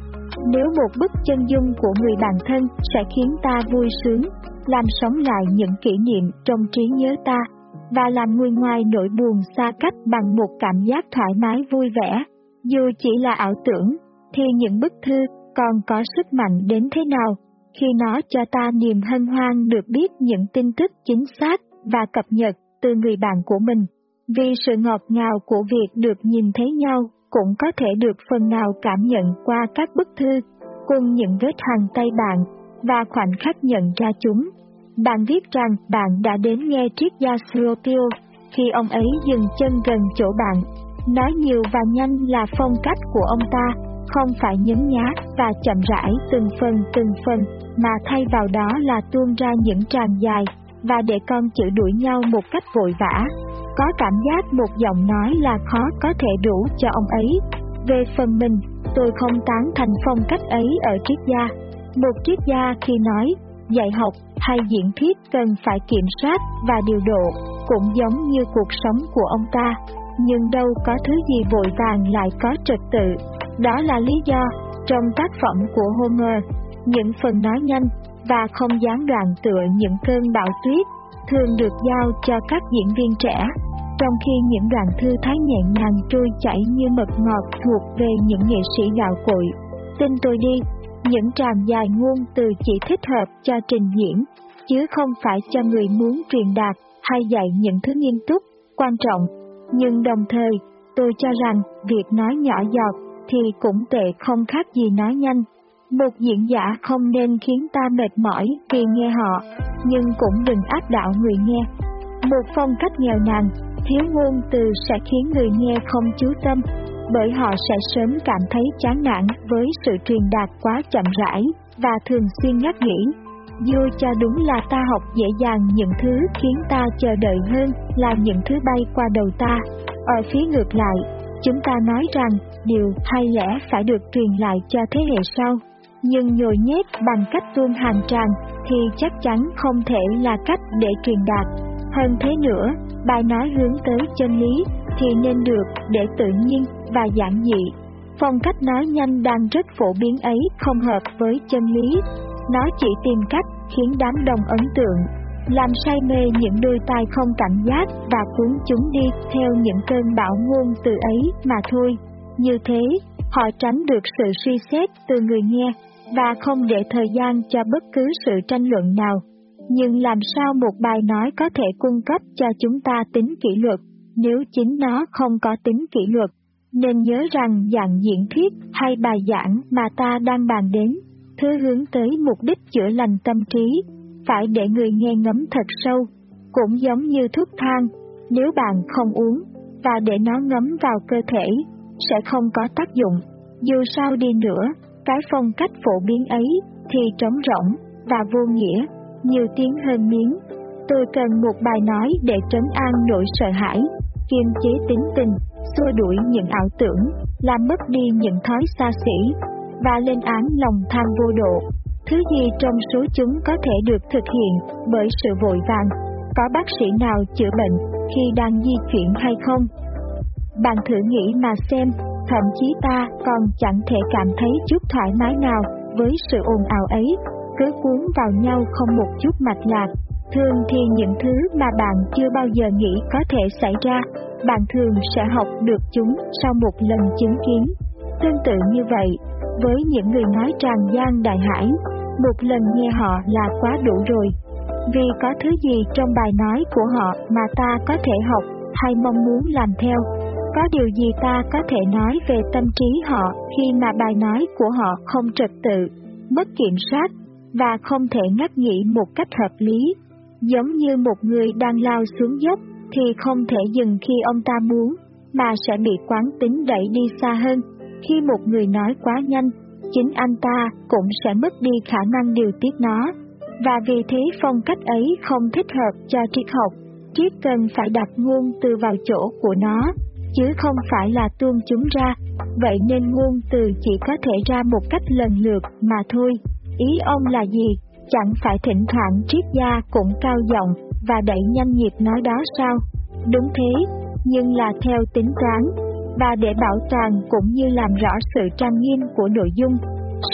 Nếu một bức chân dung của người bạn thân sẽ khiến ta vui sướng, làm sống lại những kỷ niệm trong trí nhớ ta, và làm nguôi ngoài nỗi buồn xa cách bằng một cảm giác thoải mái vui vẻ, dù chỉ là ảo tưởng, thì những bức thư còn có sức mạnh đến thế nào khi nó cho ta niềm hân hoan được biết những tin tức chính xác và cập nhật từ người bạn của mình. Vì sự ngọt ngào của việc được nhìn thấy nhau cũng có thể được phần nào cảm nhận qua các bức thư, cùng những vết hàng tay bạn và khoảnh khắc nhận ra chúng. Bạn viết rằng bạn đã đến nghe triết gia Slotio khi ông ấy dừng chân gần chỗ bạn. Nói nhiều và nhanh là phong cách của ông ta, không phải nhấn nhá và chậm rãi từng phần từng phần, mà thay vào đó là tuôn ra những tràng dài và để con chữ đuổi nhau một cách vội vã. Có cảm giác một giọng nói là khó có thể đủ cho ông ấy. Về phần mình, tôi không tán thành phong cách ấy ở triết gia. Một triết gia khi nói, dạy học hay diễn thuyết cần phải kiểm soát và điều độ, cũng giống như cuộc sống của ông ta. Nhưng đâu có thứ gì vội vàng lại có trật tự. Đó là lý do, trong tác phẩm của Homer, những phần nói nhanh và không gián đoạn tựa những cơn bão tuyết thường được giao cho các diễn viên trẻ, trong khi những đoạn thư thái nhẹ nhàng trôi chảy như mật ngọt thuộc về những nghệ sĩ gạo cội. Tin tôi đi, những tràng dài ngôn từ chỉ thích hợp cho trình diễn, chứ không phải cho người muốn truyền đạt hay dạy những thứ nghiêm túc, quan trọng. Nhưng đồng thời, tôi cho rằng việc nói nhỏ giọt thì cũng tệ không khác gì nói nhanh. Một diễn giả không nên khiến ta mệt mỏi khi nghe họ, nhưng cũng đừng áp đảo người nghe. Một phong cách nghèo nàn, thiếu ngôn từ sẽ khiến người nghe không chú tâm, bởi họ sẽ sớm cảm thấy chán nản với sự truyền đạt quá chậm rãi và thường xuyên nhắc nghĩ. Dù cho đúng là ta học dễ dàng những thứ khiến ta chờ đợi hơn là những thứ bay qua đầu ta. Ở phía ngược lại, chúng ta nói rằng điều hay lẽ phải được truyền lại cho thế hệ sau, nhưng nhồi nhét bằng cách tuôn hàng tràn thì chắc chắn không thể là cách để truyền đạt. Hơn thế nữa, bài nói hướng tới chân lý thì nên được để tự nhiên và giản dị. Phong cách nói nhanh đang rất phổ biến ấy không hợp với chân lý. Nó chỉ tìm cách khiến đám đông ấn tượng, làm say mê những đôi tai không cảnh giác và cuốn chúng đi theo những cơn bão ngôn từ ấy mà thôi. Như thế, họ tránh được sự suy xét từ người nghe và không để thời gian cho bất cứ sự tranh luận nào. Nhưng làm sao một bài nói có thể cung cấp cho chúng ta tính kỷ luật nếu chính nó không có tính kỷ luật? Nên nhớ rằng dạng diễn thuyết hay bài giảng mà ta đang bàn đến, thứ hướng tới mục đích chữa lành tâm trí, phải để người nghe ngấm thật sâu, cũng giống như thuốc thang, nếu bạn không uống, và để nó ngấm vào cơ thể, sẽ không có tác dụng. Dù sao đi nữa, cái phong cách phổ biến ấy thì trống rỗng và vô nghĩa, nhiều tiếng hơn miếng. Tôi cần một bài nói để trấn an nỗi sợ hãi, kiềm chế tính tình, xua đuổi những ảo tưởng, làm mất đi những thói xa xỉ, và lên án lòng tham vô độ. Thứ gì trong số chúng có thể được thực hiện bởi sự vội vàng? Có bác sĩ nào chữa bệnh khi đang di chuyển hay không? Bạn thử nghĩ mà xem, thậm chí ta còn chẳng thể cảm thấy chút thoải mái nào với sự ồn ào ấy, cứ cuốn vào nhau không một chút mạch lạc. Thường thì những thứ mà bạn chưa bao giờ nghĩ có thể xảy ra, bạn thường sẽ học được chúng sau một lần chứng kiến. Tương tự như vậy, với những người nói tràn gian đại hải, một lần nghe họ là quá đủ rồi. Vì có thứ gì trong bài nói của họ mà ta có thể học hay mong muốn làm theo, có điều gì ta có thể nói về tâm trí họ khi mà bài nói của họ không trật tự, mất kiểm soát và không thể ngắt nghỉ một cách hợp lý. Giống như một người đang lao xuống dốc thì không thể dừng khi ông ta muốn, mà sẽ bị quán tính đẩy đi xa hơn. Khi một người nói quá nhanh, chính anh ta cũng sẽ mất đi khả năng điều tiết nó. Và vì thế phong cách ấy không thích hợp cho triết học, triết cần phải đặt ngôn từ vào chỗ của nó chứ không phải là tuôn chúng ra, vậy nên ngôn từ chỉ có thể ra một cách lần lượt mà thôi. Ý ông là gì? Chẳng phải thỉnh thoảng triết gia cũng cao giọng và đẩy nhanh nhịp nói đó sao? Đúng thế, nhưng là theo tính toán, và để bảo toàn cũng như làm rõ sự trang nghiêm của nội dung.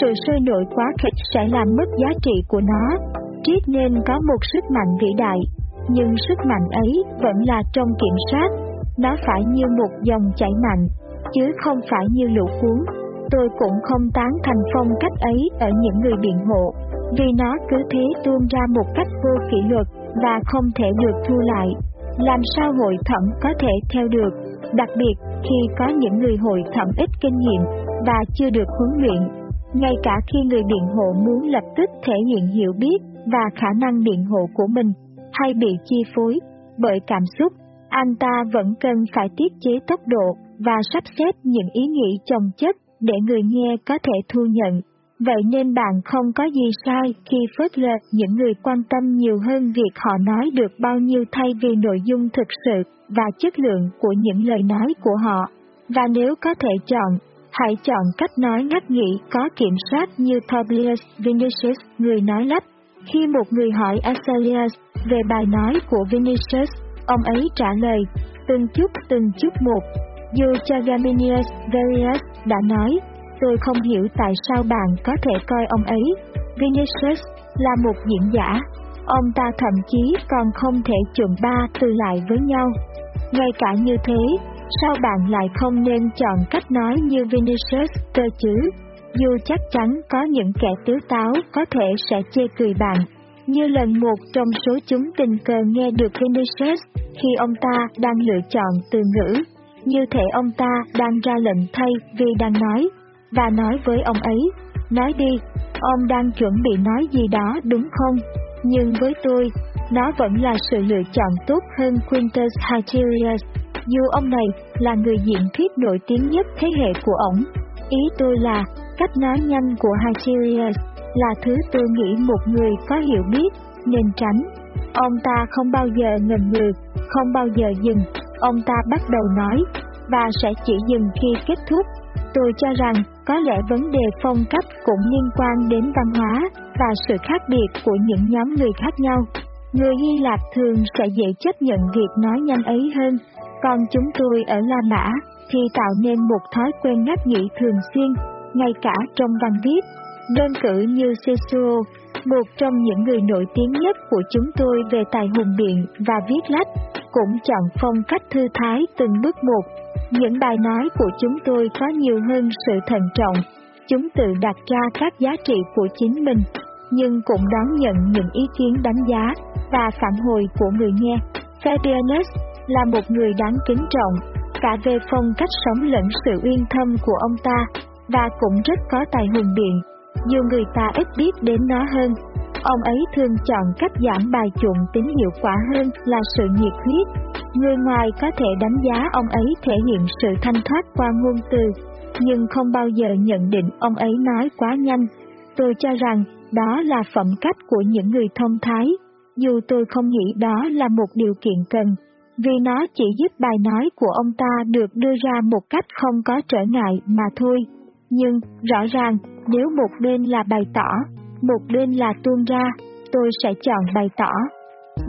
Sự sôi nổi quá khích sẽ làm mất giá trị của nó. Triết nên có một sức mạnh vĩ đại, nhưng sức mạnh ấy vẫn là trong kiểm soát. Nó phải như một dòng chảy mạnh, chứ không phải như lũ cuốn. Tôi cũng không tán thành phong cách ấy ở những người biện hộ, vì nó cứ thế tuôn ra một cách vô kỷ luật và không thể được thu lại. Làm sao hội thẩm có thể theo được, đặc biệt khi có những người hội thẩm ít kinh nghiệm và chưa được huấn luyện. Ngay cả khi người biện hộ muốn lập tức thể hiện hiểu biết và khả năng biện hộ của mình, hay bị chi phối bởi cảm xúc, anh ta vẫn cần phải tiết chế tốc độ và sắp xếp những ý nghĩ chồng chất để người nghe có thể thu nhận. Vậy nên bạn không có gì sai khi phớt lờ những người quan tâm nhiều hơn việc họ nói được bao nhiêu thay vì nội dung thực sự và chất lượng của những lời nói của họ. Và nếu có thể chọn, hãy chọn cách nói ngắt nghĩ có kiểm soát như Tobias Vinicius, người nói lắp. Khi một người hỏi Aselius về bài nói của Vinicius, ông ấy trả lời, từng chút từng chút một. Dù cho Gaminius Varius đã nói, tôi không hiểu tại sao bạn có thể coi ông ấy, Vinicius, là một diễn giả. Ông ta thậm chí còn không thể chuẩn ba từ lại với nhau. Ngay cả như thế, sao bạn lại không nên chọn cách nói như Vinicius cơ chứ? Dù chắc chắn có những kẻ tiếu táo có thể sẽ chê cười bạn, như lần một trong số chúng tình cờ nghe được Vinicius khi ông ta đang lựa chọn từ ngữ, như thể ông ta đang ra lệnh thay vì đang nói, và nói với ông ấy, nói đi, ông đang chuẩn bị nói gì đó đúng không? Nhưng với tôi, nó vẫn là sự lựa chọn tốt hơn Quintus Hatilius, dù ông này là người diễn thuyết nổi tiếng nhất thế hệ của ổng. Ý tôi là, cách nói nhanh của Hatilius là thứ tôi nghĩ một người có hiểu biết nên tránh. Ông ta không bao giờ ngần ngừ, không bao giờ dừng, ông ta bắt đầu nói, và sẽ chỉ dừng khi kết thúc. Tôi cho rằng có lẽ vấn đề phong cách cũng liên quan đến văn hóa và sự khác biệt của những nhóm người khác nhau. Người Hy Lạp thường sẽ dễ chấp nhận việc nói nhanh ấy hơn, còn chúng tôi ở La Mã thì tạo nên một thói quen ngắt nghỉ thường xuyên, ngay cả trong văn viết. Đơn cử như Cicero, một trong những người nổi tiếng nhất của chúng tôi về tài hùng biện và viết lách, cũng chọn phong cách thư thái từng bước một. Những bài nói của chúng tôi có nhiều hơn sự thận trọng, chúng tự đặt ra các giá trị của chính mình, nhưng cũng đón nhận những ý kiến đánh giá và phản hồi của người nghe. Fabianus là một người đáng kính trọng, cả về phong cách sống lẫn sự uyên thâm của ông ta, và cũng rất có tài hùng biện dù người ta ít biết đến nó hơn. Ông ấy thường chọn cách giảm bài chuộng tính hiệu quả hơn là sự nhiệt huyết. Người ngoài có thể đánh giá ông ấy thể hiện sự thanh thoát qua ngôn từ, nhưng không bao giờ nhận định ông ấy nói quá nhanh. Tôi cho rằng đó là phẩm cách của những người thông thái, dù tôi không nghĩ đó là một điều kiện cần, vì nó chỉ giúp bài nói của ông ta được đưa ra một cách không có trở ngại mà thôi. Nhưng, rõ ràng, nếu một bên là bày tỏ, một bên là tuôn ra, tôi sẽ chọn bày tỏ.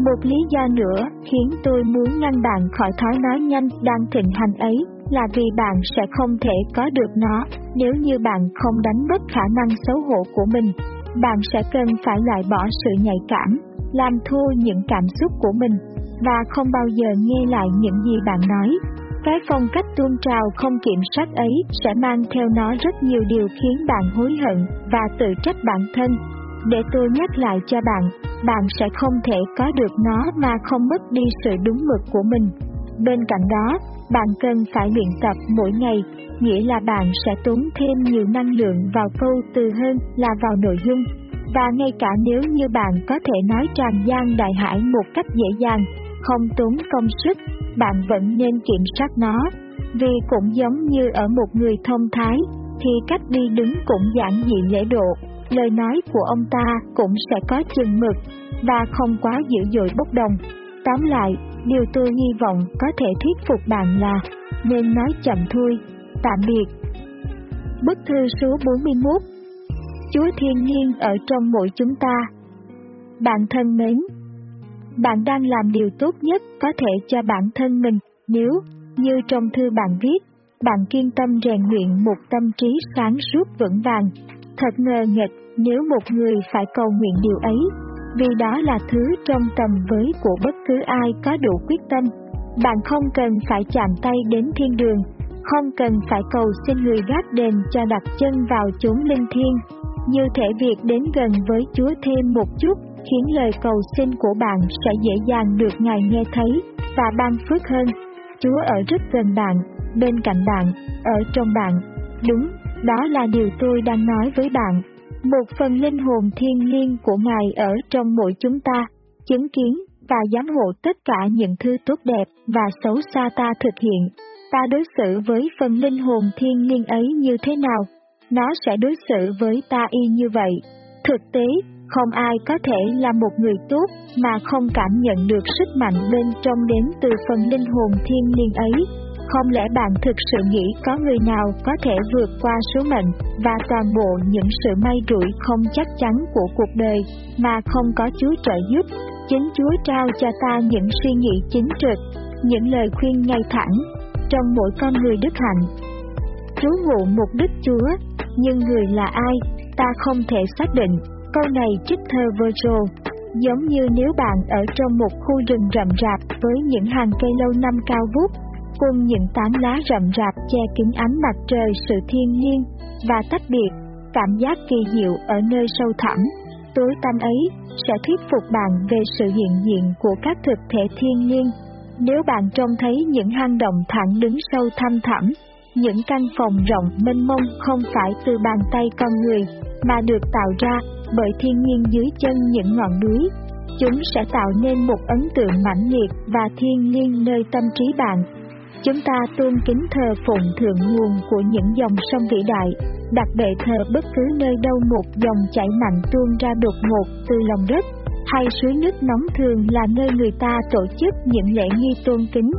Một lý do nữa khiến tôi muốn ngăn bạn khỏi thói nói nhanh đang thịnh hành ấy là vì bạn sẽ không thể có được nó nếu như bạn không đánh mất khả năng xấu hổ của mình. Bạn sẽ cần phải loại bỏ sự nhạy cảm, làm thua những cảm xúc của mình và không bao giờ nghe lại những gì bạn nói. Cái phong cách tuôn trào không kiểm soát ấy sẽ mang theo nó rất nhiều điều khiến bạn hối hận và tự trách bản thân. Để tôi nhắc lại cho bạn, bạn sẽ không thể có được nó mà không mất đi sự đúng mực của mình. Bên cạnh đó, bạn cần phải luyện tập mỗi ngày, nghĩa là bạn sẽ tốn thêm nhiều năng lượng vào câu từ hơn là vào nội dung. Và ngay cả nếu như bạn có thể nói tràn gian đại hải một cách dễ dàng, không tốn công sức, bạn vẫn nên kiểm soát nó, vì cũng giống như ở một người thông thái, thì cách đi đứng cũng giản dị lễ độ, lời nói của ông ta cũng sẽ có chừng mực, và không quá dữ dội bốc đồng. Tóm lại, điều tôi hy vọng có thể thuyết phục bạn là nên nói chậm thôi. Tạm biệt. Bức thư số 41 Chúa Thiên nhiên ở trong mỗi chúng ta. Bạn thân mến, bạn đang làm điều tốt nhất có thể cho bản thân mình nếu, như trong thư bạn viết, bạn kiên tâm rèn luyện một tâm trí sáng suốt vững vàng. Thật ngờ nghịch nếu một người phải cầu nguyện điều ấy, vì đó là thứ trong tầm với của bất cứ ai có đủ quyết tâm. Bạn không cần phải chạm tay đến thiên đường, không cần phải cầu xin người gác đền cho đặt chân vào chốn linh thiêng. Như thể việc đến gần với Chúa thêm một chút khiến lời cầu xin của bạn sẽ dễ dàng được Ngài nghe thấy và ban phước hơn. Chúa ở rất gần bạn, bên cạnh bạn, ở trong bạn. Đúng, đó là điều tôi đang nói với bạn. Một phần linh hồn thiên liêng của Ngài ở trong mỗi chúng ta, chứng kiến và giám hộ tất cả những thứ tốt đẹp và xấu xa ta thực hiện. Ta đối xử với phần linh hồn thiên liêng ấy như thế nào, nó sẽ đối xử với ta y như vậy. Thực tế, không ai có thể là một người tốt mà không cảm nhận được sức mạnh bên trong đến từ phần linh hồn thiên liêng ấy. Không lẽ bạn thực sự nghĩ có người nào có thể vượt qua số mệnh và toàn bộ những sự may rủi không chắc chắn của cuộc đời mà không có Chúa trợ giúp? Chính Chúa trao cho ta những suy nghĩ chính trực, những lời khuyên ngay thẳng trong mỗi con người đức hạnh. Trú ngụ mục đích Chúa, nhưng người là ai, ta không thể xác định. Câu này trích thơ Virgil, giống như nếu bạn ở trong một khu rừng rậm rạp với những hàng cây lâu năm cao vút cùng những tán lá rậm rạp che kín ánh mặt trời sự thiên nhiên và tách biệt, cảm giác kỳ diệu ở nơi sâu thẳm, tối tăm ấy sẽ thuyết phục bạn về sự hiện diện của các thực thể thiên nhiên Nếu bạn trông thấy những hang động thẳng đứng sâu thăm thẳm, những căn phòng rộng mênh mông không phải từ bàn tay con người, mà được tạo ra bởi thiên nhiên dưới chân những ngọn núi, chúng sẽ tạo nên một ấn tượng mãnh liệt và thiên liêng nơi tâm trí bạn. Chúng ta tôn kính thờ phụng thượng nguồn của những dòng sông vĩ đại, đặt bệ thờ bất cứ nơi đâu một dòng chảy mạnh tuôn ra đột ngột từ lòng đất, hay suối nước nóng thường là nơi người ta tổ chức những lễ nghi tôn kính,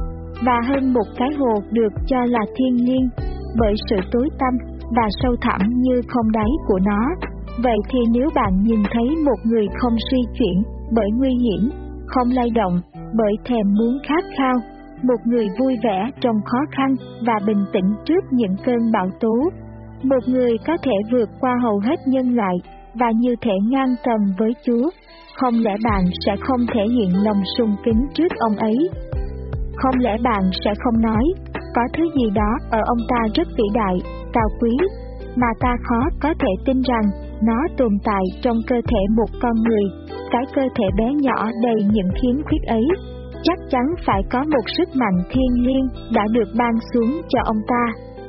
và hơn một cái hồ được cho là thiên liêng, bởi sự tối tăm và sâu thẳm như không đáy của nó. Vậy thì nếu bạn nhìn thấy một người không suy chuyển bởi nguy hiểm, không lay động bởi thèm muốn khát khao, một người vui vẻ trong khó khăn và bình tĩnh trước những cơn bão tố, một người có thể vượt qua hầu hết nhân loại và như thể ngang tầm với Chúa, không lẽ bạn sẽ không thể hiện lòng sùng kính trước ông ấy? Không lẽ bạn sẽ không nói, có thứ gì đó ở ông ta rất vĩ đại, cao quý, mà ta khó có thể tin rằng nó tồn tại trong cơ thể một con người, cái cơ thể bé nhỏ đầy những khiếm khuyết ấy chắc chắn phải có một sức mạnh thiên liêng đã được ban xuống cho ông ta.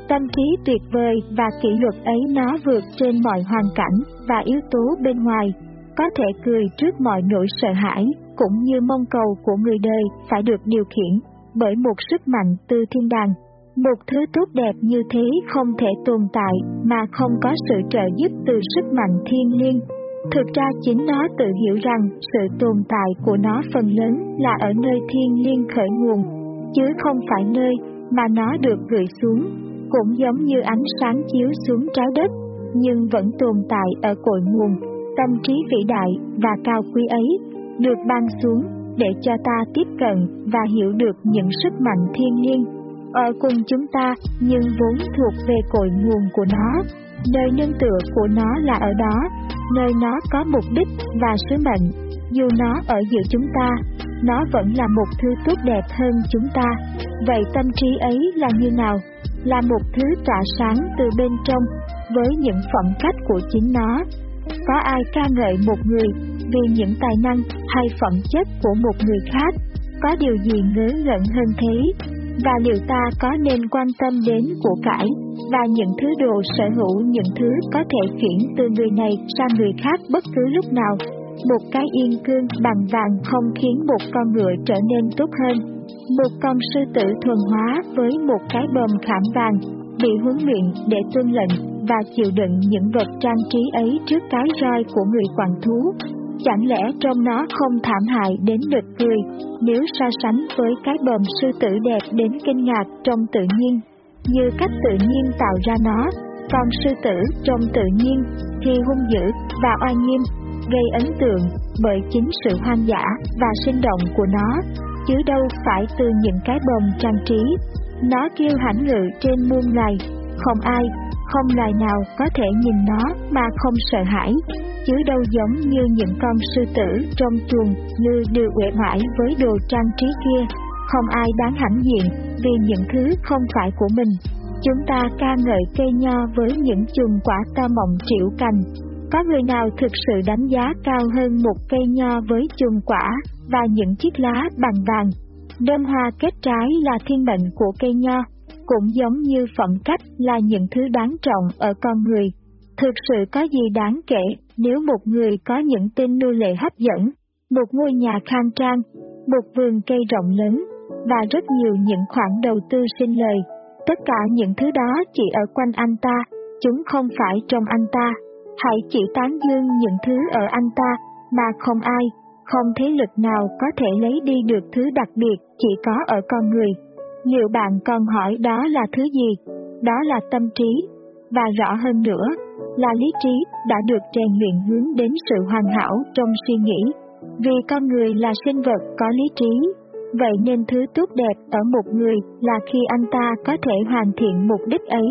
Tâm trí tuyệt vời và kỷ luật ấy nó vượt trên mọi hoàn cảnh và yếu tố bên ngoài, có thể cười trước mọi nỗi sợ hãi, cũng như mong cầu của người đời phải được điều khiển bởi một sức mạnh từ thiên đàng. Một thứ tốt đẹp như thế không thể tồn tại mà không có sự trợ giúp từ sức mạnh thiên liêng. Thực ra chính nó tự hiểu rằng sự tồn tại của nó phần lớn là ở nơi thiên liêng khởi nguồn, chứ không phải nơi mà nó được gửi xuống, cũng giống như ánh sáng chiếu xuống trái đất, nhưng vẫn tồn tại ở cội nguồn, tâm trí vĩ đại và cao quý ấy, được ban xuống để cho ta tiếp cận và hiểu được những sức mạnh thiên liêng ở cùng chúng ta nhưng vốn thuộc về cội nguồn của nó nơi nương tựa của nó là ở đó, nơi nó có mục đích và sứ mệnh. Dù nó ở giữa chúng ta, nó vẫn là một thứ tốt đẹp hơn chúng ta. Vậy tâm trí ấy là như nào? Là một thứ tỏa sáng từ bên trong, với những phẩm cách của chính nó. Có ai ca ngợi một người vì những tài năng hay phẩm chất của một người khác? Có điều gì ngớ ngẩn hơn thế? Và liệu ta có nên quan tâm đến của cải và những thứ đồ sở hữu, những thứ có thể chuyển từ người này sang người khác bất cứ lúc nào. Một cái yên cương bằng vàng không khiến một con ngựa trở nên tốt hơn. Một con sư tử thuần hóa với một cái bờm khảm vàng, bị huấn luyện để tuân lệnh và chịu đựng những vật trang trí ấy trước cái roi của người quản thú Chẳng lẽ trong nó không thảm hại đến nực cười? Nếu so sánh với cái bờm sư tử đẹp đến kinh ngạc trong tự nhiên, như cách tự nhiên tạo ra nó, còn sư tử trong tự nhiên thì hung dữ và oai nghiêm, gây ấn tượng bởi chính sự hoang dã và sinh động của nó, chứ đâu phải từ những cái bờm trang trí. Nó kêu hãnh ngự trên muôn loài, không ai, không loài nào có thể nhìn nó mà không sợ hãi, chứ đâu giống như những con sư tử trong chuồng như đều quệ mãi với đồ trang trí kia, không ai đáng hãnh diện vì những thứ không phải của mình. Chúng ta ca ngợi cây nho với những chùm quả to mọng triệu cành. Có người nào thực sự đánh giá cao hơn một cây nho với chùm quả và những chiếc lá bằng vàng? Đơm hoa kết trái là thiên mệnh của cây nho, cũng giống như phẩm cách là những thứ đáng trọng ở con người. Thực sự có gì đáng kể nếu một người có những tên nô lệ hấp dẫn, một ngôi nhà khang trang, một vườn cây rộng lớn và rất nhiều những khoản đầu tư sinh lời. Tất cả những thứ đó chỉ ở quanh anh ta, chúng không phải trong anh ta. Hãy chỉ tán dương những thứ ở anh ta mà không ai, không thế lực nào có thể lấy đi được thứ đặc biệt chỉ có ở con người. Liệu bạn còn hỏi đó là thứ gì? Đó là tâm trí, và rõ hơn nữa là lý trí đã được rèn luyện hướng đến sự hoàn hảo trong suy nghĩ. Vì con người là sinh vật có lý trí, vậy nên thứ tốt đẹp ở một người là khi anh ta có thể hoàn thiện mục đích ấy.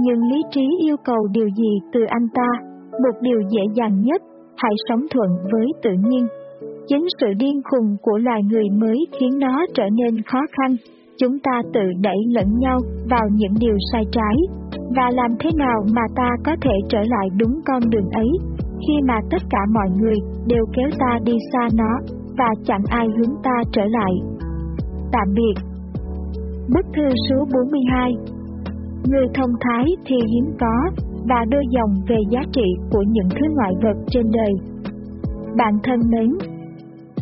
Nhưng lý trí yêu cầu điều gì từ anh ta? Một điều dễ dàng nhất, hãy sống thuận với tự nhiên. Chính sự điên khùng của loài người mới khiến nó trở nên khó khăn. Chúng ta tự đẩy lẫn nhau vào những điều sai trái, và làm thế nào mà ta có thể trở lại đúng con đường ấy, khi mà tất cả mọi người đều kéo ta đi xa nó, và chẳng ai hướng ta trở lại. Tạm biệt Bức thư số 42 Người thông thái thì hiếm có, và đưa dòng về giá trị của những thứ ngoại vật trên đời. Bạn thân mến,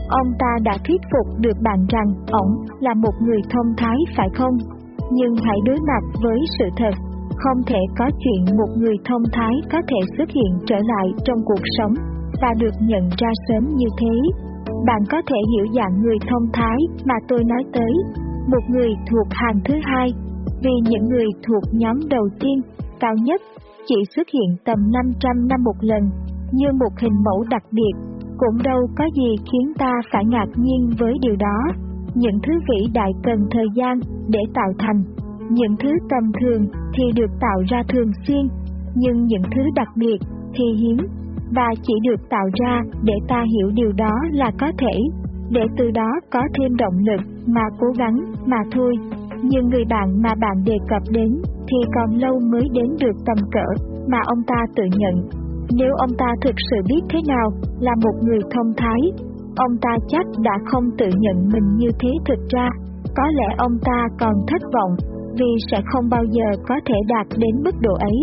ông ta đã thuyết phục được bạn rằng ổng là một người thông thái phải không? Nhưng hãy đối mặt với sự thật không thể có chuyện một người thông thái có thể xuất hiện trở lại trong cuộc sống và được nhận ra sớm như thế. Bạn có thể hiểu dạng người thông thái mà tôi nói tới, một người thuộc hàng thứ hai, vì những người thuộc nhóm đầu tiên, cao nhất, chỉ xuất hiện tầm 500 năm một lần, như một hình mẫu đặc biệt, cũng đâu có gì khiến ta phải ngạc nhiên với điều đó. Những thứ vĩ đại cần thời gian để tạo thành những thứ tầm thường thì được tạo ra thường xuyên, nhưng những thứ đặc biệt thì hiếm, và chỉ được tạo ra để ta hiểu điều đó là có thể, để từ đó có thêm động lực mà cố gắng mà thôi. Nhưng người bạn mà bạn đề cập đến thì còn lâu mới đến được tầm cỡ mà ông ta tự nhận. Nếu ông ta thực sự biết thế nào là một người thông thái, ông ta chắc đã không tự nhận mình như thế thực ra. Có lẽ ông ta còn thất vọng vì sẽ không bao giờ có thể đạt đến mức độ ấy.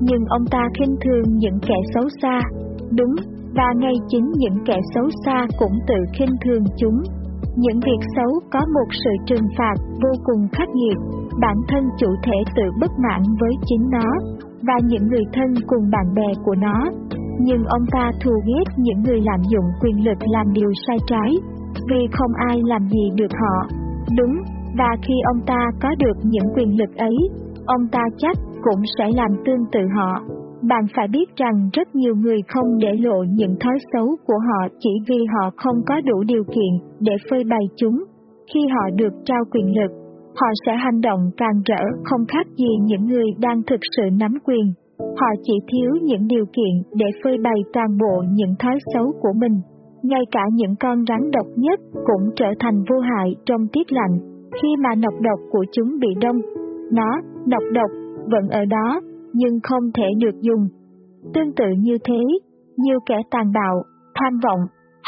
Nhưng ông ta khinh thường những kẻ xấu xa, đúng, và ngay chính những kẻ xấu xa cũng tự khinh thường chúng. Những việc xấu có một sự trừng phạt vô cùng khắc nghiệt, bản thân chủ thể tự bất mãn với chính nó, và những người thân cùng bạn bè của nó. Nhưng ông ta thù ghét những người lạm dụng quyền lực làm điều sai trái, vì không ai làm gì được họ. Đúng, và khi ông ta có được những quyền lực ấy, ông ta chắc cũng sẽ làm tương tự họ. Bạn phải biết rằng rất nhiều người không để lộ những thói xấu của họ chỉ vì họ không có đủ điều kiện để phơi bày chúng. Khi họ được trao quyền lực, họ sẽ hành động càng rỡ không khác gì những người đang thực sự nắm quyền. Họ chỉ thiếu những điều kiện để phơi bày toàn bộ những thói xấu của mình. Ngay cả những con rắn độc nhất cũng trở thành vô hại trong tiết lạnh khi mà nọc độc của chúng bị đông. Nó, nọc độc, vẫn ở đó, nhưng không thể được dùng. Tương tự như thế, nhiều kẻ tàn bạo, tham vọng,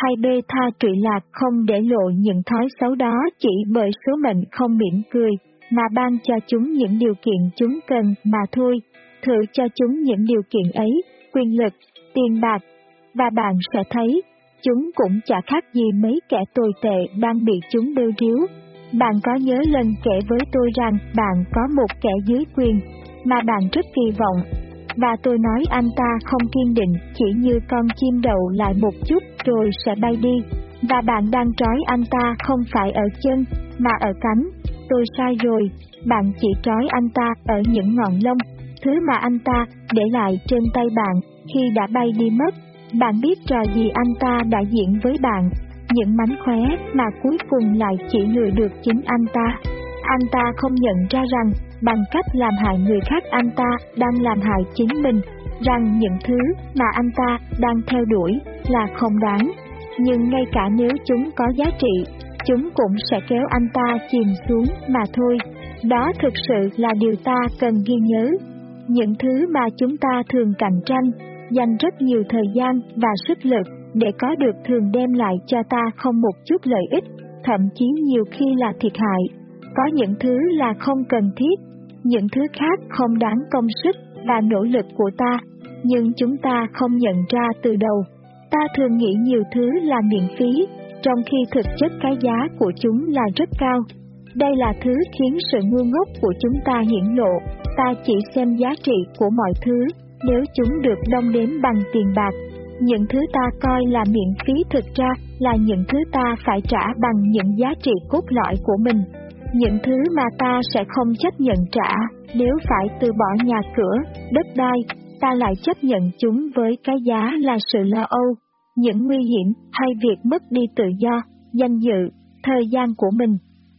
hay bê tha trụy lạc không để lộ những thói xấu đó chỉ bởi số mệnh không mỉm cười, mà ban cho chúng những điều kiện chúng cần mà thôi, thử cho chúng những điều kiện ấy, quyền lực, tiền bạc, và bạn sẽ thấy, chúng cũng chả khác gì mấy kẻ tồi tệ đang bị chúng đeo ríu, bạn có nhớ lần kể với tôi rằng bạn có một kẻ dưới quyền mà bạn rất kỳ vọng, và tôi nói anh ta không kiên định chỉ như con chim đậu lại một chút rồi sẽ bay đi, và bạn đang trói anh ta không phải ở chân mà ở cánh. Tôi sai rồi, bạn chỉ trói anh ta ở những ngọn lông, thứ mà anh ta để lại trên tay bạn, khi đã bay đi mất, bạn biết trò gì anh ta đã diễn với bạn, những mánh khóe mà cuối cùng lại chỉ lừa được chính anh ta. Anh ta không nhận ra rằng, bằng cách làm hại người khác anh ta đang làm hại chính mình, rằng những thứ mà anh ta đang theo đuổi là không đáng. Nhưng ngay cả nếu chúng có giá trị, chúng cũng sẽ kéo anh ta chìm xuống mà thôi. Đó thực sự là điều ta cần ghi nhớ. Những thứ mà chúng ta thường cạnh tranh, dành rất nhiều thời gian và sức lực để có được thường đem lại cho ta không một chút lợi ích, thậm chí nhiều khi là thiệt hại. Có những thứ là không cần thiết, những thứ khác không đáng công sức và nỗ lực của ta, nhưng chúng ta không nhận ra từ đầu. Ta thường nghĩ nhiều thứ là miễn phí, trong khi thực chất cái giá của chúng là rất cao. Đây là thứ khiến sự ngu ngốc của chúng ta hiển lộ, ta chỉ xem giá trị của mọi thứ nếu chúng được đong đếm bằng tiền bạc. Những thứ ta coi là miễn phí thực ra là những thứ ta phải trả bằng những giá trị cốt lõi của mình. Những thứ mà ta sẽ không chấp nhận trả nếu phải từ bỏ nhà cửa, đất đai, ta lại chấp nhận chúng với cái giá là sự lo âu, những nguy hiểm hay việc mất đi tự do, danh dự, thời gian của mình.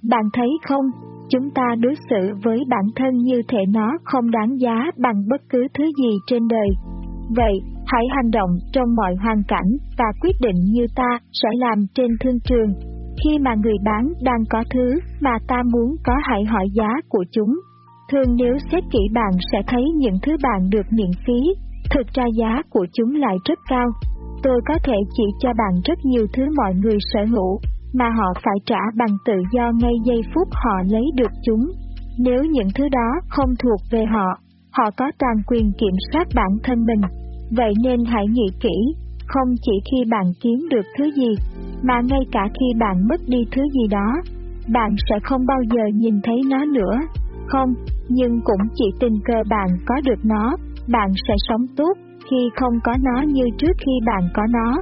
Bạn thấy không, chúng ta đối xử với bản thân như thể nó không đáng giá bằng bất cứ thứ gì trên đời. Vậy, hãy hành động trong mọi hoàn cảnh và quyết định như ta sẽ làm trên thương trường. Khi mà người bán đang có thứ mà ta muốn có hãy hỏi giá của chúng. Thường nếu xét kỹ bạn sẽ thấy những thứ bạn được miễn phí, thực ra giá của chúng lại rất cao. Tôi có thể chỉ cho bạn rất nhiều thứ mọi người sở hữu, mà họ phải trả bằng tự do ngay giây phút họ lấy được chúng. Nếu những thứ đó không thuộc về họ, họ có toàn quyền kiểm soát bản thân mình. Vậy nên hãy nghĩ kỹ, không chỉ khi bạn kiếm được thứ gì, mà ngay cả khi bạn mất đi thứ gì đó, bạn sẽ không bao giờ nhìn thấy nó nữa. Không, nhưng cũng chỉ tình cờ bạn có được nó, bạn sẽ sống tốt khi không có nó như trước khi bạn có nó.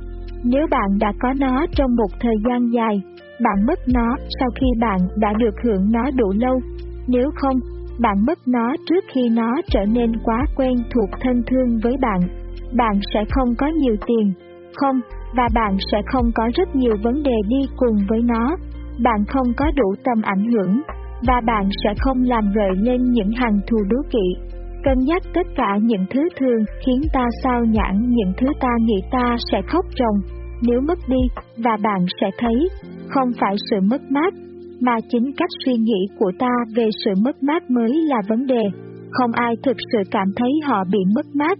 Nếu bạn đã có nó trong một thời gian dài, bạn mất nó sau khi bạn đã được hưởng nó đủ lâu. Nếu không, bạn mất nó trước khi nó trở nên quá quen thuộc thân thương với bạn. Bạn sẽ không có nhiều tiền, không, và bạn sẽ không có rất nhiều vấn đề đi cùng với nó. Bạn không có đủ tầm ảnh hưởng, và bạn sẽ không làm gợi lên những hàng thù đố kỵ. Cân nhắc tất cả những thứ thường khiến ta sao nhãn những thứ ta nghĩ ta sẽ khóc ròng nếu mất đi, và bạn sẽ thấy, không phải sự mất mát, mà chính cách suy nghĩ của ta về sự mất mát mới là vấn đề. Không ai thực sự cảm thấy họ bị mất mát,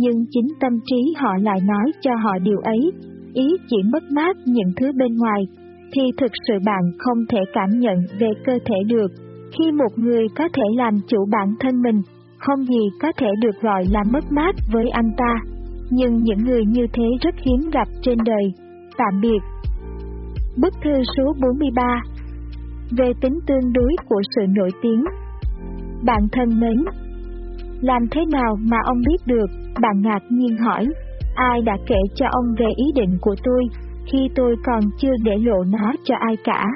nhưng chính tâm trí họ lại nói cho họ điều ấy. Ý chỉ mất mát những thứ bên ngoài, thì thực sự bạn không thể cảm nhận về cơ thể được. Khi một người có thể làm chủ bản thân mình, không gì có thể được gọi là mất mát với anh ta. Nhưng những người như thế rất hiếm gặp trên đời. Tạm biệt. Bức thư số 43 Về tính tương đối của sự nổi tiếng Bạn thân mến làm thế nào mà ông biết được? Bạn ngạc nhiên hỏi Ai đã kể cho ông về ý định của tôi khi tôi còn chưa để lộ nó cho ai cả?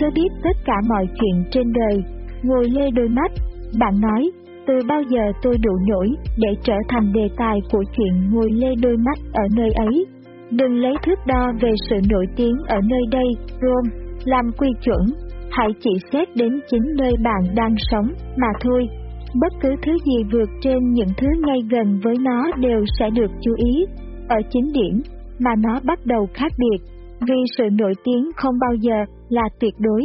Thứ biết tất cả mọi chuyện trên đời Ngồi lê đôi mắt Bạn nói từ bao giờ tôi đủ nổi để trở thành đề tài của chuyện ngồi lê đôi mắt ở nơi ấy. Đừng lấy thước đo về sự nổi tiếng ở nơi đây, Rome, làm quy chuẩn, hãy chỉ xét đến chính nơi bạn đang sống mà thôi. Bất cứ thứ gì vượt trên những thứ ngay gần với nó đều sẽ được chú ý, ở chính điểm mà nó bắt đầu khác biệt, vì sự nổi tiếng không bao giờ là tuyệt đối,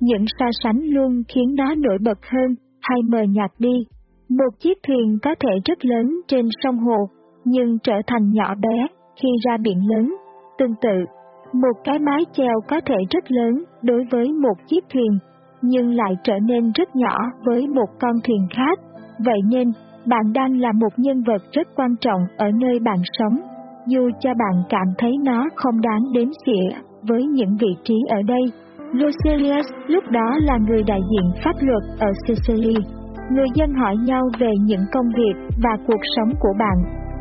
những so sánh luôn khiến nó nổi bật hơn hay mờ nhạt đi. Một chiếc thuyền có thể rất lớn trên sông hồ, nhưng trở thành nhỏ bé khi ra biển lớn. Tương tự, một cái mái chèo có thể rất lớn đối với một chiếc thuyền, nhưng lại trở nên rất nhỏ với một con thuyền khác. Vậy nên, bạn đang là một nhân vật rất quan trọng ở nơi bạn sống, dù cho bạn cảm thấy nó không đáng đếm xỉa với những vị trí ở đây. Lucilius lúc đó là người đại diện pháp luật ở Sicily. Người dân hỏi nhau về những công việc và cuộc sống của bạn,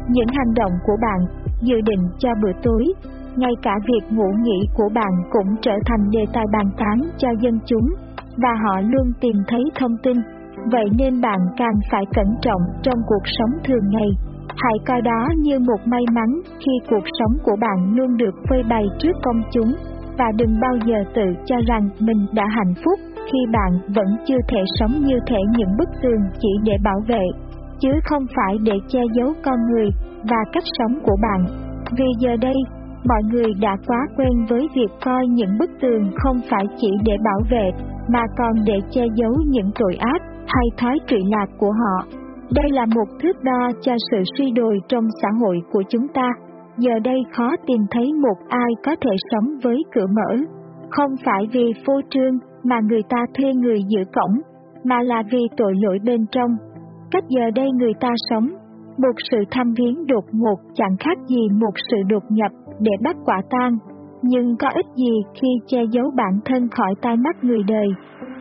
những hành động của bạn, dự định cho bữa tối, ngay cả việc ngủ nghỉ của bạn cũng trở thành đề tài bàn tán cho dân chúng, và họ luôn tìm thấy thông tin. Vậy nên bạn càng phải cẩn trọng trong cuộc sống thường ngày. Hãy coi đó như một may mắn khi cuộc sống của bạn luôn được phơi bày trước công chúng và đừng bao giờ tự cho rằng mình đã hạnh phúc khi bạn vẫn chưa thể sống như thể những bức tường chỉ để bảo vệ, chứ không phải để che giấu con người và cách sống của bạn. Vì giờ đây, mọi người đã quá quen với việc coi những bức tường không phải chỉ để bảo vệ, mà còn để che giấu những tội ác hay thói trị lạc của họ. Đây là một thước đo cho sự suy đồi trong xã hội của chúng ta. Giờ đây khó tìm thấy một ai có thể sống với cửa mở. Không phải vì phô trương mà người ta thuê người giữ cổng, mà là vì tội lỗi bên trong. Cách giờ đây người ta sống, một sự tham viếng đột ngột chẳng khác gì một sự đột nhập để bắt quả tang, nhưng có ích gì khi che giấu bản thân khỏi tai mắt người đời.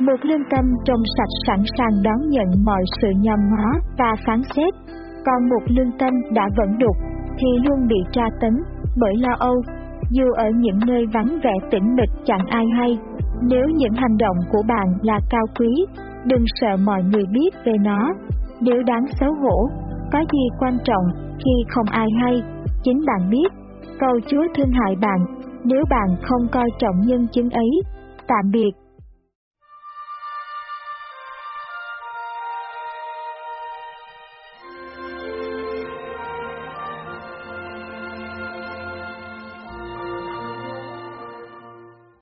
Một lương tâm trong sạch sẵn sàng đón nhận mọi sự nhòm ngó và phán xét, còn một lương tâm đã vẫn đục thì luôn bị tra tấn bởi lo âu, dù ở những nơi vắng vẻ tĩnh mịch chẳng ai hay. Nếu những hành động của bạn là cao quý, đừng sợ mọi người biết về nó. Nếu đáng xấu hổ, có gì quan trọng khi không ai hay, chính bạn biết. Cầu Chúa thương hại bạn, nếu bạn không coi trọng nhân chứng ấy. Tạm biệt.